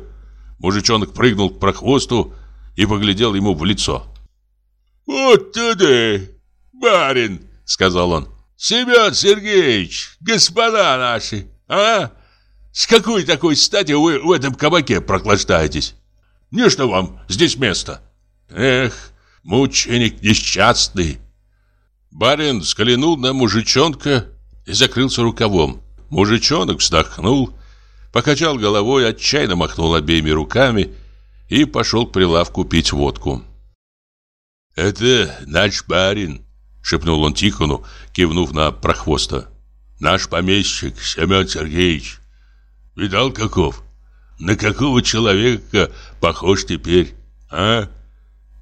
Мужичонок прыгнул к прохвосту и поглядел ему в лицо. «Вот туда, барин!» — сказал он. «Семен Сергеевич, господа наши, а? С какой такой стати вы в этом кабаке проклаждаетесь? Не что вам здесь место?» «Эх, мученик несчастный!» Барин взглянул на мужичонка и закрылся рукавом. Мужичонок вздохнул, покачал головой, отчаянно махнул обеими руками и пошел к прилавку пить водку. «Это наш барин», — шепнул он Тихону, кивнув на прохвоста. «Наш помещик Семен Сергеевич. Видал каков? На какого человека похож теперь, а?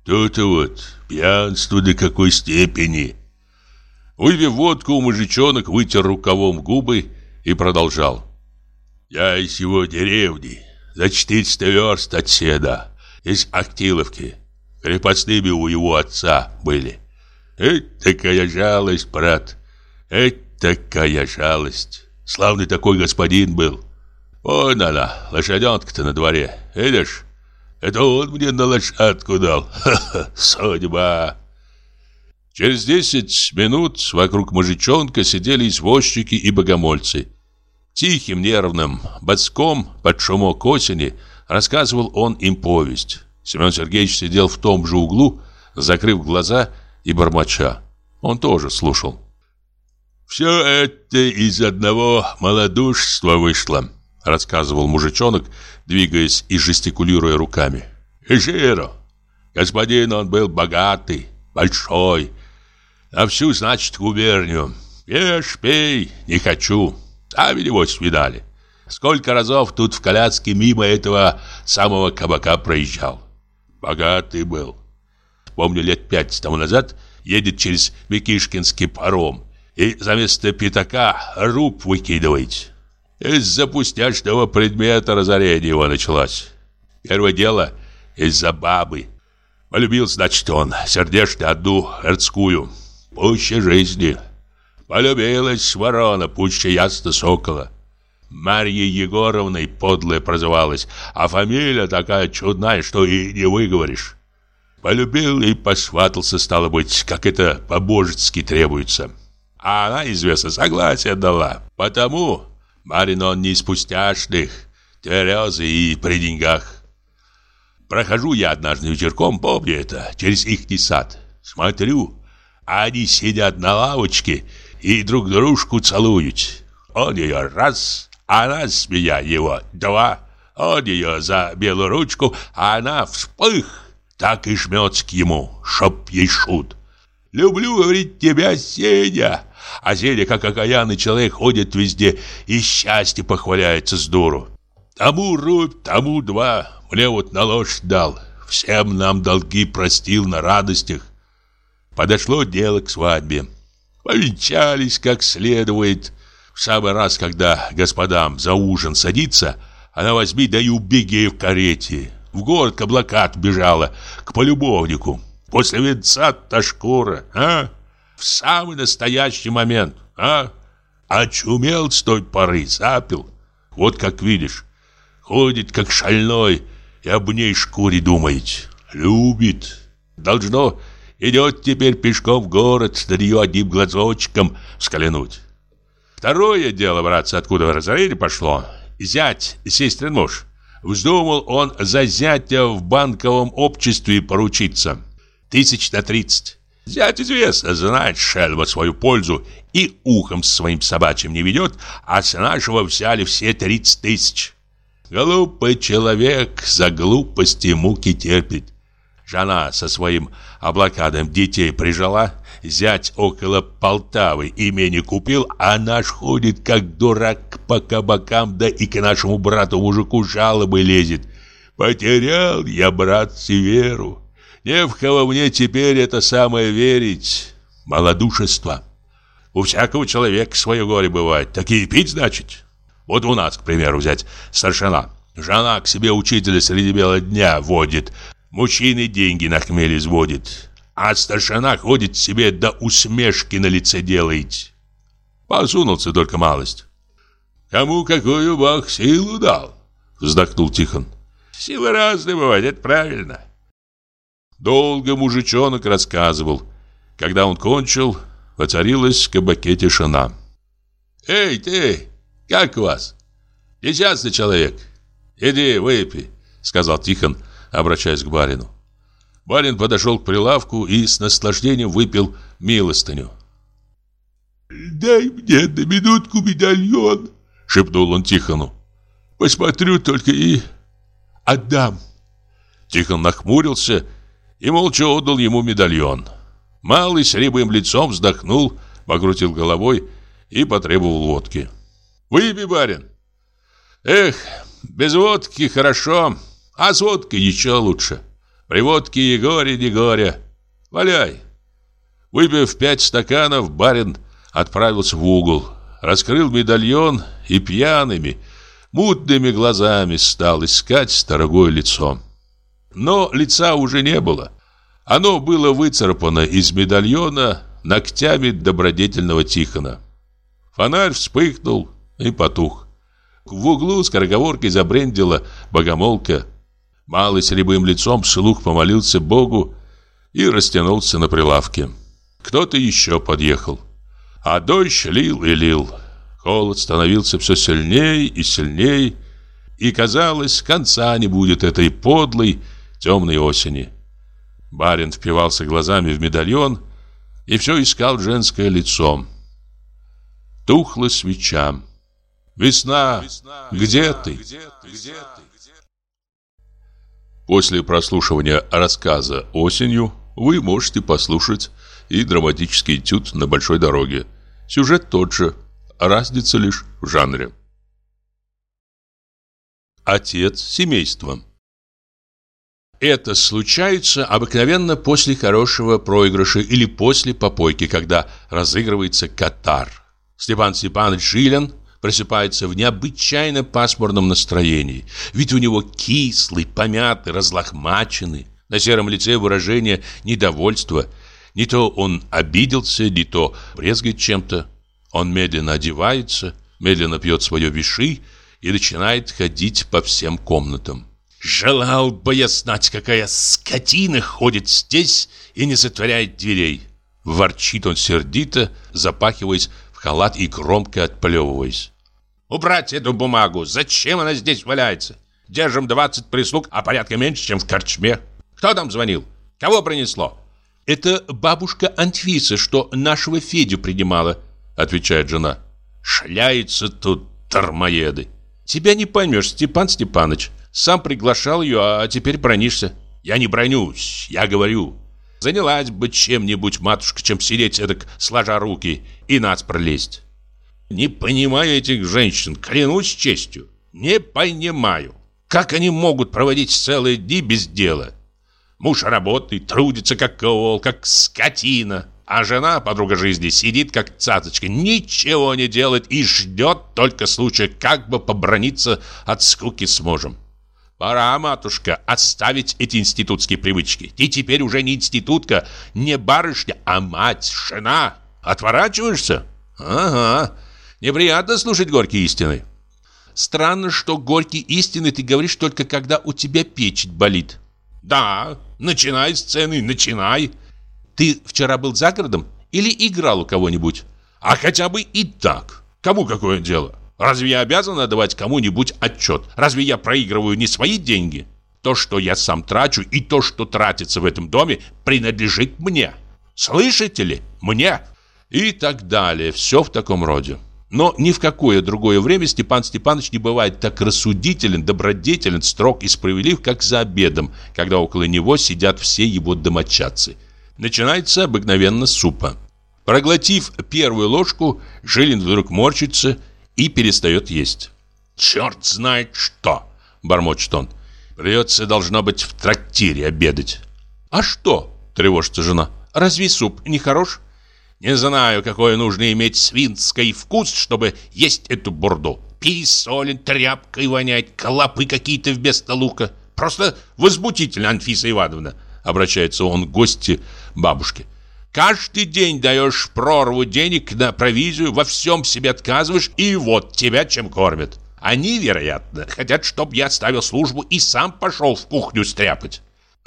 Тут-то вот пьянство до какой степени. Выпив водку, мужичонок вытер рукавом губы и продолжал. Я из его деревни, за 400 верст от седа, из Актиловки. Крепостными у его отца были. Это такая жалость, брат, это такая жалость. Славный такой господин был. Вон она, лошаденка-то на дворе. Видишь? Это он мне на лошадку дал. Ха-ха, судьба. Через десять минут вокруг мужичонка сидели извозчики и богомольцы. Тихим, нервным, боцком под шумок осени рассказывал он им повесть. Семен Сергеевич сидел в том же углу, закрыв глаза и бормоча. Он тоже слушал. «Все это из одного малодушества вышло», рассказывал мужичонок, двигаясь и жестикулируя руками. «Жиро! Господин он был богатый, большой, на всю, значит, губернию. Ешь, пей, не хочу. Сами его свидали. Сколько разов тут в коляске мимо этого самого кабака проезжал. Богатый был. Помню, лет пять тому назад едет через Микишкинский паром и за место пятака руб выкидывает. Из-за пустячного предмета разорение его началось. Первое дело из-за бабы. Полюбил, значит, он сердечно одну эрцкую, пуще жизни. Полюбилась ворона, пуще ясно сокола. Марьей Егоровной подлая прозывалась, а фамилия такая чудная, что и не выговоришь. Полюбил и посватался, стало быть, как это по-божески требуется. А она, известно, согласие дала. Потому барин он не из пустяшных, тверезый и при деньгах. Прохожу я однажды вечерком, помню это, через ихний сад. Смотрю, они сидят на лавочке и друг дружку целуют. Он ее раз, она с меня его два. Он ее за белую ручку, а она вспых так и жмется к ему, чтоб ей шут. «Люблю, — говорит, — тебя, Сеня!» А Сеня, как окаянный человек, ходит везде и счастье похваляется с дуру. Тому рубь, тому два, мне вот на ложь дал. Всем нам долги простил на радостях. Подошло дело к свадьбе. Повенчались как следует. В самый раз, когда господам за ужин садится, она возьми да и убеги в карете. В город каблукат бежала, к полюбовнику. После венца-то шкура, а? В самый настоящий момент, а? Очумел с той поры, запил. Вот как видишь, ходит как шальной и об ней шкуре думает. Любит. Должно, идет теперь пешком в город, нее одним глазочком скалянуть. Второе дело, братцы, откуда разорение пошло. Зять, сестрин муж. Вздумал он за зятя в банковом обществе поручиться. Тысяч на тридцать. Зять известно, знает шельма свою пользу и ухом своим собачьим не ведет, а с нашего взяли все тридцать тысяч. Глупый человек за глупости муки терпит. Жена со своим облакадом детей прижала, зять около Полтавы имени купил, а наш ходит как дурак по кабакам, да и к нашему брату-мужику жалобы лезет. Потерял я, брат, веру. Не в кого мне теперь это самое верить. Малодушество. У всякого человека свое горе бывает. Такие пить, значит? Вот у нас, к примеру, взять старшина. Жена к себе учителя среди бела дня водит, Мужчины деньги на хмель изводит, а старшина ходит себе до усмешки на лице делает. Посунулся только малость. Кому какую бог силу дал, вздохнул Тихон. Силы разные бывают, это правильно. Долго мужичонок рассказывал. Когда он кончил, воцарилась в кабаке тишина. «Эй, ты, как вас? Несчастный человек. Иди, выпей», — сказал Тихон, — обращаясь к барину. Барин подошел к прилавку и с наслаждением выпил милостыню. «Дай мне на минутку медальон», — шепнул он Тихону. «Посмотрю только и отдам». Тихон нахмурился и молча отдал ему медальон. Малый с рябым лицом вздохнул, покрутил головой и потребовал водки. «Выпей, барин!» «Эх, без водки хорошо, а с водкой еще лучше. При водке и горе, не горе. Валяй. Выпив пять стаканов, барин отправился в угол, раскрыл медальон и пьяными, мутными глазами стал искать дорогое лицо. Но лица уже не было. Оно было выцарапано из медальона ногтями добродетельного Тихона. Фонарь вспыхнул и потух. В углу скороговоркой забрендила богомолка Малый с рябым лицом вслух помолился Богу и растянулся на прилавке. Кто-то еще подъехал. А дождь лил и лил. Холод становился все сильнее и сильнее, и казалось, конца не будет этой подлой темной осени. Барин впивался глазами в медальон и все искал женское лицо. Тухла свеча. Весна, Весна где, где ты? Где ты? После прослушивания рассказа осенью вы можете послушать и драматический этюд на большой дороге. Сюжет тот же, разница лишь в жанре. Отец семейства Это случается обыкновенно после хорошего проигрыша или после попойки, когда разыгрывается катар. Степан Степанович Жилин просыпается в необычайно пасмурном настроении. Ведь у него кислый, помятый, разлохмаченный. На сером лице выражение недовольства. Не то он обиделся, не то брезгает чем-то. Он медленно одевается, медленно пьет свое виши и начинает ходить по всем комнатам. «Желал бы я знать, какая скотина ходит здесь и не затворяет дверей!» Ворчит он сердито, запахиваясь в халат и громко отплевываясь. Убрать эту бумагу. Зачем она здесь валяется? Держим 20 прислуг, а порядка меньше, чем в корчме. Кто там звонил? Кого принесло? Это бабушка Антвиса, что нашего Федю принимала, отвечает жена. Шляются тут тормоеды. Тебя не поймешь, Степан Степаныч. Сам приглашал ее, а теперь бронишься. Я не бронюсь, я говорю. Занялась бы чем-нибудь, матушка, чем сидеть эдак, сложа руки, и нас пролезть. Не понимаю этих женщин, клянусь честью. Не понимаю. Как они могут проводить целые дни без дела? Муж работает, трудится как коол, как скотина. А жена, подруга жизни, сидит как цацочка, ничего не делает и ждет только случая, как бы поброниться от скуки с мужем. Пора, матушка, оставить эти институтские привычки. Ты теперь уже не институтка, не барышня, а мать, жена. Отворачиваешься? Ага. Неприятно слушать горькие истины. Странно, что горькие истины ты говоришь только когда у тебя печень болит. Да, начинай сцены, начинай. Ты вчера был за городом или играл у кого-нибудь? А хотя бы и так. Кому какое дело? Разве я обязан отдавать кому-нибудь отчет? Разве я проигрываю не свои деньги? То, что я сам трачу, и то, что тратится в этом доме, принадлежит мне. Слышите ли? Мне. И так далее. Все в таком роде. Но ни в какое другое время Степан Степанович не бывает так рассудителен, добродетелен, строг и справедлив, как за обедом, когда около него сидят все его домочадцы. Начинается обыкновенно супа. Проглотив первую ложку, Жилин вдруг морщится и перестает есть. «Черт знает что!» – бормочет он. «Придется, должно быть, в трактире обедать». «А что?» – тревожится жена. «Разве суп не хорош?» Не знаю, какой нужно иметь свинский вкус, чтобы есть эту бурду. Пересолен, тряпкой вонять, клопы какие-то вместо лука. Просто возмутительно, Анфиса Ивановна, обращается он к гости бабушке. Каждый день даешь прорву денег на провизию, во всем себе отказываешь, и вот тебя чем кормят. Они, вероятно, хотят, чтобы я оставил службу и сам пошел в кухню стряпать.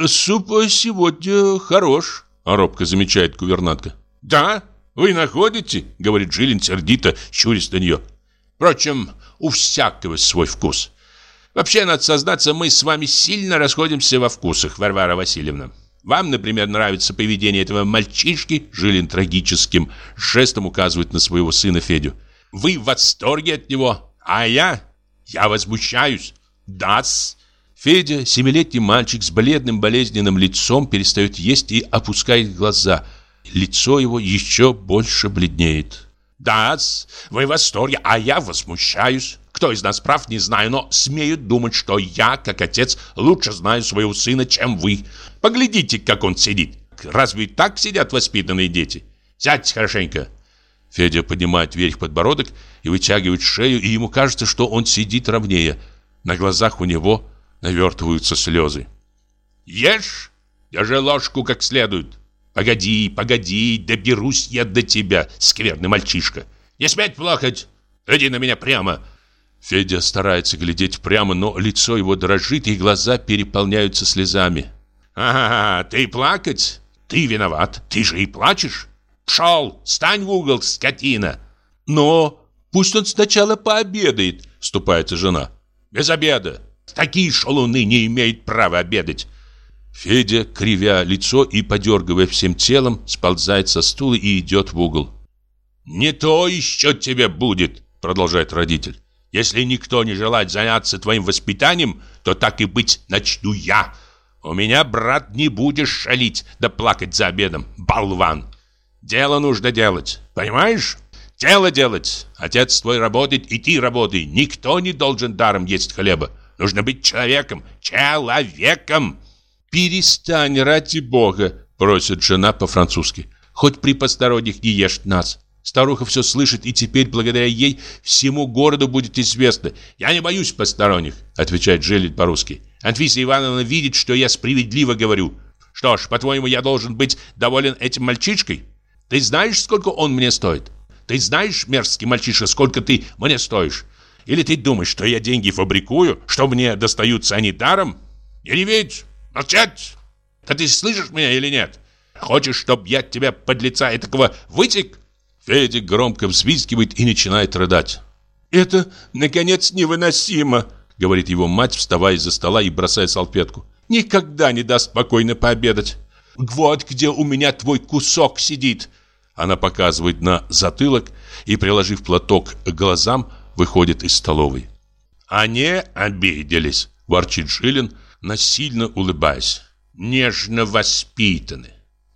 «Суп сегодня хорош», — робко замечает гувернантка. «Да, вы находите?» — говорит Жилин сердито, щурясь на нее. «Впрочем, у всякого свой вкус. Вообще, надо сознаться, мы с вами сильно расходимся во вкусах, Варвара Васильевна. Вам, например, нравится поведение этого мальчишки?» Жилин трагическим жестом указывает на своего сына Федю. «Вы в восторге от него, а я? Я возмущаюсь. Да-с». Федя, семилетний мальчик с бледным болезненным лицом, перестает есть и опускает глаза – лицо его еще больше бледнеет. да вы в восторге, а я возмущаюсь. Кто из нас прав, не знаю, но смею думать, что я, как отец, лучше знаю своего сына, чем вы. Поглядите, как он сидит. Разве так сидят воспитанные дети? Сядьте хорошенько. Федя поднимает вверх подбородок и вытягивает шею, и ему кажется, что он сидит ровнее. На глазах у него навертываются слезы. «Ешь! Держи ложку как следует!» Погоди, погоди, доберусь я до тебя, скверный мальчишка. Не сметь плакать, иди на меня прямо. Федя старается глядеть прямо, но лицо его дрожит, и глаза переполняются слезами. «Ага, ты плакать? Ты виноват, ты же и плачешь. Пшел, стань в угол, скотина. Но пусть он сначала пообедает, вступается жена. Без обеда. Такие шалуны не имеют права обедать. Федя, кривя лицо и подергивая всем телом, сползает со стула и идет в угол. «Не то еще тебе будет», — продолжает родитель. «Если никто не желает заняться твоим воспитанием, то так и быть начну я. У меня, брат, не будешь шалить да плакать за обедом, болван. Дело нужно делать, понимаешь? Дело делать. Отец твой работает, и ты работай. Никто не должен даром есть хлеба. Нужно быть человеком, человеком. Перестань, ради бога, просит жена по-французски. Хоть при посторонних не ешь нас. Старуха все слышит, и теперь, благодаря ей, всему городу будет известно. «Я не боюсь посторонних», — отвечает Желит по-русски. «Анфиса Ивановна видит, что я справедливо говорю. Что ж, по-твоему, я должен быть доволен этим мальчишкой? Ты знаешь, сколько он мне стоит? Ты знаешь, мерзкий мальчишка, сколько ты мне стоишь? Или ты думаешь, что я деньги фабрикую, что мне достаются они даром? Не реветь, молчать! Да ты слышишь меня или нет? Хочешь, чтобы я тебя под лица этакого вытек?» Федя громко взвизгивает и начинает рыдать. «Это, наконец, невыносимо!» Говорит его мать, вставая из-за стола и бросая салфетку. «Никогда не даст спокойно пообедать! Вот где у меня твой кусок сидит!» Она показывает на затылок и, приложив платок к глазам, выходит из столовой. «Они обиделись», – ворчит Жилин, насильно улыбаясь. «Нежно воспитаны.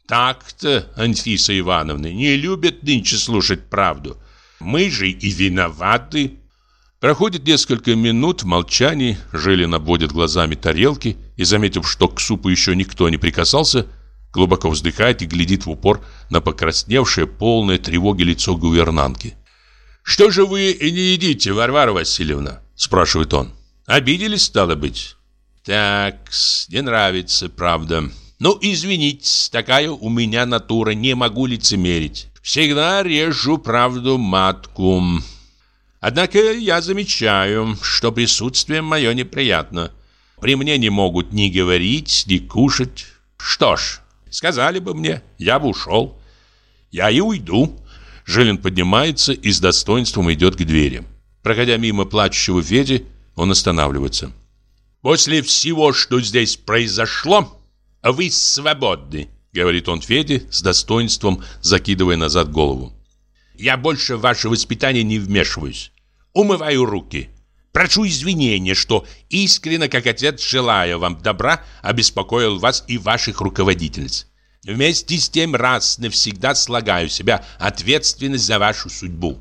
Так-то, Анфиса Ивановна, не любят нынче слушать правду. Мы же и виноваты. Проходит несколько минут в молчании, Жилин обводит глазами тарелки и, заметив, что к супу еще никто не прикасался, глубоко вздыхает и глядит в упор на покрасневшее, полное тревоги лицо гувернантки. «Что же вы не едите, Варвара Васильевна?» – спрашивает он. «Обиделись, стало быть?» «Так, не нравится, правда. Ну, извините, такая у меня натура, не могу лицемерить. Всегда режу правду матку. Однако я замечаю, что присутствие мое неприятно. При мне не могут ни говорить, ни кушать. Что ж, сказали бы мне, я бы ушел. Я и уйду. Жилин поднимается и с достоинством идет к двери. Проходя мимо плачущего Феди, он останавливается. «После всего, что здесь произошло, «Вы свободны», — говорит он Феде с достоинством, закидывая назад голову. «Я больше в ваше воспитание не вмешиваюсь. Умываю руки. Прошу извинения, что искренне, как отец, желая вам добра, обеспокоил вас и ваших руководительниц. Вместе с тем раз навсегда слагаю себя ответственность за вашу судьбу».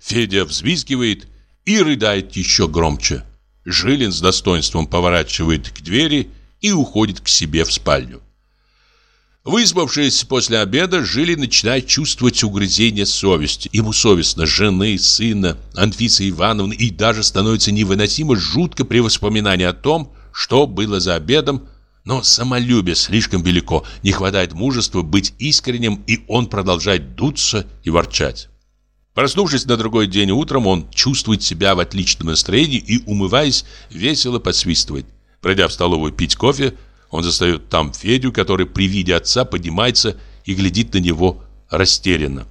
Федя взвизгивает и рыдает еще громче. Жилин с достоинством поворачивает к двери и уходит к себе в спальню. Выспавшись после обеда, Жили начинает чувствовать угрызение совести. Ему совестно жены, сына, Анфисы Ивановны и даже становится невыносимо жутко при воспоминании о том, что было за обедом, но самолюбие слишком велико, не хватает мужества быть искренним, и он продолжает дуться и ворчать. Проснувшись на другой день утром, он чувствует себя в отличном настроении и, умываясь, весело подсвистывает. Пройдя в столовую пить кофе, он застает там Федю, который при виде отца поднимается и глядит на него растерянно.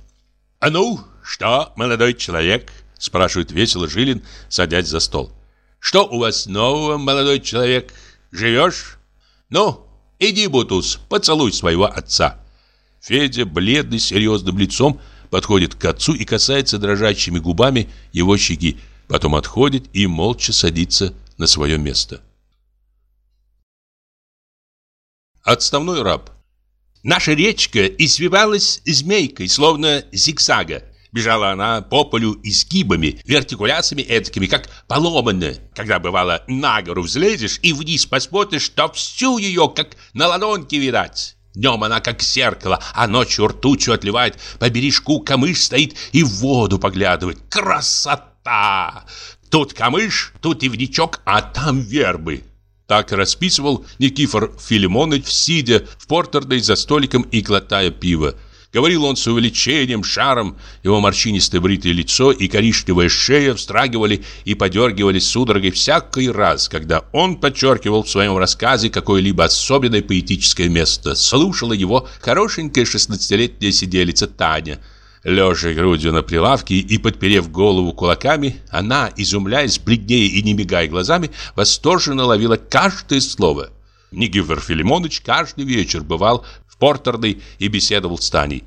«А ну, что, молодой человек?» – спрашивает весело Жилин, садясь за стол. «Что у вас нового, молодой человек? Живешь? Ну, иди, Бутус, поцелуй своего отца». Федя, бледный, серьезным лицом, подходит к отцу и касается дрожащими губами его щеки, потом отходит и молча садится на свое место. Отставной раб. Наша речка извивалась змейкой, словно зигзага. Бежала она по полю изгибами, вертикуляциями эдакими, как поломанная. Когда, бывало, на гору взлезешь и вниз посмотришь, то всю ее, как на ладонке видать. Днем она как зеркало, а ночью ртутью отливает. По бережку камыш стоит и в воду поглядывает. Красота! Тут камыш, тут ивничок, а там вербы. Так расписывал Никифор Филимонович, сидя в портерной за столиком и глотая пиво, Говорил он с увлечением, шаром, его морщинистое бритое лицо и коричневая шея встрагивали и подергивались судорогой всякий раз, когда он подчеркивал в своем рассказе какое-либо особенное поэтическое место. Слушала его хорошенькая шестнадцатилетняя сиделица Таня. Лежа грудью на прилавке и подперев голову кулаками, она, изумляясь, бледнее и не мигая глазами, восторженно ловила каждое слово. Нигифор Филимонович каждый вечер бывал в портерной и беседовал с Таней.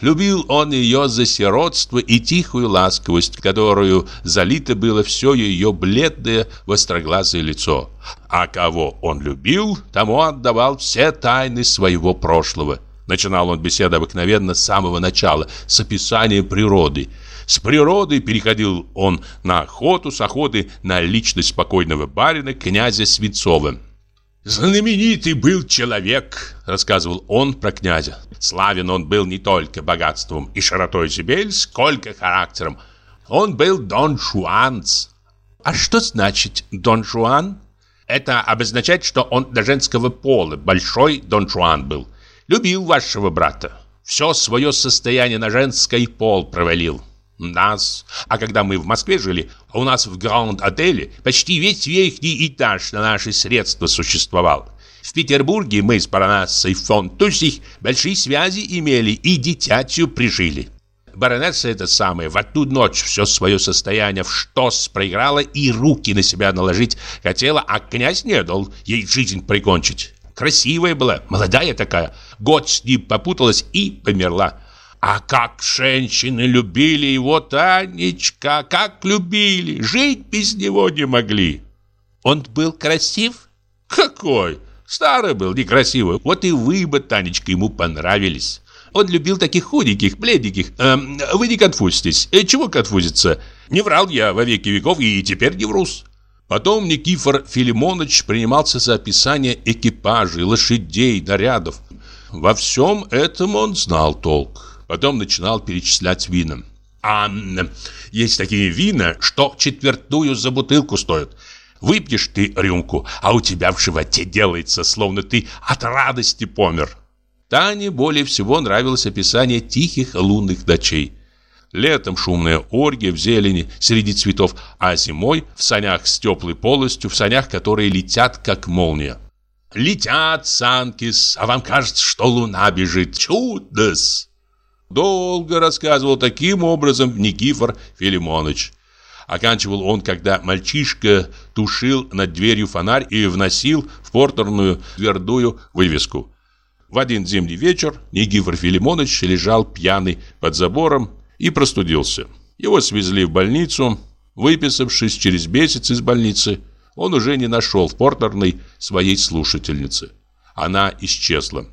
Любил он ее за сиротство и тихую ласковость, которую залито было все ее бледное востроглазое лицо. А кого он любил, тому отдавал все тайны своего прошлого. Начинал он беседу обыкновенно с самого начала, с описания природы. С природы переходил он на охоту, с охоты на личность спокойного барина князя Свинцова. «Знаменитый был человек», — рассказывал он про князя. «Славен он был не только богатством и широтой земель, сколько характером. Он был Дон Жуанц». «А что значит Дон Жуан?» «Это обозначает, что он до женского пола, большой Дон Жуан был. Любил вашего брата. Все свое состояние на женский пол провалил. Нас. А когда мы в Москве жили, у нас в Гранд-отеле почти весь верхний этаж на наши средства существовал. В Петербурге мы с баронессой фон Тусих большие связи имели и дитятью прижили. Баронесса эта самая в одну ночь все свое состояние в штос проиграла и руки на себя наложить хотела, а князь не дал ей жизнь прикончить. Красивая была, молодая такая, год с ним попуталась и померла. А как женщины любили его, Танечка, как любили, жить без него не могли. Он был красив? Какой? Старый был, некрасивый. Вот и вы бы, Танечка, ему понравились. Он любил таких худеньких, бледненьких. Эм, вы не конфузитесь. Э, чего конфузиться? Не врал я во веки веков и теперь не врус. Потом Никифор Филимонович принимался за описание экипажей, лошадей, нарядов. Во всем этом он знал толк. Потом начинал перечислять вина. А есть такие вина, что четвертую за бутылку стоят. Выпьешь ты рюмку, а у тебя в животе делается, словно ты от радости помер. Тане более всего нравилось описание тихих лунных ночей. Летом шумная оргия в зелени среди цветов, а зимой в санях с теплой полостью, в санях, которые летят как молния. Летят санки, а вам кажется, что луна бежит. Чудо-с! Долго рассказывал таким образом Никифор Филимонович. Оканчивал он, когда мальчишка тушил над дверью фонарь и вносил в портерную твердую вывеску. В один зимний вечер Никифор Филимонович лежал пьяный под забором и простудился. Его свезли в больницу. Выписавшись через месяц из больницы, он уже не нашел в портерной своей слушательницы. Она исчезла.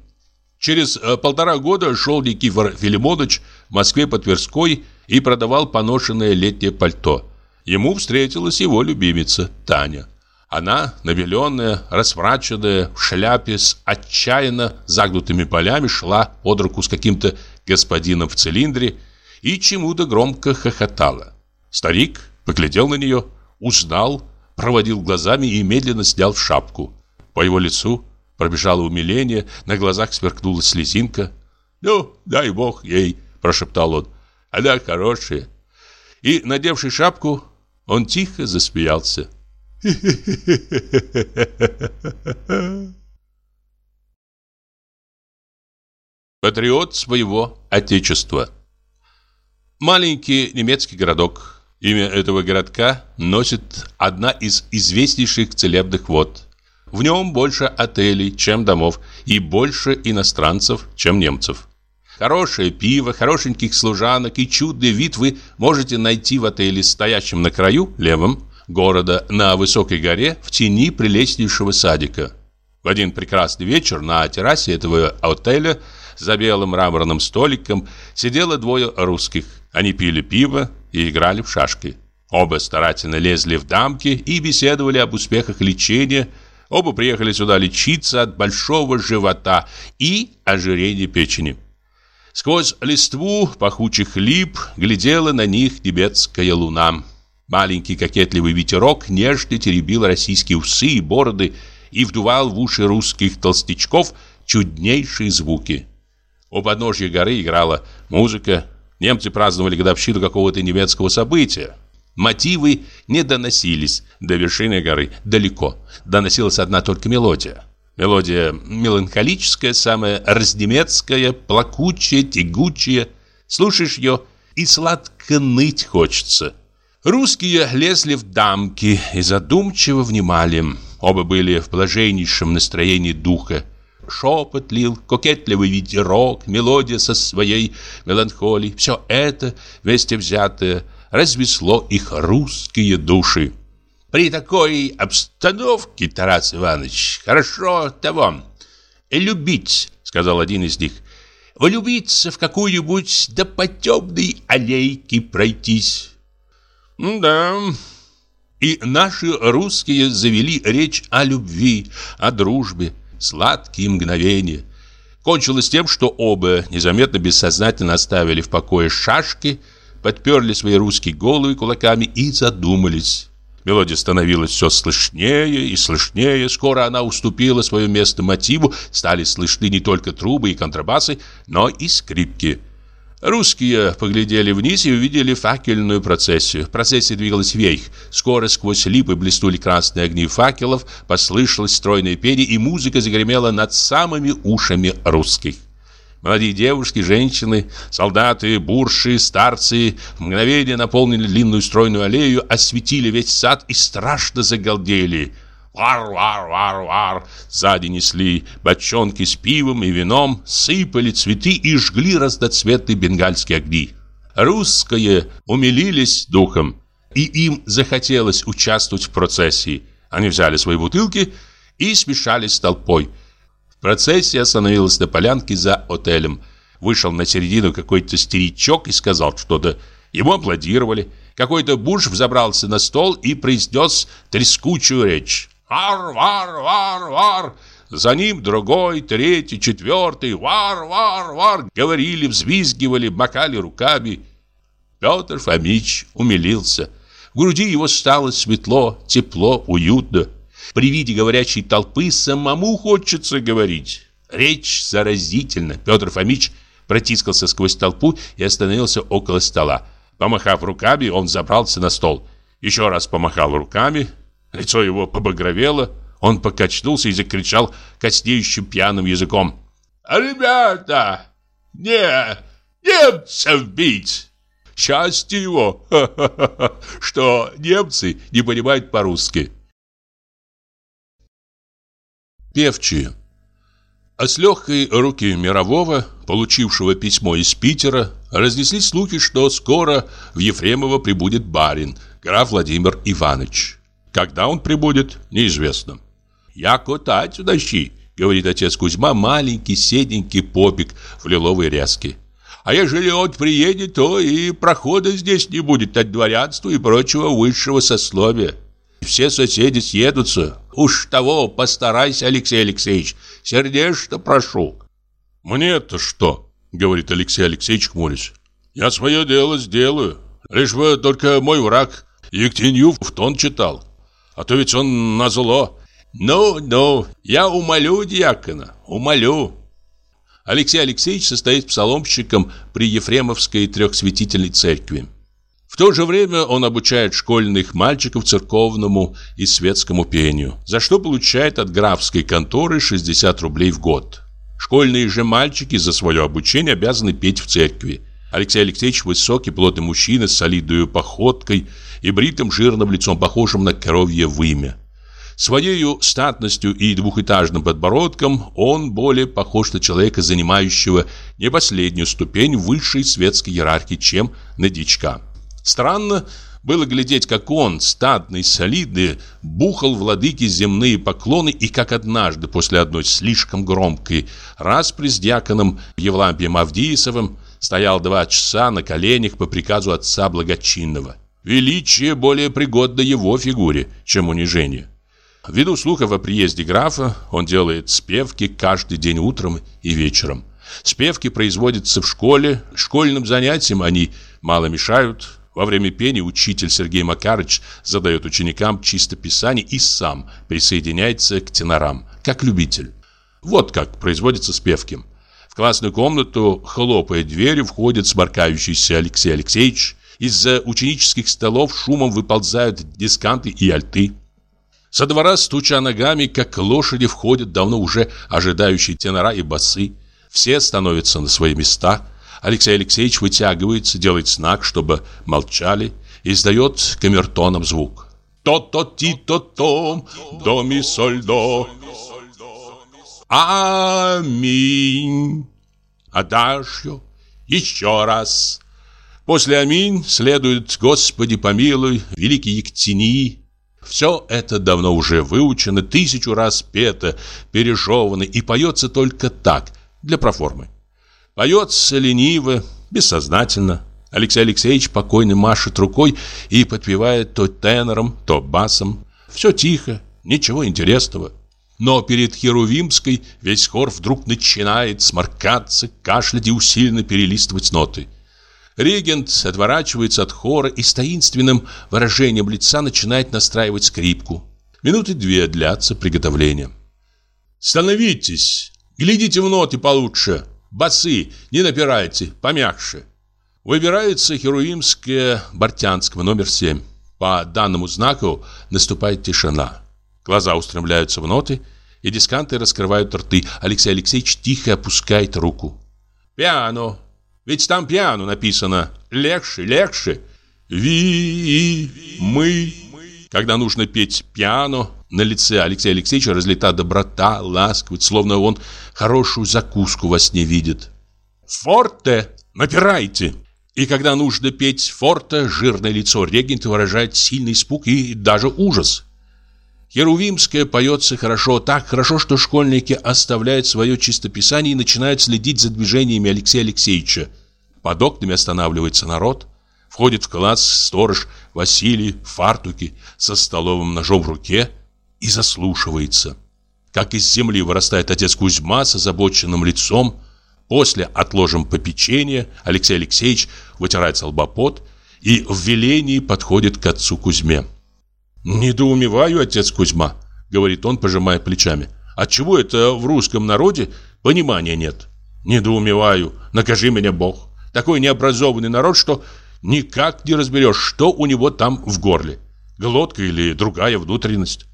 Через э, полтора года шел Никифор Филимонович в Москве по Тверской и продавал поношенное летнее пальто. Ему встретилась его любимица Таня. Она, набеленная, расмраченная, в шляпе с отчаянно загнутыми полями, шла под руку с каким-то господином в цилиндре и чему-то громко хохотала. Старик поглядел на нее, узнал, проводил глазами и медленно снял шапку. По его лицу Пробежало умиление, на глазах сверкнула слезинка. «Ну, дай бог ей», – прошептал он. «Она хорошая». И, надевший шапку, он тихо засмеялся. Патриот своего отечества Маленький немецкий городок. Имя этого городка носит одна из известнейших целебных вод – в нем больше отелей, чем домов, и больше иностранцев, чем немцев. Хорошее пиво, хорошеньких служанок и чудный вид вы можете найти в отеле, стоящем на краю, левом, города, на высокой горе, в тени прелестнейшего садика. В один прекрасный вечер на террасе этого отеля за белым мраморным столиком сидело двое русских. Они пили пиво и играли в шашки. Оба старательно лезли в дамки и беседовали об успехах лечения, Оба приехали сюда лечиться от большого живота и ожирения печени. Сквозь листву пахучих лип глядела на них тибетская луна. Маленький кокетливый ветерок нежно теребил российские усы и бороды и вдувал в уши русских толстячков чуднейшие звуки. У подножья горы играла музыка. Немцы праздновали годовщину какого-то немецкого события. Мотивы не доносились до вершины горы далеко. Доносилась одна только мелодия. Мелодия меланхолическая, самая разнемецкая, плакучая, тягучая. Слушаешь ее и сладко ныть хочется. Русские лезли в дамки и задумчиво внимали. Оба были в блаженнейшем настроении духа. Шепот лил, кокетливый ветерок, мелодия со своей меланхолией. Все это, вместе взятое, развесло их русские души. При такой обстановке, Тарас Иванович, хорошо того. «Любить», — сказал один из них, — «влюбиться в какую-нибудь до потемной аллейки пройтись». «Да». И наши русские завели речь о любви, о дружбе, сладкие мгновения. Кончилось тем, что оба незаметно бессознательно оставили в покое шашки, подперли свои русские головы кулаками и задумались. Мелодия становилась все слышнее и слышнее. Скоро она уступила свое место мотиву. Стали слышны не только трубы и контрабасы, но и скрипки. Русские поглядели вниз и увидели факельную процессию. Процессия двигалась вверх. Скоро сквозь липы блеснули красные огни факелов, послышалось стройное пение, и музыка загремела над самыми ушами русских. Молодые девушки, женщины, солдаты, бурши, старцы в мгновение наполнили длинную стройную аллею, осветили весь сад и страшно загалдели. Вар, вар, вар, вар. Сзади несли бочонки с пивом и вином, сыпали цветы и жгли разноцветные бенгальские огни. Русские умилились духом, и им захотелось участвовать в процессии. Они взяли свои бутылки и смешались с толпой – Процессия остановилась на полянке за отелем. Вышел на середину какой-то старичок и сказал что-то. Ему аплодировали. Какой-то буш взобрался на стол и произнес трескучую речь. «Вар, вар, вар, вар!» За ним другой, третий, четвертый. «Вар, вар, вар!» Говорили, взвизгивали, макали руками. Петр Фомич умилился. В груди его стало светло, тепло, уютно. При виде говорящей толпы самому хочется говорить. Речь заразительна. Петр Фомич протискался сквозь толпу и остановился около стола. Помахав руками, он забрался на стол. Еще раз помахал руками. Лицо его побагровело. Он покачнулся и закричал коснеющим пьяным языком. «Ребята! Не! Немцев бить!» Счастье его, что немцы не понимают по-русски. Певчие. А с легкой руки Мирового, получившего письмо из Питера, разнеслись слухи, что скоро в Ефремово прибудет барин, граф Владимир Иванович. Когда он прибудет, неизвестно. «Яко тать удащи», — говорит отец Кузьма, маленький седенький попик в лиловой ряске. «А ежели он приедет, то и прохода здесь не будет от дворянства и прочего высшего сословия». Все соседи съедутся. Уж того постарайся, Алексей Алексеевич. Сердечно прошу. Мне-то что? Говорит Алексей Алексеевич хмурясь. Я свое дело сделаю. Лишь бы только мой враг Ектенью в тон читал. А то ведь он на зло. Ну, ну, я умолю дьякона, умолю. Алексей Алексеевич состоит псаломщиком при Ефремовской трехсвятительной церкви. В то же время он обучает школьных мальчиков церковному и светскому пению, за что получает от графской конторы 60 рублей в год. Школьные же мальчики за свое обучение обязаны петь в церкви. Алексей Алексеевич высокий, плотный мужчина с солидной походкой и бритым жирным лицом, похожим на коровье вымя. Своею статностью и двухэтажным подбородком он более похож на человека, занимающего не последнюю ступень высшей светской иерархии, чем на дичка. Странно было глядеть, как он, статный, солидный, бухал владыке земные поклоны и как однажды после одной слишком громкой распри с дьяконом Евлампием Авдиисовым стоял два часа на коленях по приказу отца благочинного. Величие более пригодно его фигуре, чем унижение. Ввиду слухов о приезде графа, он делает спевки каждый день утром и вечером. Спевки производятся в школе, школьным занятиям они мало мешают, во время пения учитель Сергей Макарыч задает ученикам чистописание и сам присоединяется к тенорам, как любитель. Вот как производятся спевки. В классную комнату, хлопая дверью, входит сморкающийся Алексей Алексеевич. Из-за ученических столов шумом выползают дисканты и альты. Со двора, стуча ногами, как лошади, входят давно уже ожидающие тенора и басы. Все становятся на свои места. Алексей Алексеевич вытягивается, делает знак, чтобы молчали, и издает камертоном звук. То-то-ти-то-том, до ми соль до. Аминь. Адажьо. Еще раз. После аминь следует «Господи помилуй», «Великий Ектинии». Все это давно уже выучено, тысячу раз пето, пережевано и поется только так, для проформы. Поется лениво, бессознательно. Алексей Алексеевич покойно машет рукой и подпевает то тенором, то басом. Все тихо, ничего интересного. Но перед Херувимской весь хор вдруг начинает сморкаться, кашлять и усиленно перелистывать ноты. Регент отворачивается от хора и с таинственным выражением лица начинает настраивать скрипку. Минуты две длятся приготовления. «Становитесь! Глядите в ноты получше! Басы! Не напирайте! Помягче!» Выбирается Херувимская Бортянского, номер 7. По данному знаку наступает тишина. Глаза устремляются в ноты, и дисканты раскрывают рты. Алексей Алексеевич тихо опускает руку. «Пиано! Ведь там пиано написано. Легче, легче. Ви, мы. Когда нужно петь пиано, на лице Алексея Алексеевича разлита доброта, ласковость, словно он хорошую закуску во сне видит. «Форте! Напирайте!» И когда нужно петь форте, жирное лицо регента выражает сильный испуг и даже ужас. Херувимская поется хорошо, так хорошо, что школьники оставляют свое чистописание и начинают следить за движениями Алексея Алексеевича. Под окнами останавливается народ. Входит в класс сторож Василий в фартуке со столовым ножом в руке и заслушивается. Как из земли вырастает отец Кузьма с озабоченным лицом, После отложим попечение, Алексей Алексеевич вытирает лбопот и в велении подходит к отцу Кузьме. «Недоумеваю, отец Кузьма», — говорит он, пожимая плечами. «Отчего это в русском народе понимания нет?» «Недоумеваю, накажи меня Бог. Такой необразованный народ, что никак не разберешь, что у него там в горле. Глотка или другая внутренность.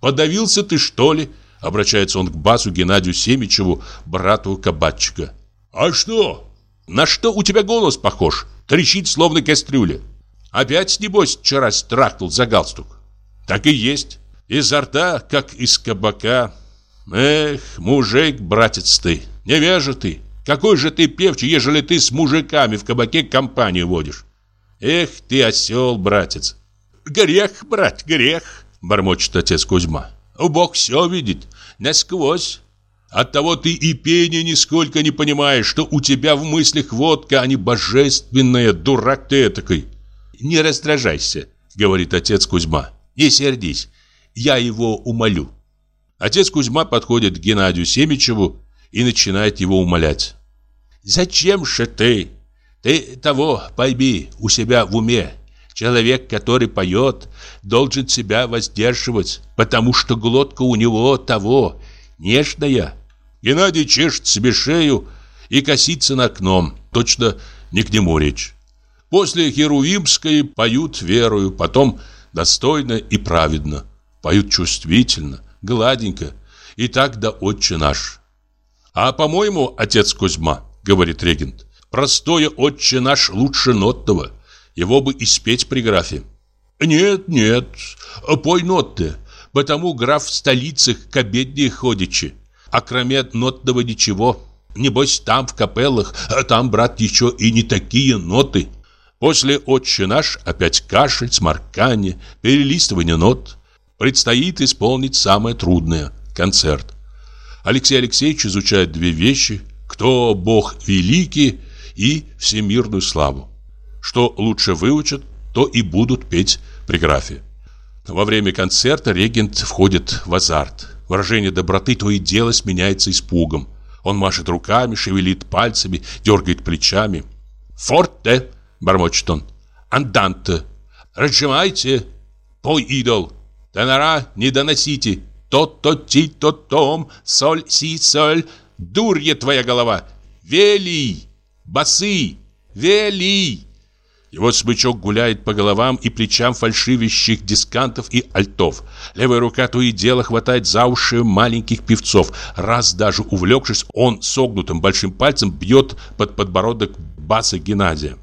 Подавился ты, что ли?» Обращается он к басу Геннадию Семичеву, брату кабачика. «А что?» «На что у тебя голос похож? Трещит, словно кастрюля. Опять, небось, вчера страхнул за галстук?» «Так и есть. Изо рта, как из кабака. Эх, мужик, братец ты, невежа ты. Какой же ты певчий, ежели ты с мужиками в кабаке компанию водишь? Эх ты осел, братец!» «Грех, брат, грех!» — бормочет отец Кузьма. Бог все видит, насквозь. Оттого ты и пение нисколько не понимаешь, что у тебя в мыслях водка, а не божественная, дурак ты этакой. Не раздражайся, говорит отец Кузьма. Не сердись, я его умолю. Отец Кузьма подходит к Геннадию Семичеву и начинает его умолять. «Зачем же ты? Ты того пойми у себя в уме. Человек, который поет, должен себя воздерживать, потому что глотка у него того, нежная. Геннадий чешет себе шею и косится на окном, точно не к нему речь. После Херувимской поют верою, потом достойно и праведно. Поют чувствительно, гладенько, и так да отче наш. А по-моему, отец Кузьма, говорит регент, простое отче наш лучше нотного – его бы и спеть при графе. Нет, нет, пой ноты, потому граф в столицах к обедне ходичи. А кроме нотного ничего. Небось, там в капеллах, а там, брат, еще и не такие ноты. После «Отче наш» опять кашель, сморкание, перелистывание нот. Предстоит исполнить самое трудное – концерт. Алексей Алексеевич изучает две вещи – кто Бог великий и всемирную славу. Что лучше выучат, то и будут петь при графе. Во время концерта регент входит в азарт. Выражение доброты то и дело сменяется испугом. Он машет руками, шевелит пальцами, дергает плечами. «Форте!» – бормочет он. «Анданте! Разжимайте! Пой, идол! Тенора не доносите! То-то-ти-то-том! Соль-си-соль! Дурья твоя голова! Велий! Басы! Велий!» Его смычок гуляет по головам и плечам фальшивящих дискантов и альтов. Левая рука то и дело хватает за уши маленьких певцов. Раз даже увлекшись, он согнутым большим пальцем бьет под подбородок баса Геннадия.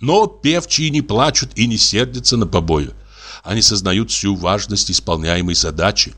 Но певчие не плачут и не сердятся на побою. Они сознают всю важность исполняемой задачи.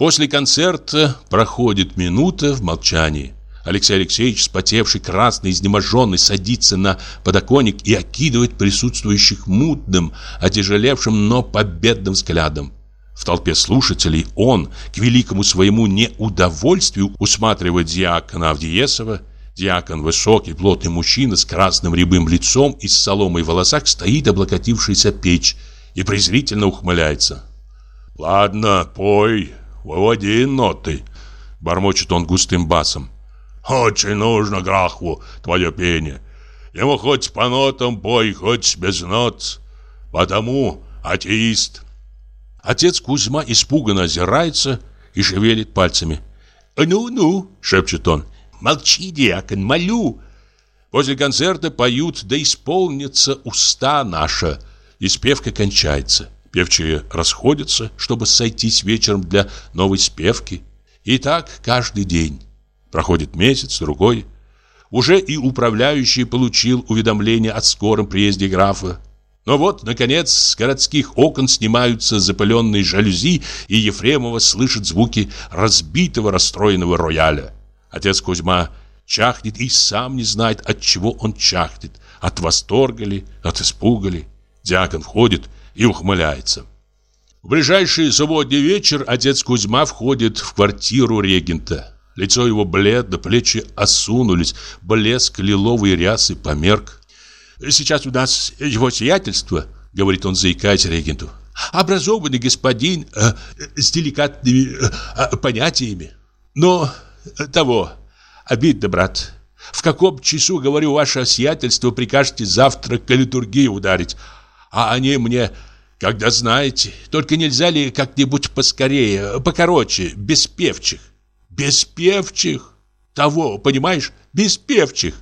После концерта проходит минута в молчании. Алексей Алексеевич, спотевший, красный, изнеможенный, садится на подоконник и окидывает присутствующих мутным, отяжелевшим, но победным взглядом. В толпе слушателей он, к великому своему неудовольствию, усматривает диакона Авдиесова. Диакон, высокий, плотный мужчина с красным рябым лицом и с соломой в волосах, стоит облокотившийся печь и презрительно ухмыляется. «Ладно, пой, выводи ноты», — бормочет он густым басом. Очень нужно Грахву твое пение. Ему хоть по нотам пой, хоть без нот. Потому атеист. Отец Кузьма испуганно озирается и шевелит пальцами. «Ну-ну», — шепчет он, — «молчи, диакон, молю». После концерта поют «Да исполнится уста наша», и спевка кончается. Певчие расходятся, чтобы сойтись вечером для новой спевки. И так каждый день. Проходит месяц, другой. Уже и управляющий получил уведомление о скором приезде графа. Но вот, наконец, с городских окон снимаются запыленные жалюзи, и Ефремова слышит звуки разбитого, расстроенного рояля. Отец Кузьма чахнет и сам не знает, от чего он чахнет. От восторга ли, от испуга ли. Диакон входит и ухмыляется. В ближайший субботний вечер отец Кузьма входит в квартиру регента. Лицо его бледно, плечи осунулись, блеск лиловой рясы померк. «Сейчас у нас его сиятельство», — говорит он, заикаясь регенту. «Образованный господин э, с деликатными э, понятиями. Но того, обидно, брат. В каком часу, говорю, ваше сиятельство прикажете завтра к литургии ударить, а они мне когда знаете. Только нельзя ли как-нибудь поскорее, покороче, без певчих? Без певчих. Того, понимаешь, без певчих.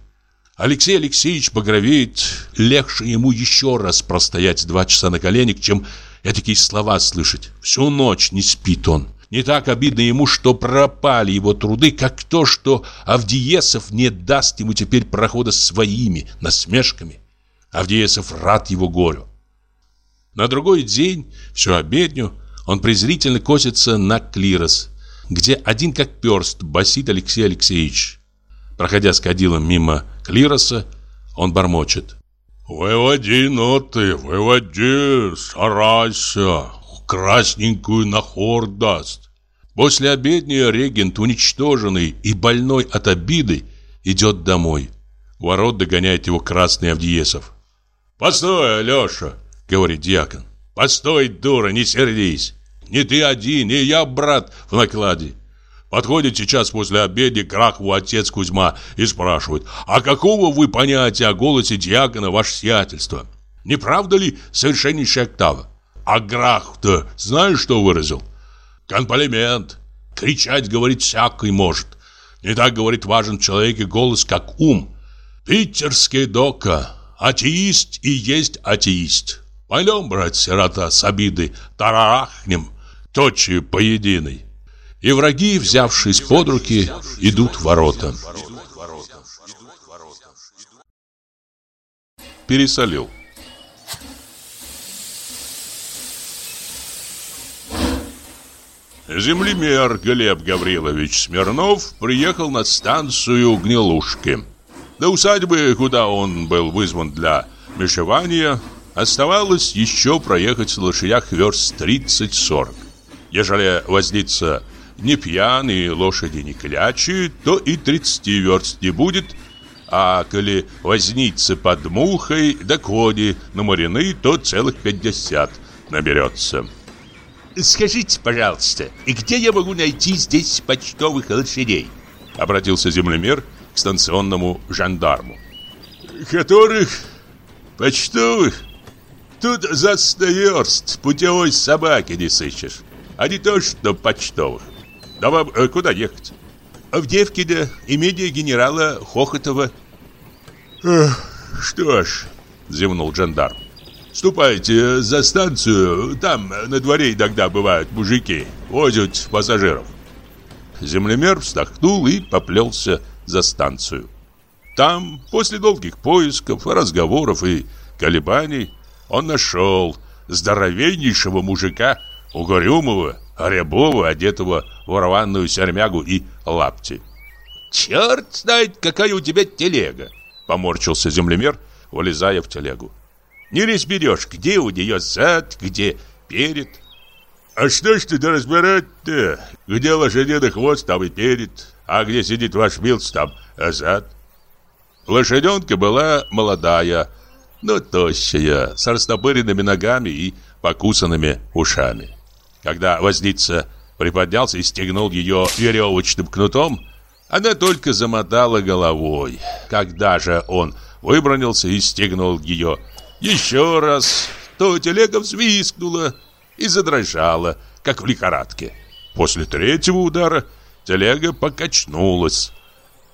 Алексей Алексеевич багровеет. Легче ему еще раз простоять два часа на коленях, чем такие слова слышать. Всю ночь не спит он. Не так обидно ему, что пропали его труды, как то, что Авдиесов не даст ему теперь прохода своими насмешками. Авдиесов рад его горю. На другой день, всю обедню, он презрительно косится на клирос, где один как перст басит Алексей Алексеевич. Проходя с кадилом мимо клироса, он бормочет. «Выводи ноты, выводи, старайся, красненькую на хор даст». После обедня регент, уничтоженный и больной от обиды, идет домой. ворот догоняет его красный Авдиесов. «Постой, Алеша!» — говорит дьякон. «Постой, дура, не сердись! Не ты один, и я, брат, в накладе. Подходит сейчас после обеда к отец Кузьма и спрашивает, а какого вы понятия о голосе диакона ваше сиятельство? Не правда ли совершеннейшая октава? А Грах-то знаешь, что выразил? Комплимент. Кричать, говорит, всякий может. Не так, говорит, важен в человеке голос, как ум. Питерский дока. Атеист и есть атеист. Пойдем, брат, сирота, с обиды, тарарахнем точью поединой. И враги, взявшись под руки, идут в ворота. Пересолил. Землемер Глеб Гаврилович Смирнов приехал на станцию Гнилушки. До усадьбы, куда он был вызван для мешевания, оставалось еще проехать в лошадях верст 30-40. Ежели возница не пьяный, лошади не клячи, то и 30 верст не будет, а коли возница под мухой, да кони наморены, то целых 50 наберется. «Скажите, пожалуйста, и где я могу найти здесь почтовых лошадей?» Обратился землемер к станционному жандарму. «Которых? Почтовых? Тут за сто путевой собаки не сыщешь а не то что почтовых. Да вам э, куда ехать? Авдеевкина, имение генерала Хохотова. «Что ж», — зевнул жандарм, «ступайте за станцию, там на дворе иногда бывают мужики, возят пассажиров». Землемер вздохнул и поплелся за станцию. Там, после долгих поисков, разговоров и колебаний, он нашел здоровеннейшего мужика, угрюмого, рябого, одетого в рваную сермягу и лапти. «Черт знает, какая у тебя телега!» Поморщился землемер, вылезая в телегу. «Не разберешь, где у нее зад, где перед». «А что ж ты да разбирать-то? Где лошадиный хвост, там и перед, а где сидит ваш милц, там зад». Лошаденка была молодая, но тощая, с растопыренными ногами и покусанными ушами. Когда возница приподнялся и стегнул ее веревочным кнутом, она только замотала головой. Когда же он выбронился и стегнул ее еще раз, то телега взвискнула и задрожала, как в лихорадке. После третьего удара телега покачнулась.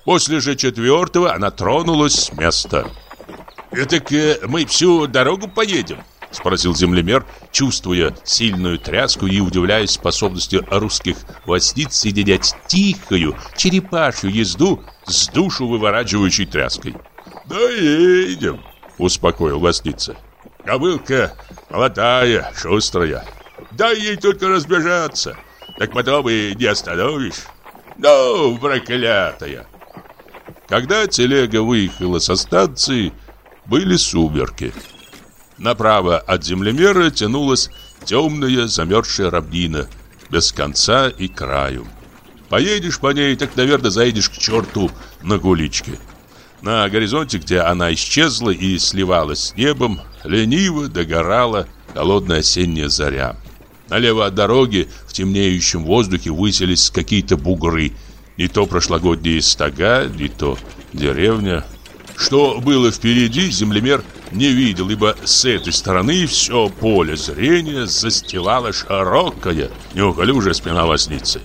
После же четвертого она тронулась с места. «Так э, мы всю дорогу поедем?» Спросил землемер, чувствуя сильную тряску и удивляясь способности русских возниц соединять тихую черепашью езду с душу выворачивающей тряской. «Да едем», — успокоил возница. «Кобылка молодая, шустрая. Дай ей только разбежаться, так потом и не остановишь. Ну, проклятая!» Когда телега выехала со станции, были сумерки. Направо от землемера тянулась темная замерзшая равнина, без конца и краю. Поедешь по ней, так, наверное, заедешь к черту на гуличке. На горизонте, где она исчезла и сливалась с небом, лениво догорала холодная осенняя заря. Налево от дороги в темнеющем воздухе выселись какие-то бугры. Не то прошлогодние стога, не то деревня. Что было впереди, землемер не видел, ибо с этой стороны все поле зрения застилала широкая, неуклюжая спина возницы.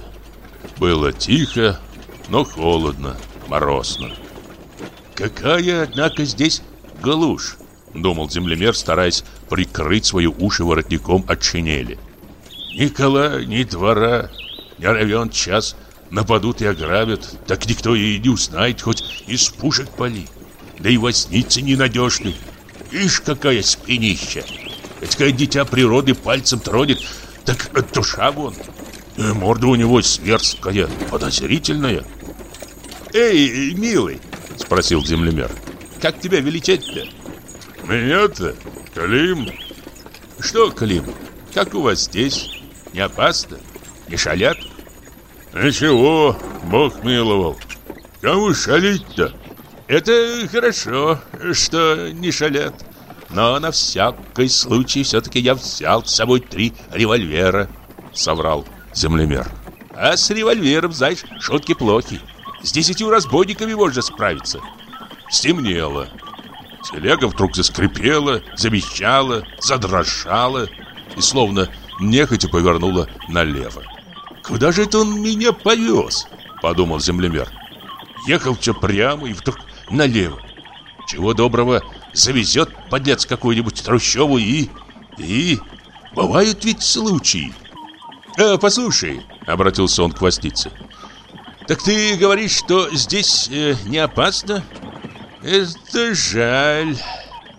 Было тихо, но холодно, морозно. «Какая, однако, здесь глушь!» — думал землемер, стараясь прикрыть свои уши воротником от шинели. «Ни кола, ни двора, не равен час, нападут и ограбят, так никто и не узнает, хоть из пушек пали. Да и возницы ненадежны, Ишь, какая спинища! Ведь дитя природы пальцем тронет, так душа вон. Э, морда у него сверсткая, подозрительная. «Эй, милый!» — спросил землемер. «Как тебя величать-то?» «Меня-то? Клим?» «Что, Клим, как у вас здесь? Не опасно? Не шалят?» «Ничего, Бог миловал. Кому шалить-то?» Это хорошо, что не шалят. Но на всякий случай все-таки я взял с собой три револьвера, соврал землемер. А с револьвером, знаешь, шутки плохи. С десятью разбойниками можно справиться. Стемнело. Телега вдруг заскрипела, замещала, задрожала и словно нехотя повернула налево. «Куда же это он меня повез?» – подумал землемер. Ехал все прямо и вдруг налево. Чего доброго, завезет подлец какую-нибудь трущобу и... и... Бывают ведь случаи. «Э, «Послушай», — обратился он к Востице, «так ты говоришь, что здесь э, не опасно?» «Это жаль.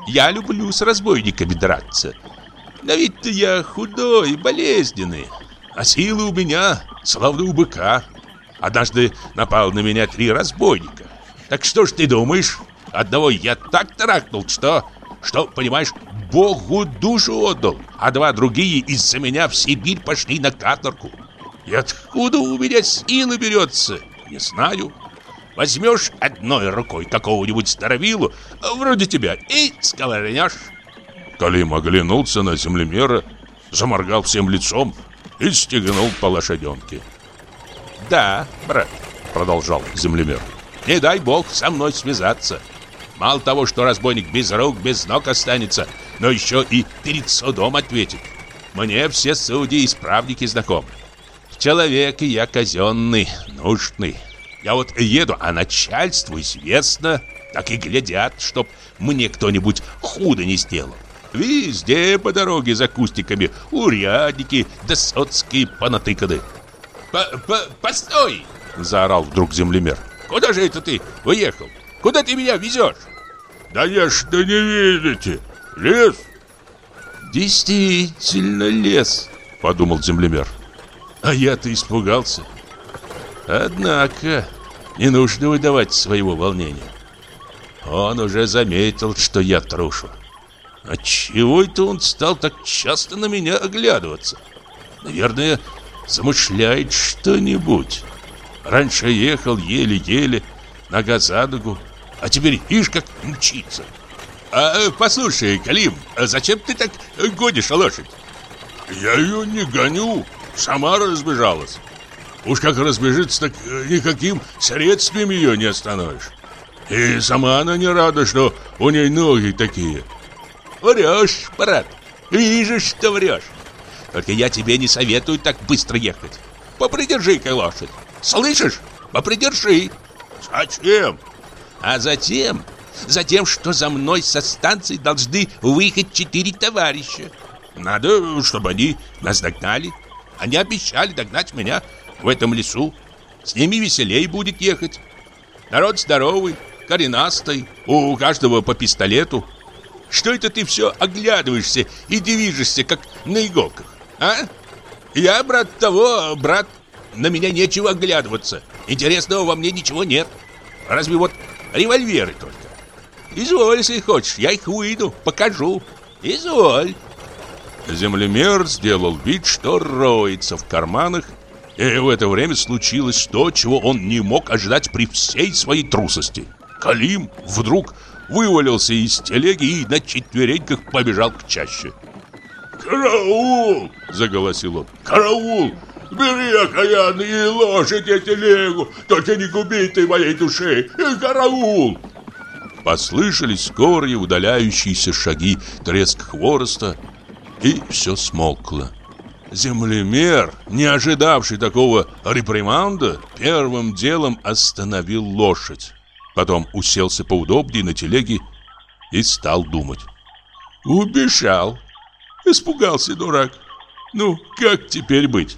Я люблю с разбойниками драться. На вид-то я худой, болезненный, а силы у меня, словно у быка. Однажды напал на меня три разбойника. Так что ж ты думаешь? Одного я так трахнул, что... Что, понимаешь, Богу душу отдал, а два другие из-за меня в Сибирь пошли на каторгу. И откуда у меня силы берется, не знаю. Возьмешь одной рукой какого-нибудь старовилу, вроде тебя, и сковырнешь. Калим оглянулся на землемера, заморгал всем лицом и стегнул по лошаденке. «Да, брат», — продолжал землемер, — не дай бог со мной связаться. Мало того, что разбойник без рук, без ног останется, но еще и перед судом ответит. Мне все судьи и исправники знакомы. Человек я казенный, нужный. Я вот еду, а начальству известно, так и глядят, чтоб мне кто-нибудь худо не сделал. Везде по дороге за кустиками урядники да соцкие понатыканы. «Постой!» — заорал вдруг землемер. «Куда же это ты уехал? Куда ты меня везешь?» «Да я что не видите? Лес!» «Действительно лес!» — подумал землемер. «А я-то испугался. Однако не нужно выдавать своего волнения. Он уже заметил, что я трушу. Отчего это он стал так часто на меня оглядываться? Наверное, замышляет что-нибудь. Раньше ехал еле-еле, нога за ногу, а теперь ишь как мчится. А, э, послушай, Калим, а зачем ты так гонишь лошадь? Я ее не гоню, сама разбежалась. Уж как разбежится, так э, никаким средством ее не остановишь. И сама она не рада, что у ней ноги такие. Врешь, брат, вижу, что врешь. Только я тебе не советую так быстро ехать. Попридержи-ка лошадь. Слышишь? Попридержи. Зачем? А затем, затем, что за мной со станции должны выехать четыре товарища. Надо, чтобы они нас догнали. Они обещали догнать меня в этом лесу. С ними веселей будет ехать. Народ здоровый, коренастый, у каждого по пистолету. Что это ты все оглядываешься и движешься, как на иголках, а? Я, брат того, брат, на меня нечего оглядываться. Интересного во мне ничего нет. Разве вот револьверы только. Изволь, если хочешь, я их выйду, покажу. Изволь. Землемер сделал вид, что роется в карманах, и в это время случилось то, чего он не мог ожидать при всей своей трусости. Калим вдруг вывалился из телеги и на четвереньках побежал к чаще. «Караул!» – заголосил он. «Караул! Бери окаянные лошади телегу, только не губи ты моей души! Караул!» Послышались скорые удаляющиеся шаги, треск хвороста, и все смолкло. Землемер, не ожидавший такого реприманда, первым делом остановил лошадь. Потом уселся поудобнее на телеге и стал думать. Убежал. Испугался дурак. Ну, как теперь быть?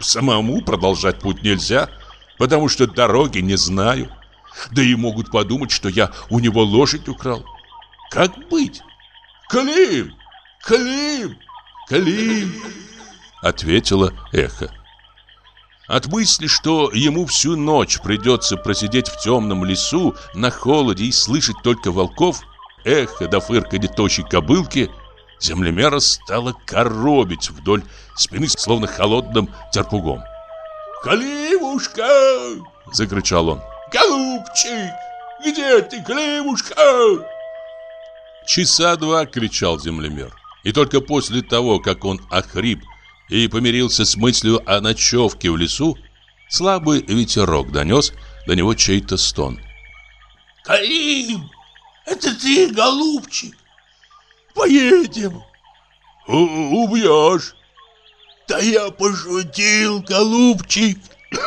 Самому продолжать путь нельзя, потому что дороги не знаю. Да и могут подумать, что я у него лошадь украл. Как быть? Клим! Клим! Клим! Ответила эхо. От мысли, что ему всю ночь придется просидеть в темном лесу на холоде и слышать только волков, эхо до фырканья тощей кобылки, землемера стало коробить вдоль спины, словно холодным терпугом. «Калимушка!» — закричал он. «Голубчик! Где ты, Климушка?» Часа два кричал землемер. И только после того, как он охрип и помирился с мыслью о ночевке в лесу, слабый ветерок донес до него чей-то стон. «Карим, это ты, голубчик? Поедем!» У «Убьешь!» «Да я пошутил, голубчик!»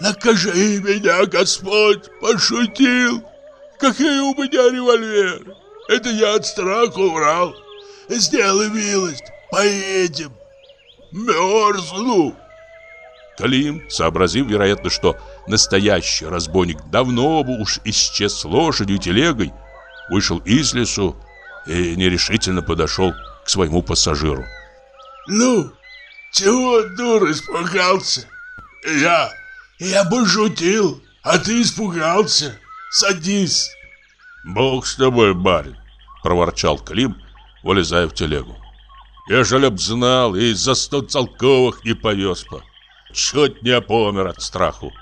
«Накажи меня, Господь, пошутил! Какой у меня револьвер? Это я от страха врал! Сделай милость, Поедем. Мерзну. Калим, сообразив, вероятно, что настоящий разбойник давно бы уж исчез с лошадью и телегой, вышел из лесу и нерешительно подошел к своему пассажиру. «Ну, чего, дур, испугался? Я, я бы шутил, а ты испугался. Садись». «Бог с тобой, барин», — проворчал Клим, вылезая в телегу. Ежели б знал, и за сто целковых не повез бы. Чуть не помер от страху.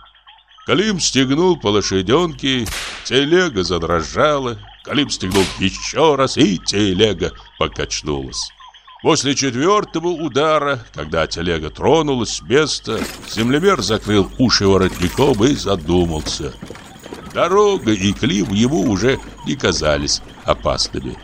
Калим стегнул по лошаденке, телега задрожала. Калим стегнул еще раз, и телега покачнулась. После четвертого удара, когда телега тронулась с места, землемер закрыл уши воротником и задумался. Дорога и Клим ему уже не казались опасными.